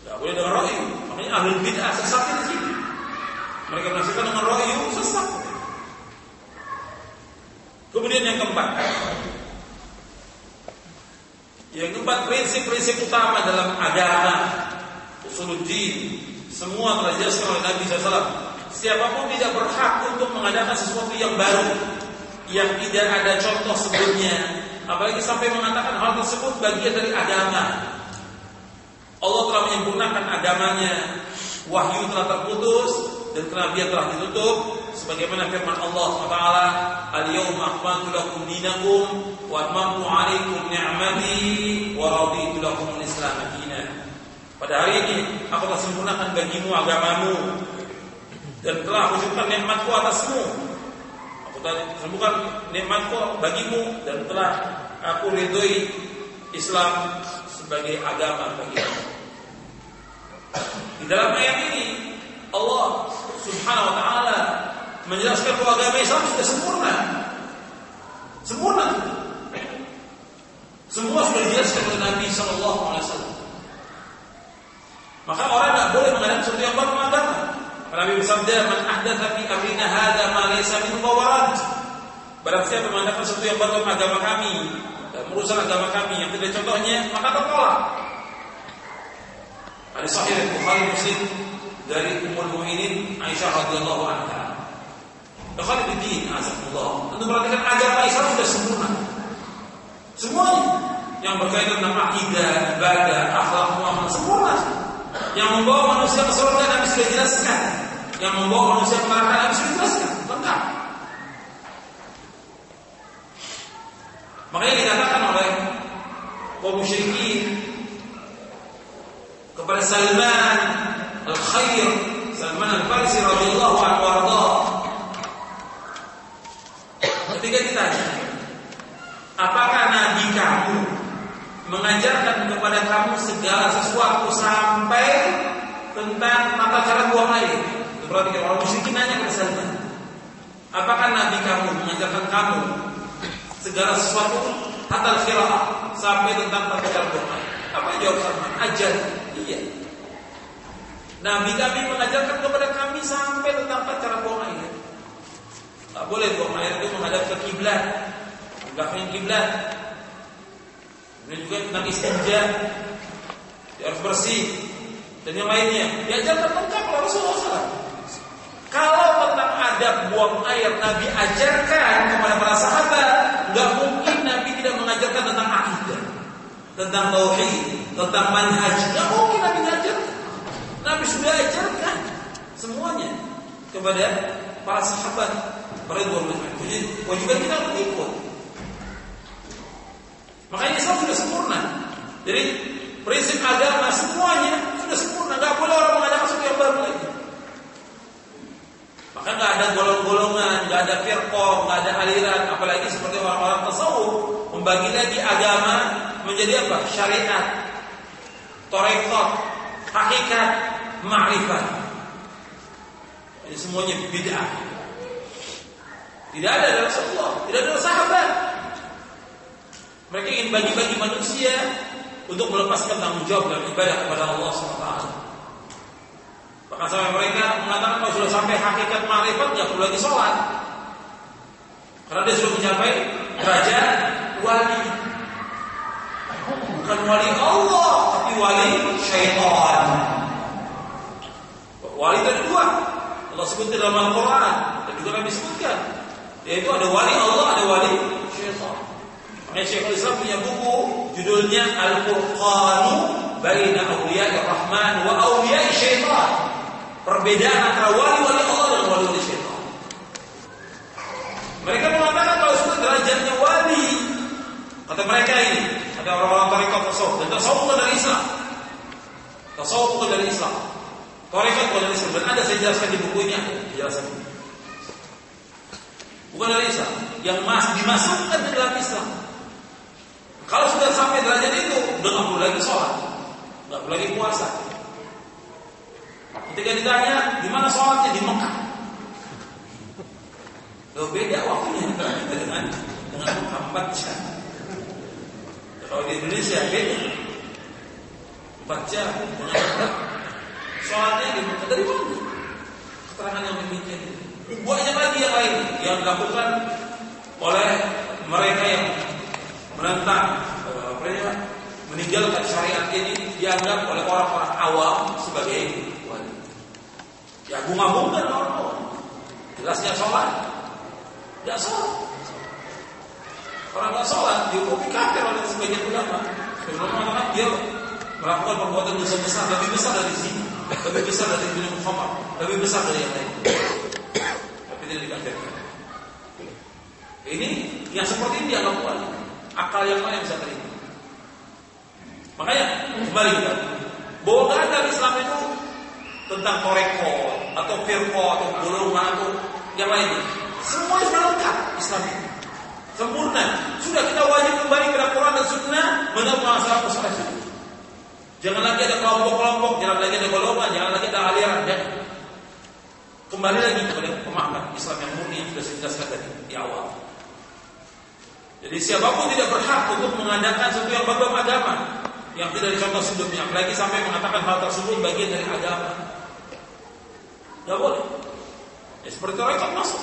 Tidak boleh dengan roh Makanya ahli bid'ah sesat di sini. Mereka menafsirkan dengan roh sesat. Kemudian yang keempat Yang keempat prinsip-prinsip utama dalam agama usuluddin semua telah dijelaskan oleh Nabi SAW. Siapa pun tidak berhak untuk mengadakan sesuatu yang baru yang tidak ada contoh sebelumnya, apalagi sampai mengatakan hal tersebut bagian dari agama. Allah telah menyempurnakan agamanya, wahyu telah terputus dan kenabian telah ditutup. Sebagaimana firman Allah Taala al-yawma akmaltu lakum dinakum wa atmamtu 'alaikum ni'mati wa raditu lakum al-islam pada hari ini aku telah sempurnakan bagimu agamamu dan telah cukupkan nikmatku atasmu telah sempurnakan nikmatku bagimu dan telah aku ridhoi Islam sebagai agama bagimu di dalam ayat ini Allah Subhanahu wa taala menjelaskan bahwa agama Islam sudah sempurna. Sempurna. Semua sudah dijelaskan oleh Nabi Shallallahu Alaihi Wasallam. Maka orang tidak boleh mengadakan sesuatu yang baru agama. Nabi bersabda, "Man ahdatha fi amrina hadza ma laysa min fawarat." Barang siapa mengadakan sesuatu yang dalam agama kami, merusak agama kami yang tidak contohnya, maka tertolak. Ada sahih Bukhari Muslim dari Ummul Mukminin Aisyah radhiyallahu anha. Ikhwan fillah, azakumullah. Untuk perhatikan agama Islam sudah sempurna. Semuanya yang berkaitan dengan akidah, ibadah, akhlak, muamalah sempurna. Yang membawa manusia ke surga Nabi sudah jelaskan. Yang membawa manusia ke neraka Nabi sudah jelaskan. Lengkap. Makanya dikatakan oleh kaum musyrikin kepada Salman Al-Khair Salman Al-Farisi radhiyallahu anhu warda Ketika ditanya Apakah Nabi kamu Mengajarkan kepada kamu segala sesuatu Sampai Tentang tata cara buang air Berarti orang musyrikin nanya kepada Salman Apakah Nabi kamu mengajarkan kamu Segala sesuatu Hatta khira'ah Sampai tentang tata cara buang air Apa jawab Salman? Ajar Iya Nabi kami mengajarkan kepada kami sampai tentang cara buang air. Tak boleh buang air itu menghadap ke kiblat, belakang kiblat. Dan juga tentang istinja, dia harus bersih dan yang lainnya. Diajarkan lengkap oleh Rasulullah SAW. Kalau tentang adab buang air Nabi ajarkan kepada para sahabat, nggak mungkin Nabi tidak mengajarkan tentang akidah, tentang tauhid, tentang manhaj. Nggak mungkin Nabi mengajarkan. Nabi sudah ajarkan semuanya kepada para sahabat Ridwanullah Jadi wajiban kita untuk ikut. Makanya Islam sudah sempurna. Jadi prinsip agama semuanya sudah sempurna. Gak boleh orang mengadakan sesuatu yang baru lagi. Maka nggak ada golong-golongan, nggak ada firqah, nggak ada aliran, apalagi seperti orang-orang tasawuf membagi lagi agama menjadi apa? Syariat, torekot, hakikat, ma'rifat. Ini semuanya bid'ah. Tidak ada dalam Rasulullah, tidak ada dalam sahabat. Mereka ingin bagi-bagi manusia untuk melepaskan tanggung jawab dalam ibadah kepada Allah SWT. Bahkan sampai mereka mengatakan kalau sudah sampai hakikat ma'rifat nggak perlu lagi sholat. Karena dia sudah mencapai derajat wali. Bukan wali Allah, tapi wali syaitan. Wali itu ada dua. Allah sebut dalam Al-Quran dan juga Nabi sebutkan. Yaitu ada wali Allah, ada wali syaitan. Makanya Syekhul Islam punya buku judulnya Al-Furqanu Baina Awliya Rahman wa Awliya Syaitan. Perbedaan antara wali-wali Allah dan wali-wali syaitan. Mereka mengatakan kalau sudah derajatnya wali, kata mereka ini, ada orang-orang tarekat tasawuf dan tasawuf bukan dari Islam. Tasawuf bukan dari Islam. Tarekat bukan dari Islam dan ada saya jelaskan di buku ini, jelaskan. Bukan dari Islam, yang masih dimasukkan ke dalam Islam. Kalau sudah sampai derajat itu, udah nggak perlu lagi sholat, nggak perlu lagi puasa. Ketika ditanya, di mana sholatnya di Mekah? Loh beda waktunya dengan dengan empat jam. Kalau di Indonesia beda empat jam dengan empat. Sholatnya di Mekah dari mana? Keterangan yang demikian. Banyak lagi yang lain yang dilakukan oleh mereka yang menentang apa ya, meninggalkan syariat ini dianggap oleh orang-orang awam sebagai wali. Ya bunga-bunga orang awam. Jelasnya sholat. Tidak sholat. Orang nggak sholat dihukumi kafir oleh sebagian ulama. Ulama mengatakan dia melakukan perbuatan dosa besar lebih besar dari sini, lebih besar dari minum khamar, lebih besar dari yang lain. Tapi tidak dikafirkan. Ini yang seperti ini dianggap wali. Akal yang mana yang bisa terima? Makanya kembali kita bahwa ada Islam itu tentang toreko atau firqo atau golongan atau yang lainnya. Semua sudah lengkap Islam ini. Sempurna. Sudah kita wajib kembali kepada Quran dan Sunnah mengenai masalah masalah itu. Jangan lagi ada kelompok-kelompok, jangan lagi ada golongan, jangan lagi ada aliran. Jangan. Kembali lagi kepada pemahaman Islam yang murni yang sudah saya jelaskan tadi di awal. Jadi siapa pun tidak berhak untuk mengadakan sesuatu yang bab agama yang tidak dicontoh sebelumnya, apalagi sampai mengatakan hal tersebut bagian dari agama. Tidak boleh. Ya, seperti orang masuk,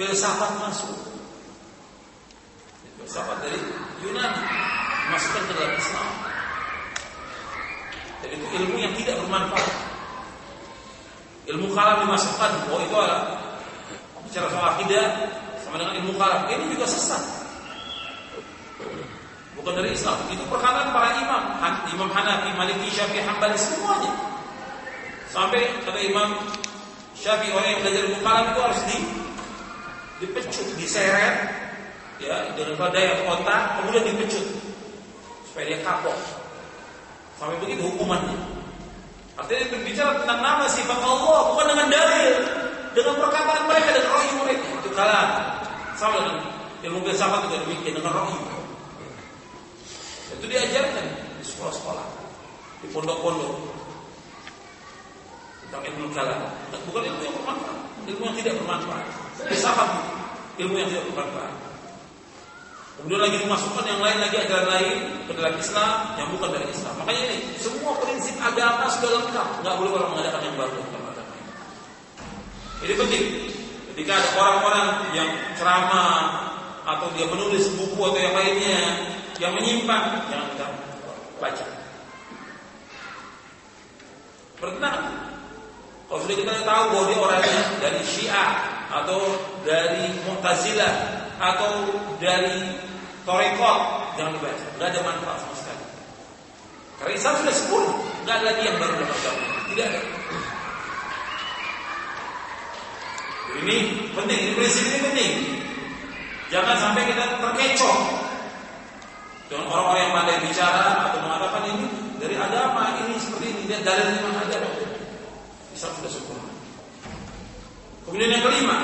filsafat masuk, filsafat dari Yunani masukkan ke dalam Islam. Jadi itu ilmu yang tidak bermanfaat. Ilmu kalam dimasukkan, oh itu adalah bicara soal akidah sama dengan ilmu kalam. Ini juga sesat bukan dari Islam. Itu perkataan para imam, Imam Hanafi, Maliki, Syafi'i, Hambali semuanya. Sampai kata Imam Syafi'i orang yang belajar ilmu kalam itu harus di dipecut, diseret ya dengan atau otak, kemudian dipecut supaya dia kapok. Sampai begitu hukumannya. Artinya berbicara tentang nama sifat Allah bukan dengan dalil, dengan perkataan mereka dan roh mereka. Itu kalam. Sama dengan ilmu filsafat juga demikian dengan roh itu diajarkan di sekolah-sekolah, di pondok-pondok tentang ilmu kalam. Bukan ilmu yang bermanfaat, ilmu yang tidak bermanfaat. Filsafat ilmu yang tidak bermanfaat. Kemudian lagi dimasukkan yang lain lagi ajaran lain ke dalam Islam yang bukan dari Islam. Makanya ini semua prinsip agama sudah lengkap, nggak boleh orang mengadakan yang baru dalam agama ini. Penting. Ketika ada orang-orang yang ceramah atau dia menulis buku atau yang lainnya yang menyimpang jangan kita baca. Pertentangan. Kalau sudah kita tahu bahwa dia orangnya dari Syiah atau dari Mu'tazilah atau dari Torekot, jangan dibaca. Tidak ada manfaat sama sekali. Karena Islam sudah sempurna, tidak ada lagi yang baru dapat. Tidak ada. Ini penting, ini prinsip ini penting. Jangan sampai kita terkecoh dengan orang-orang yang pandai bicara atau mengatakan ini dari agama ini seperti ini dia dalil mana aja Islam sudah sempurna. Kemudian yang kelima,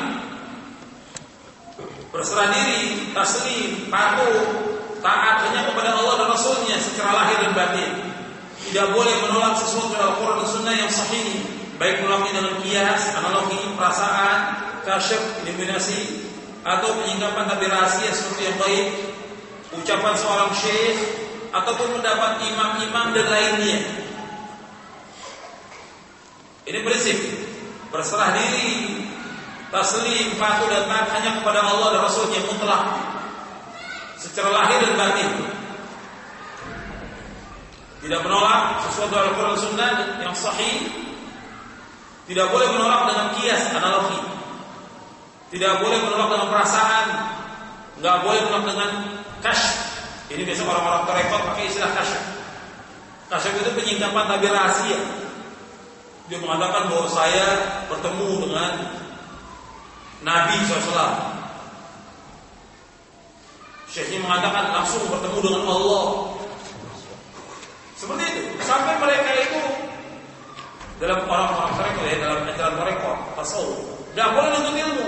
berserah diri, taslim, patuh, taat hanya kepada Allah dan Rasulnya secara lahir dan batin. Tidak boleh menolak sesuatu dari Al-Quran dan Sunnah yang sahih, baik melalui dengan kias, analogi, perasaan, kasyaf, eliminasi, atau penyingkapan tapi rahasia sesuatu yang baik, ucapan seorang syekh ataupun mendapat imam-imam dan lainnya. Ini prinsip berserah diri, taslim, patuh dan taat hanya kepada Allah dan Rasul yang mutlak secara lahir dan batin. Tidak menolak sesuatu Al-Quran Sunnah yang sahih. Tidak boleh menolak dengan kias analogi. Tidak boleh menolak dengan perasaan. Nggak boleh menolak dengan kash. Ini biasa orang-orang terekot pakai istilah kash. Kash itu penyingkapan tabi rahasia. Dia mengatakan bahwa saya bertemu dengan Nabi SAW. Syekhnya mengatakan langsung bertemu dengan Allah. Seperti itu. Sampai mereka itu dalam orang-orang mereka ya dalam ajaran mereka tasawuf. Tidak boleh nuntut ilmu.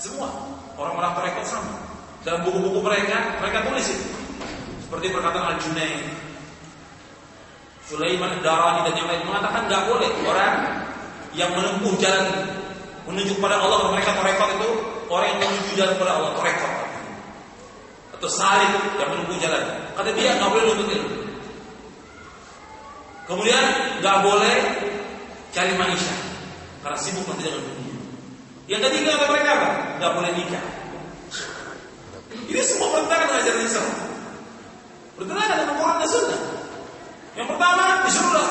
Semua. Orang-orang mereka sama. Dalam buku-buku mereka, mereka tulis itu. Seperti perkataan Al-Junaid, Sulaiman Darani dan yang lain mengatakan nggak boleh orang yang menempuh jalan menuju kepada Allah mereka torekot itu orang yang menuju jalan kepada Allah torekot atau salib yang menempuh jalan. Kata dia nggak boleh nuntut ilmu kemudian nggak boleh cari maisha karena sibuk nanti dengan dunia yang ketiga kata mereka apa? Gak boleh nikah. Ini semua bertentangan dengan ajaran Islam. Bertentangan dengan Quran dan Sunnah. Yang pertama disuruh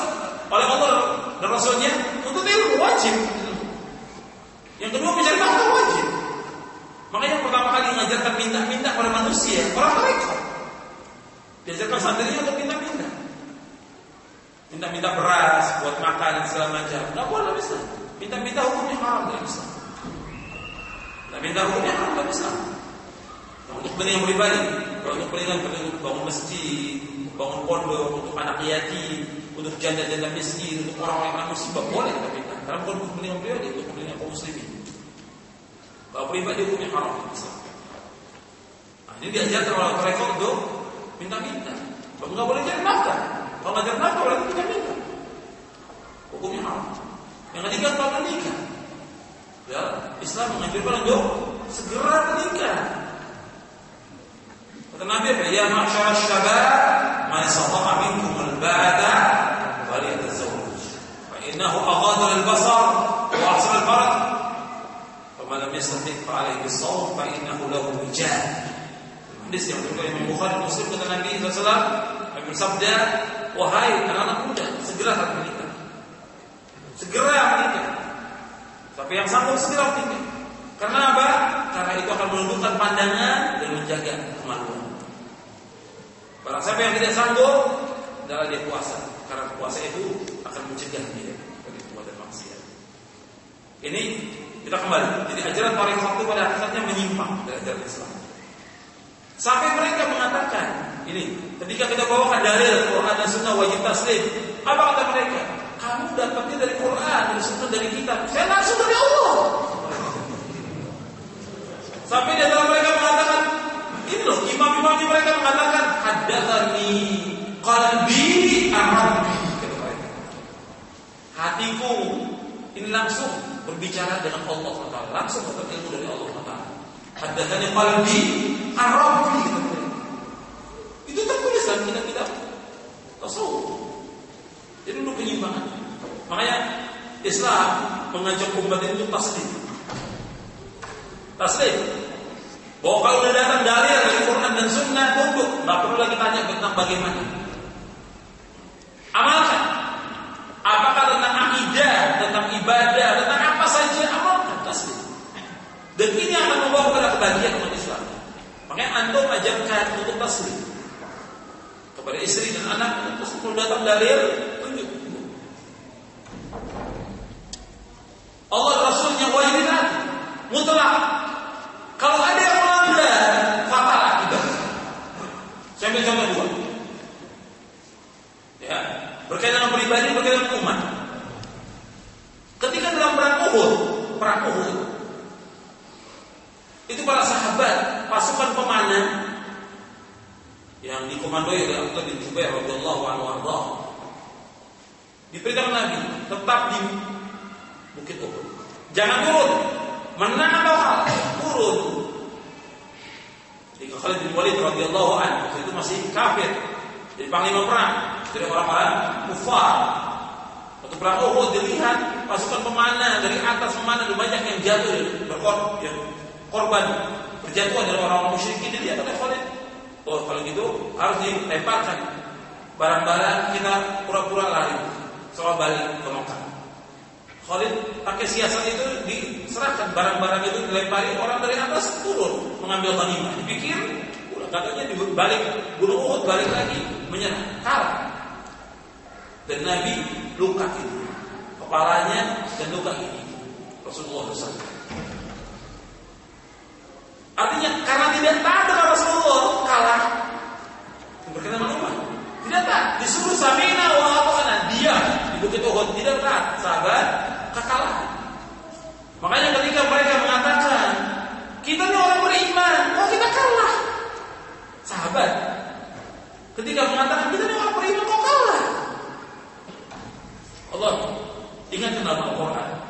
oleh Allah dan Rasulnya untuk ilmu wajib. Yang kedua mencari nafkah wajib. Makanya yang pertama kali mengajarkan minta-minta pada manusia, orang mereka. Diajarkan santrinya untuk minta-minta. Minta-minta beras buat makan segala macam. Tidak boleh bisa. Minta-minta hukumnya haram dalam Islam. Nah, minta hukumnya haram dalam Islam. Untuk kepentingan pribadi, untuk kepentingan bangun masjid, bangun pondok, untuk anak yatim, untuk janda-janda miskin, untuk orang-orang yang musibah boleh kita minta. Karena bukan kepentingan pribadi, untuk kepentingan kaum muslimin. Kalau pribadi hukumnya haram Islam. Nah, ini diajarkan oleh mereka untuk minta-minta. Kalau nggak boleh jadi nafkah. Kalau nggak jadi nafkah berarti minta-minta. Hukumnya haram. Yang ketiga kalau menikah. Ya, Islam menganjurkan untuk segera menikah. Kata Nabi? Ya masyarakat syabab, man istata'a minkum al-ba'da falyatazawwaj. Fa innahu aghadha lil-basar wa ahsan al-farj. Faman lam yastati' fa alayhi bis-sawm fa innahu lahu wijah. Hadis yang diriwayatkan Imam Bukhari Muslim kata Nabi sallallahu Nabi bersabda, "Wahai anak-anak muda, segera menikah." Segera menikah. Tapi yang sanggup segera menikah. Karena apa? Karena itu akan menundukkan pandangan dan menjaga kemaluan. Barang siapa yang tidak sanggup, adalah dia puasa. Karena puasa itu akan mencegah dia dari perbuatan maksiat. Ini kita kembali. Jadi ajaran tarekat itu pada akhirnya menyimpang dari ajaran Islam. Sampai mereka mengatakan, ini ketika kita bawakan dalil Quran dan Sunnah wajib taslim, apa kata mereka? Kamu dapatnya dari Quran, dari Sunnah, dari kitab. Saya langsung dari Allah. Sampai di antara mereka mengatakan, ini loh, imam-imam mereka mengatakan, amrabbi kata mereka. Hatiku ini langsung berbicara dengan Allah Taala, langsung dapat ilmu dari Allah qalbi amrabbi kata mereka. Itu tertulis dalam kitab-kitab tasawuf. Jadi untuk penyimpangan. Makanya Islam mengajak umat itu taslim. Taslim. Bahwa kalau udah datang dalil dari Quran dan Sunnah tunduk, nggak perlu lagi tanya tentang bagaimana. Amalkan. Apakah tentang akidah, tentang ibadah, tentang apa saja amalkan taslim. Dan ini akan membawa kepada kebahagiaan umat Islam. Makanya antum ajarkan untuk taslim kepada istri dan anak untuk kalau datang dalil tunjuk. Allah Rasulnya wajib mutlak. Kalau ada yang melanggar, fatal akibat. Saya ambil contoh dua. Ya, berkaitan dengan pribadi, berkaitan dengan umat. Ketika dalam perang Uhud, perang Uhud, itu para sahabat, pasukan pemanah yang dikomandoi oleh Abdullah bin Jubair radhiyallahu anhu arda diperintahkan Nabi tetap di Bukit Uhud. Jangan turun. Menang atau kalah? Turun. Jadi Khalid bin Walid radhiyallahu anhu itu masih kafir. Jadi panglima perang dari orang-orang kufar. Waktu perang Uhud dilihat pasukan pemanah dari atas pemanah ada banyak yang jatuh berkorban, yang korban berjatuhan dari orang-orang musyrikin dilihat oleh Khalid Oh kalau gitu harus dilemparkan barang-barang kita pura-pura lari soal balik ke Mekah. Khalid pakai siasat itu diserahkan barang-barang itu dilempari orang dari atas turun mengambil ghanimah. Dipikir katanya di balik gunung Uhud balik lagi menyerah kalah. Dan Nabi luka itu kepalanya dan luka ini Rasulullah SAW. Artinya karena tidak taat dengan Rasulullah kalah. Berkenaan dengan umat. Tidak taat. Disuruh samina wa ata'ana. Dia di Bukit Uhud tidak taat. Sahabat kekalahan. Makanya ketika mereka mengatakan kita ini orang beriman, kok kita kalah? Sahabat ketika mengatakan kita ini orang beriman, kok kalah? Allah ingat dalam Al-Quran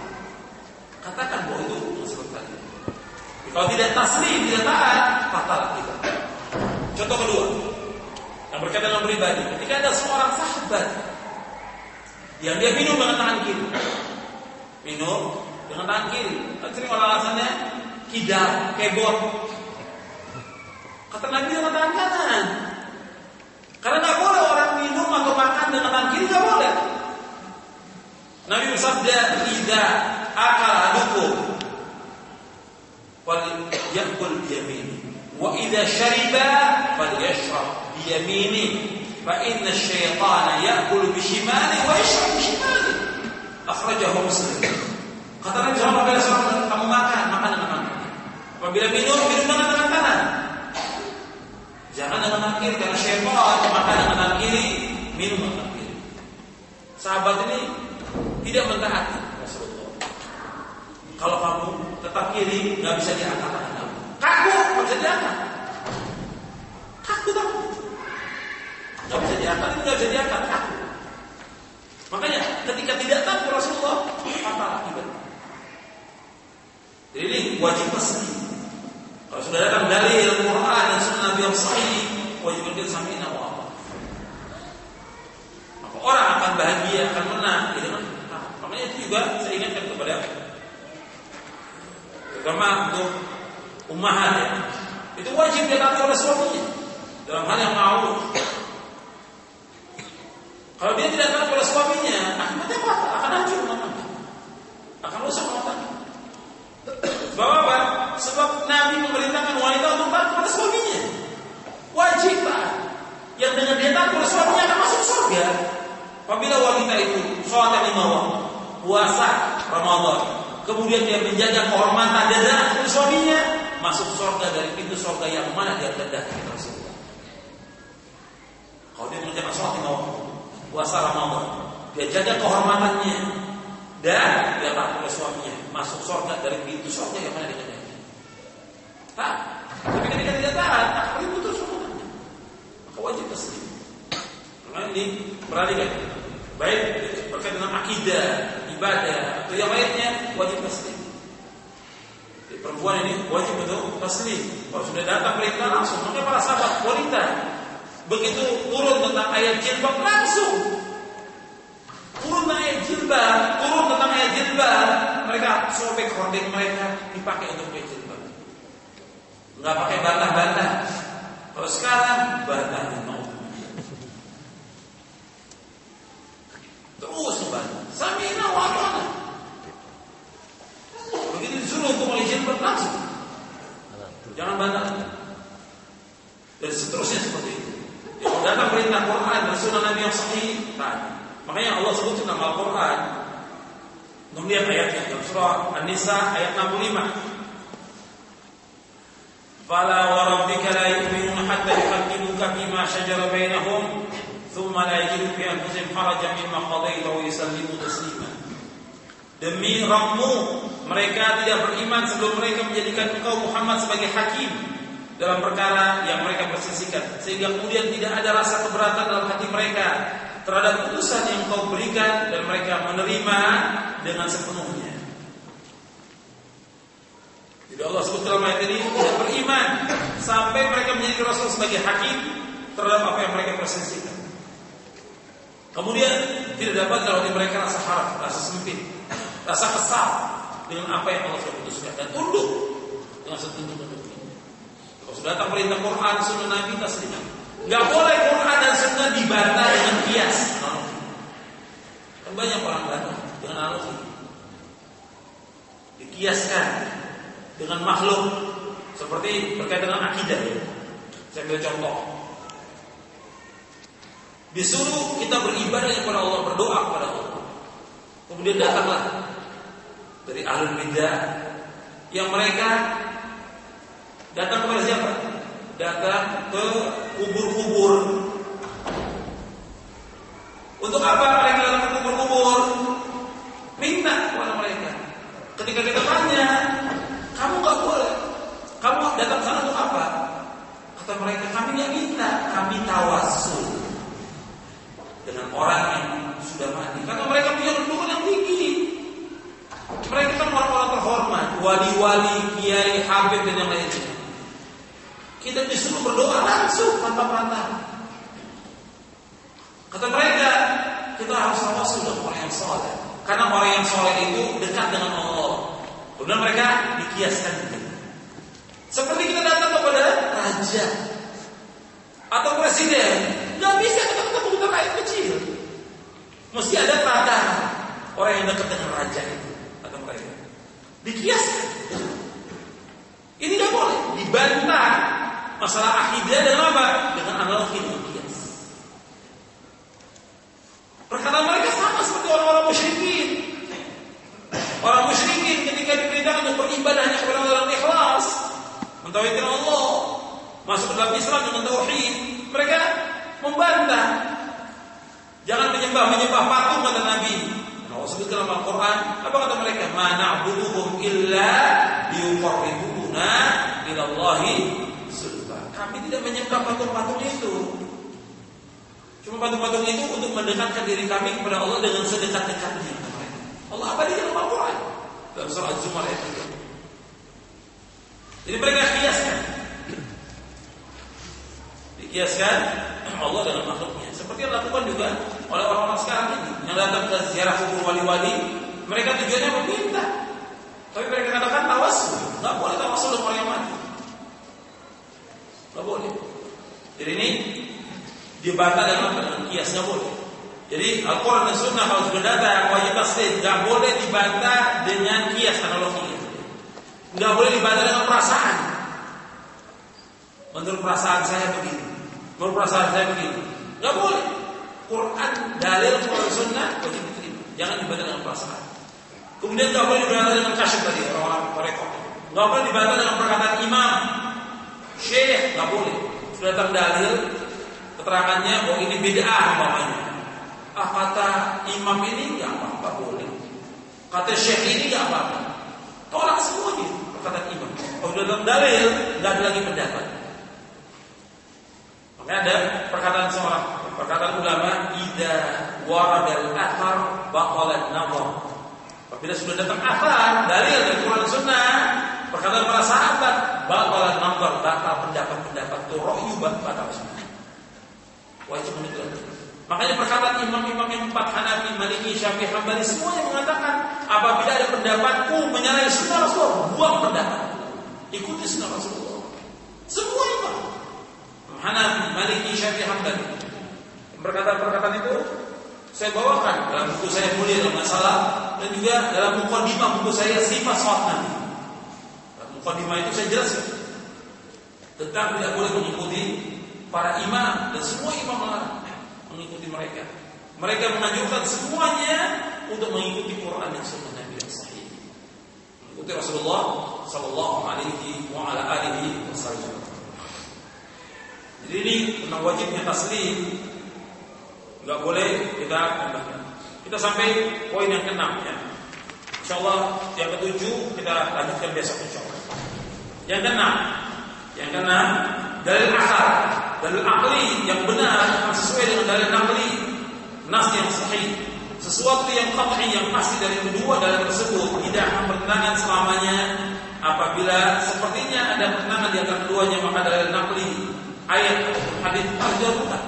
Kalau tidak taslim, tidak taat, fatal kita. Contoh kedua, yang berkaitan dengan pribadi. Ketika ada seorang sahabat yang dia minum dengan tangan kiri, minum dengan tangan kiri. Sering orang alasannya kidal, kebot. Kata Nabi dengan tangan kanan. Karena nggak boleh orang minum atau makan dengan tangan kiri nggak boleh. Nabi bersabda, "Idza akal adukum fal yakul biyamini wa idza syariba fal yashrab biyamini fa inna asyaitana yakulu bishimali wa yashrab bishimali." Akhrajahu Muslim. Kata Nabi Sallallahu Alaihi Wasallam, kamu makan, makan dengan tangan. Apabila minum, minum dengan tangan kanan. Jangan dengan tangan kiri karena syaitan makan dengan tangan kiri, minum dengan tangan kiri. Sahabat ini tidak mentaati Rasulullah. Kalau kamu tetap kiri, nggak bisa diangkat tangan kamu. Kaku, bisa diangkat. Kaku kamu. Nggak bisa diangkat, nggak bisa diangkat. Kaku. Makanya ketika tidak tahu Rasulullah, apa akibatnya? Jadi ini wajib pasti. Kalau sudah datang dari Al-Quran dan Sunnah yang sahih, wajib kita apa. Maka orang akan bahagia, akan menang. Gitu kan? Nah, makanya itu juga saya ingatkan kepada terutama untuk ummahat ya. Itu wajib ditaati oleh suaminya dalam hal yang mau. Kalau dia tidak taat oleh suaminya, akibatnya apa? Akan hancur rumah Akan rusak rumah tangga. Sebab apa? Sebab Nabi memerintahkan wanita untuk taat kepada suaminya. Wajib taat. Yang dengan dia taat kepada suaminya akan masuk surga. Apabila wanita itu sholat lima waktu, puasa Ramadan, kemudian dia menjaga kehormatan dan kepada suaminya, masuk surga dari pintu surga yang mana dia kehendaki Rasulullah. Kalau dia menjaga sholat lima waktu, puasa Ramadan, dia jaga kehormatannya dan dia taat oleh suaminya, masuk surga dari pintu surga yang mana dia. Tak, tapi ketika tidak taat, akan putus hubungannya. Maka wajib taslim. Karena ini perhatikan, baik berkaitan dengan akidah, ibadah atau yang lainnya wajib taslim. Jadi perempuan ini wajib untuk taslim. Kalau sudah datang perintah langsung, makanya para sahabat wanita begitu turun tentang ayat jilbab langsung turun tentang ayat jilbab, turun tentang ayat jilbab, mereka sobek hordeng mereka dipakai untuk ayat jilbab. Enggak pakai bantah-bantah. Kalau sekarang bantah mau. Membantah. Samina wa atana. Begitu disuruh untuk pakai jilbab langsung. Jangan bantah. Dan seterusnya seperti itu. Yang datang perintah Quran dan sunnah Nabi yang sahih, taat. Makanya Allah sebut nama Al-Quran. Kemudian ayatnya dalam surah An-Nisa ayat 65. فلا وربك لا يؤمنون حتى يحكموك فيما شجر بينهم ثم لا يجدوا في أنفسهم حرجا مما قضيت ويسلموا تسليما Demi Rabbmu mereka tidak beriman sebelum mereka menjadikan engkau Muhammad sebagai hakim dalam perkara yang mereka persisikan sehingga kemudian tidak ada rasa keberatan dalam hati mereka terhadap putusan yang kau berikan dan mereka menerima dengan sepenuhnya. Jadi Allah sebut dalam ayat ini tidak beriman sampai mereka menjadi Rasul sebagai hakim terhadap apa yang mereka persisikan. Kemudian tidak dapat hati mereka rasa harap, rasa sempit, rasa kesal dengan apa yang Allah sudah putuskan dan tunduk dengan setunduk-tunduknya. Kalau sudah datang perintah Quran, Sunnah Nabi, taslim. Gak boleh Quran dan Sunnah dibantah dengan kias. Kan banyak orang bantah dengan analogi. Dikiaskan dengan makhluk seperti berkaitan dengan akidah ya. Saya ambil contoh. Disuruh kita beribadah kepada Allah, berdoa kepada Allah. Kemudian datanglah dari ahli bidah yang mereka datang kepada siapa? Datang ke kubur-kubur. Untuk apa mereka datang ke kubur-kubur? Minta kepada mereka. Ketika kita tanya, kamu nggak boleh. Kamu datang sana untuk apa? Kata mereka, kami nggak minta, kami tawasul dengan orang yang sudah mati. Karena mereka punya kedudukan yang tinggi. Mereka kan orang-orang terhormat. wali-wali, kiai, habib dan yang lainnya. Kita disuruh berdoa langsung tanpa perantara. Kata mereka, kita harus tawasul dengan orang yang soleh. Karena orang yang soleh itu dekat dengan Allah. Kemudian mereka dikiaskan Seperti kita datang kepada raja atau presiden, nggak bisa kita ketemu dengan rakyat kecil. Mesti ada perantara orang yang dekat dengan raja itu atau mereka. Dikiaskan. Ini nggak boleh dibantah masalah akidah dengan apa? Dengan analogi dengan kias. Perkataan mereka sama seperti orang-orang musyrikin. Orang musyrikin ketika diperintahkan untuk beribadah hanya kepada dengan ikhlas, mentauhidkan Allah, masuk dalam Islam dengan tauhid, mereka membantah. Jangan menyembah menyembah patung kata Nabi. Allah sebutkan dalam Al-Quran, apa kata mereka? Ma na'buduhum illa liyuqarribuna ila Allahi kami tidak menyembah patung-patung itu. Cuma patung-patung itu untuk mendekatkan diri kami kepada Allah dengan sedekat-dekatnya. Allah apa di dalam Al-Quran? Dalam surah Az-Zumar ayat 3. Jadi mereka kiaskan. Dikiaskan Allah dengan makhluknya. Seperti yang dilakukan juga oleh orang-orang sekarang ini. Yang datang ke ziarah kubur wali-wali. Mereka tujuannya meminta. Tapi mereka katakan tawasul. Nggak boleh tawasul dengan orang yang mati. Nggak boleh. Jadi ini dibantah dengan dengan kias nggak boleh. Jadi Al-Quran dan Sunnah sudah datang wajib taslim nggak boleh dibantah dengan kias analogi. Nggak boleh dibantah dengan perasaan. Menurut perasaan saya begini. Menurut perasaan saya begini. Nggak boleh. Quran dalil Quran Sunnah wajib diterima. Jangan dibantah dengan perasaan. Kemudian nggak boleh dibantah dengan kasyaf tadi orang-orang mereka. Nggak boleh dibantah dengan perkataan imam Syekh nggak boleh. Sudah datang dalil keterangannya bahwa ini bid'ah umpamanya. Ah kata imam ini nggak apa-apa boleh. Kata syekh ini nggak apa-apa. Tolak semuanya perkataan imam. Kalau sudah datang dalil nggak ada lagi pendapat. Makanya ada perkataan seorang perkataan ulama ida waradal athar baqalat nazar. Apabila sudah datang athar dari Quran Sunnah Perkataan para sahabat, bakalan nambah batal pendapat-pendapat itu rohyu batal semua. Wajib menunjukkan. Makanya perkataan imam-imam yang empat Hanafi, Maliki, Syafi'i, Hambali semuanya mengatakan apabila ada pendapatku menyalahi sunnah Rasulullah, buang pendapat. Ikuti sunnah Rasulullah. Semua imam. Hanafi, Maliki, Syafi'i, Hambali. Perkataan-perkataan itu saya bawakan dalam buku saya mulia dalam masalah dan juga dalam buku lima buku saya sifat sholat Nabi. Mukadimah itu saya jelaskan tentang tidak boleh mengikuti para imam dan semua imam melarang mengikuti mereka. Mereka menganjurkan semuanya untuk mengikuti Quran dan Sunnah Nabi yang sahih. Mengikuti Rasulullah Sallallahu Alaihi wasallam. Jadi ini tentang wajibnya taslim nggak boleh kita tambahkan. Kita sampai poin yang keenam ya. Insya Allah yang ketujuh kita lanjutkan besok insya Allah. Yang keenam, yang keenam dalil akal, dalil akli yang benar sesuai dengan dalil nakli, nas yang sahih, sesuatu yang qat'i yang pasti dari kedua dalil tersebut tidak akan bertentangan selamanya apabila sepertinya ada pertentangan di antara keduanya maka dalil nakli ayat hadis harus dilakukan.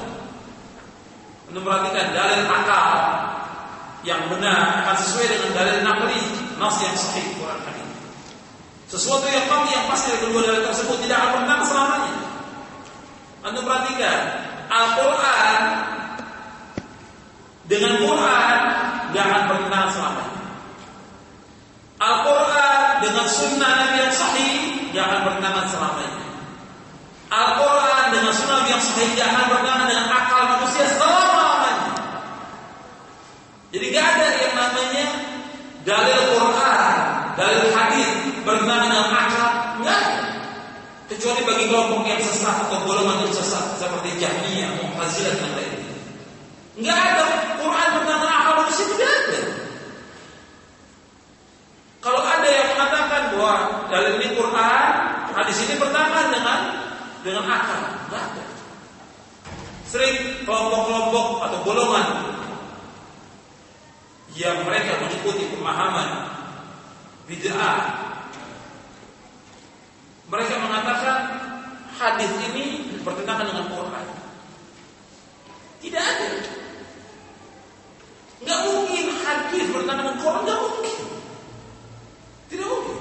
Untuk perhatikan dalil akal yang benar akan sesuai dengan dalil nakli nas yang sahih Quran hadis. Sesuatu yang pasti yang pasti dari kedua dalil tersebut tidak akan pernah selamanya. Anda perhatikan Al-Quran dengan Quran tidak akan pernah selamanya. Al-Quran dengan sunnah Nabi yang sahih tidak akan selamanya. Al-Quran dengan sunnah yang sahih bertentangan dengan akal manusia selama-lamanya. Jadi gak ada yang namanya dalil Quran, dalil hadis bertentangan dengan akal, enggak. Kecuali bagi kelompok yang sesat atau golongan yang sesat seperti Jahmiyah, Mu'tazilah dan lainnya. Enggak ada Quran bertentangan akal manusia tidak ada. Kalau ada yang mengatakan bahwa dalil ini Quran, hadis ini bertentangan dengan dengan akal. Tidak ada. Sering kelompok-kelompok atau golongan yang mereka mengikuti pemahaman bid'ah. Mereka mengatakan hadis ini bertentangan dengan Quran. Tidak ada. nggak mungkin hadis bertentangan dengan Quran, nggak mungkin. Tidak mungkin.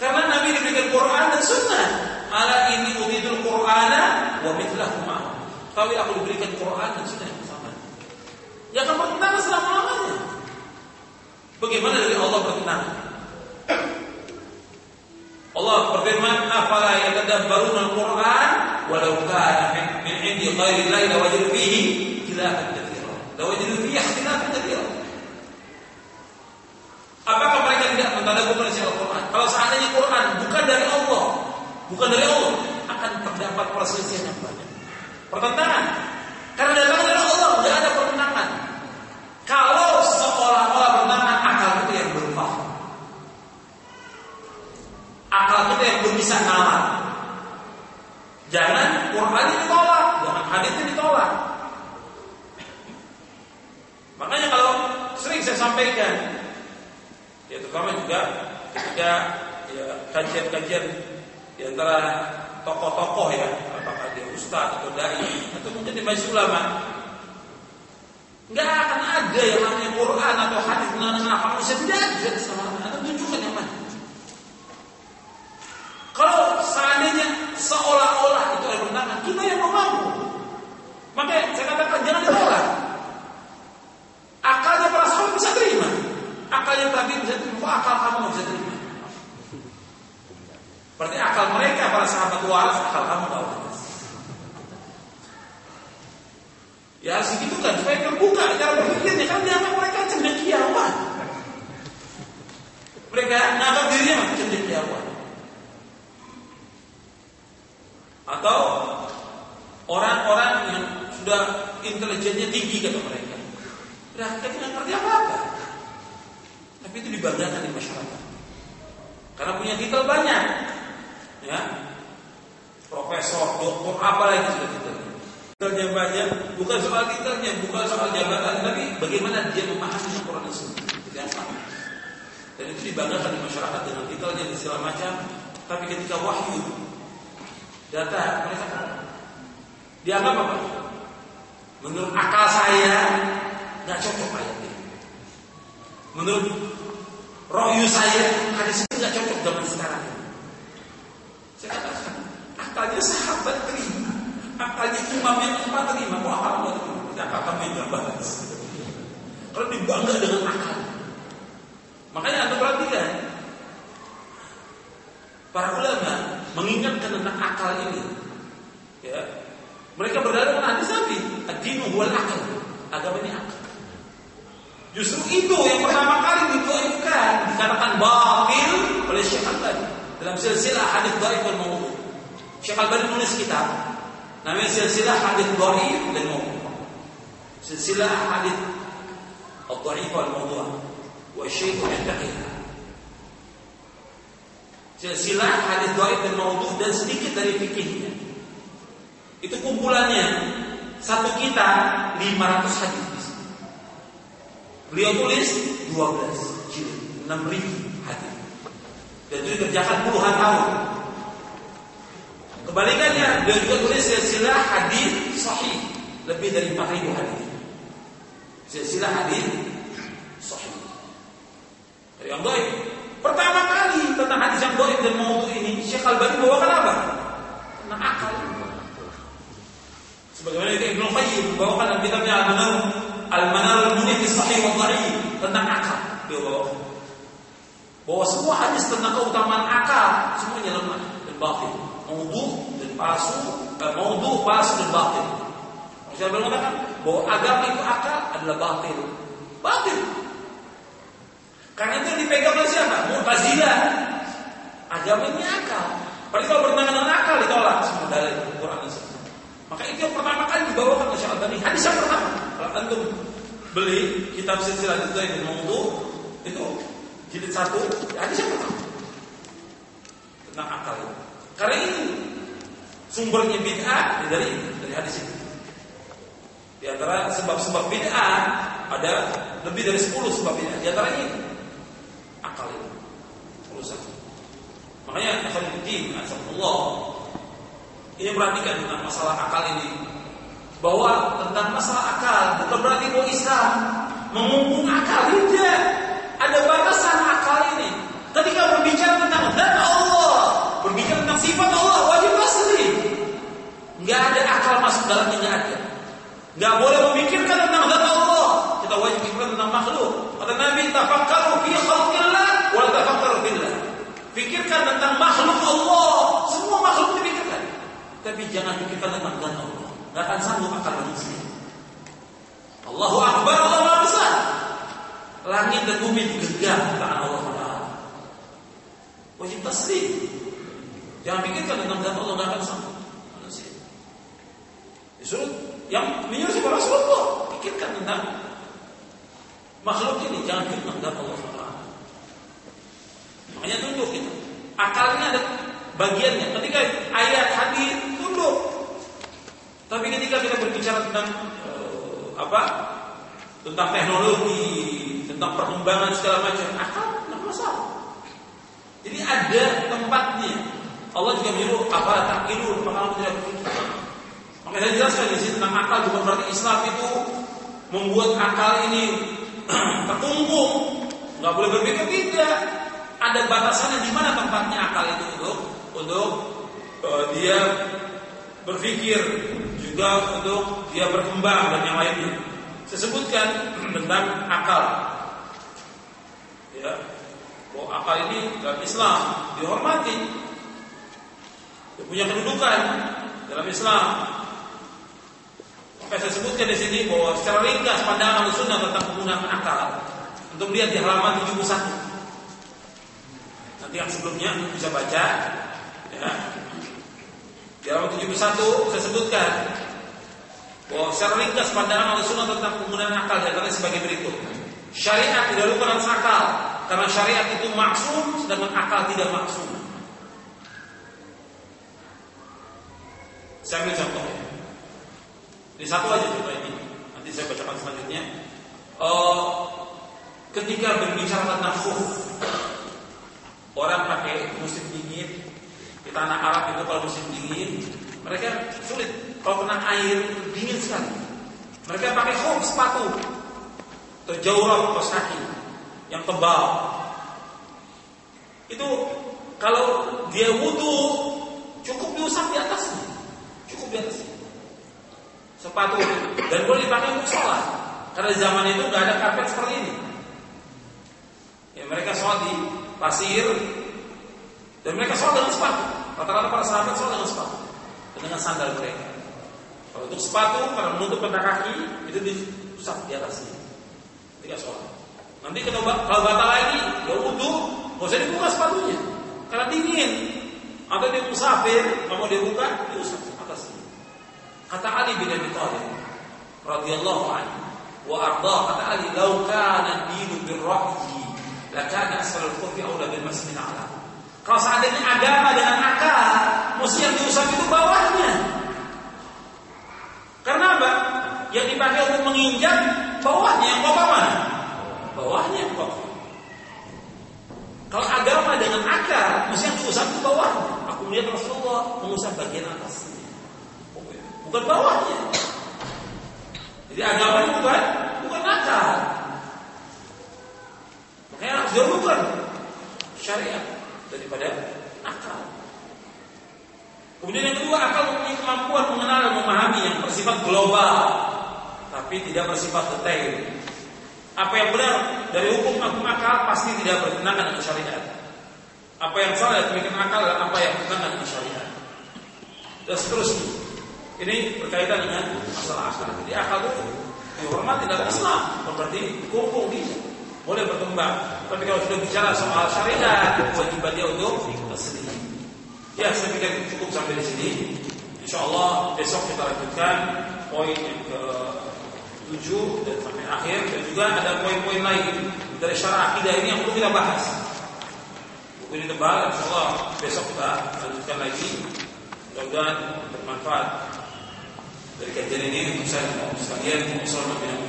Karena Nabi diberikan Quran dan Sunnah. Ala ini umidul Qur'ana wa mithlahu ma'ahu. Kami aku diberikan Quran dan sunnah yang sama. Ya akan bertentangan selama-lamanya. Bagaimana dari Allah bertentangan? Allah berfirman, "Afala yatadabbaruna al-Qur'an walau kana min 'indi ghairi Allah lawajadu fihi khilafan katsira." Lawajadu fihi khilafan katsira. Apakah mereka tidak mentadabburkan Al-Qur'an? Kalau seandainya Quran bukan dari Allah, bukan dari Allah, akan terdapat perselisihan yang banyak. Pertentangan. Karena datang dari Allah tidak ada pertentangan. Kalau seolah-olah pertentangan, akal kita yang belum paham. Akal kita yang belum bisa nalar. Jangan Quran ditolak, jangan hadis ditolak. Makanya kalau sering saya sampaikan, ya terutama juga ketika ya, kajian-kajian di antara tokoh-tokoh ya, apakah dia ustaz atau dai atau mungkin di majelis ulama. Enggak akan ada yang namanya Quran atau hadis melarang nafas manusia tidak ada sama akan sanggup akal manusia. Allahu Akbar, Allah Maha Besar. Langit dan bumi digenggam tangan Allah Taala. Wajib taslim. Jangan pikirkan tentang zat Allah nggak akan sanggup manusia. Disuruh yang menyuruh siapa Rasulullah pikirkan tentang makhluk ini, jangan pikirkan tentang Allah Taala. Makanya tunduk itu. Akalnya ada bagiannya. Ketika ayat hadir tunduk. Tapi ketika kita berbicara tentang uh, apa? Tentang teknologi, tentang perkembangan segala macam, akal tidak masalah. Jadi ada tempatnya. Allah juga menyuruh apa takilun, maka kamu tidak berpikir. Maka saya jelaskan di sini tentang akal bukan berarti Islam itu membuat akal ini terkungkung, nggak boleh berpikir tidak. Ada batasannya di mana tempatnya akal itu untuk untuk uh, dia berpikir juga untuk dia berkembang dan yang lainnya. Saya sebutkan tentang akal. Ya, bahwa akal ini dalam Islam dihormati. Dia punya kedudukan dalam Islam. Saya sebutkan di sini bahwa secara ringkas pandangan sunnah tentang penggunaan akal untuk melihat di halaman 71. Nanti yang sebelumnya bisa baca ya. Di halaman 71 saya sebutkan bahwa secara ringkas pandangan sunnah tentang penggunaan akal adalah sebagai berikut. Syariat tidak lupa akal karena syariat itu maksum sedangkan akal tidak maksum. Saya ambil contoh. Ini satu aja contoh ini. Nanti saya bacakan selanjutnya. Uh, ketika berbicara tentang khuf, orang pakai musim dingin di tanah Arab itu kalau musim dingin mereka sulit. Kalau kena air dingin sekali. Mereka pakai khuf sepatu. Terjauh kos kaki yang tebal. Itu kalau dia wudhu cukup diusap di atasnya, cukup di atasnya. Sepatu. Dan boleh dipakai untuk sholat. Karena zaman itu nggak ada karpet seperti ini. Ya mereka sholat di pasir. Dan mereka sholat dengan sepatu rata-rata para sahabat sholat dengan sepatu. Dengan sandal mereka. Kalau untuk sepatu karena menutup pada kaki itu diusap di atasnya ketika sholat. Nanti kalau batal lagi ya wudhu nggak usah dibuka sepatunya. Karena dingin. Atau dia musafir nggak mau dibuka diusap atasnya Kata Ali bin Abi Thalib radhiyallahu anhu wa arda kata Ali law kana dinu bil ra'yi lakana asfal al-khuffi aula bil masmin ala. Kalau seandainya agama dengan akal, mesti yang diusap itu bawahnya. Karena apa? Yang dipakai untuk menginjak bawahnya, yang bawah mana? Bawahnya yang bawah. Kalau agama dengan akal, mesti yang diusap itu bawahnya. Aku melihat Rasulullah mengusap bagian atasnya bukan bawahnya. Jadi agama itu bukan bukan akal. Makanya harus dahulukan syariat daripada akal. Kemudian yang kedua, akal mempunyai kemampuan mengenal dan memahami yang bersifat global, tapi tidak bersifat detail. Apa yang benar dari hukum-hukum akal pasti tidak bertentangan dengan syariat. Apa yang salah dari akal dan apa yang bertentangan dengan syariat. Dan seterusnya. Ini berkaitan dengan masalah akal. Jadi akal itu dihormati dalam Islam, berarti dia boleh berkembang. Tapi kalau sudah bicara soal syariat, wajib dia untuk taslim. Ya, saya pikir cukup sampai di sini. Insya Allah besok kita lanjutkan poin yang ke tujuh dan sampai akhir dan juga ada poin-poin lain dari syarah akidah ini yang perlu kita bahas. Buku ini tebal, insya Allah besok kita lanjutkan lagi. Mudah-mudahan bermanfaat dari kajian ini untuk saya sekalian, Assalamualaikum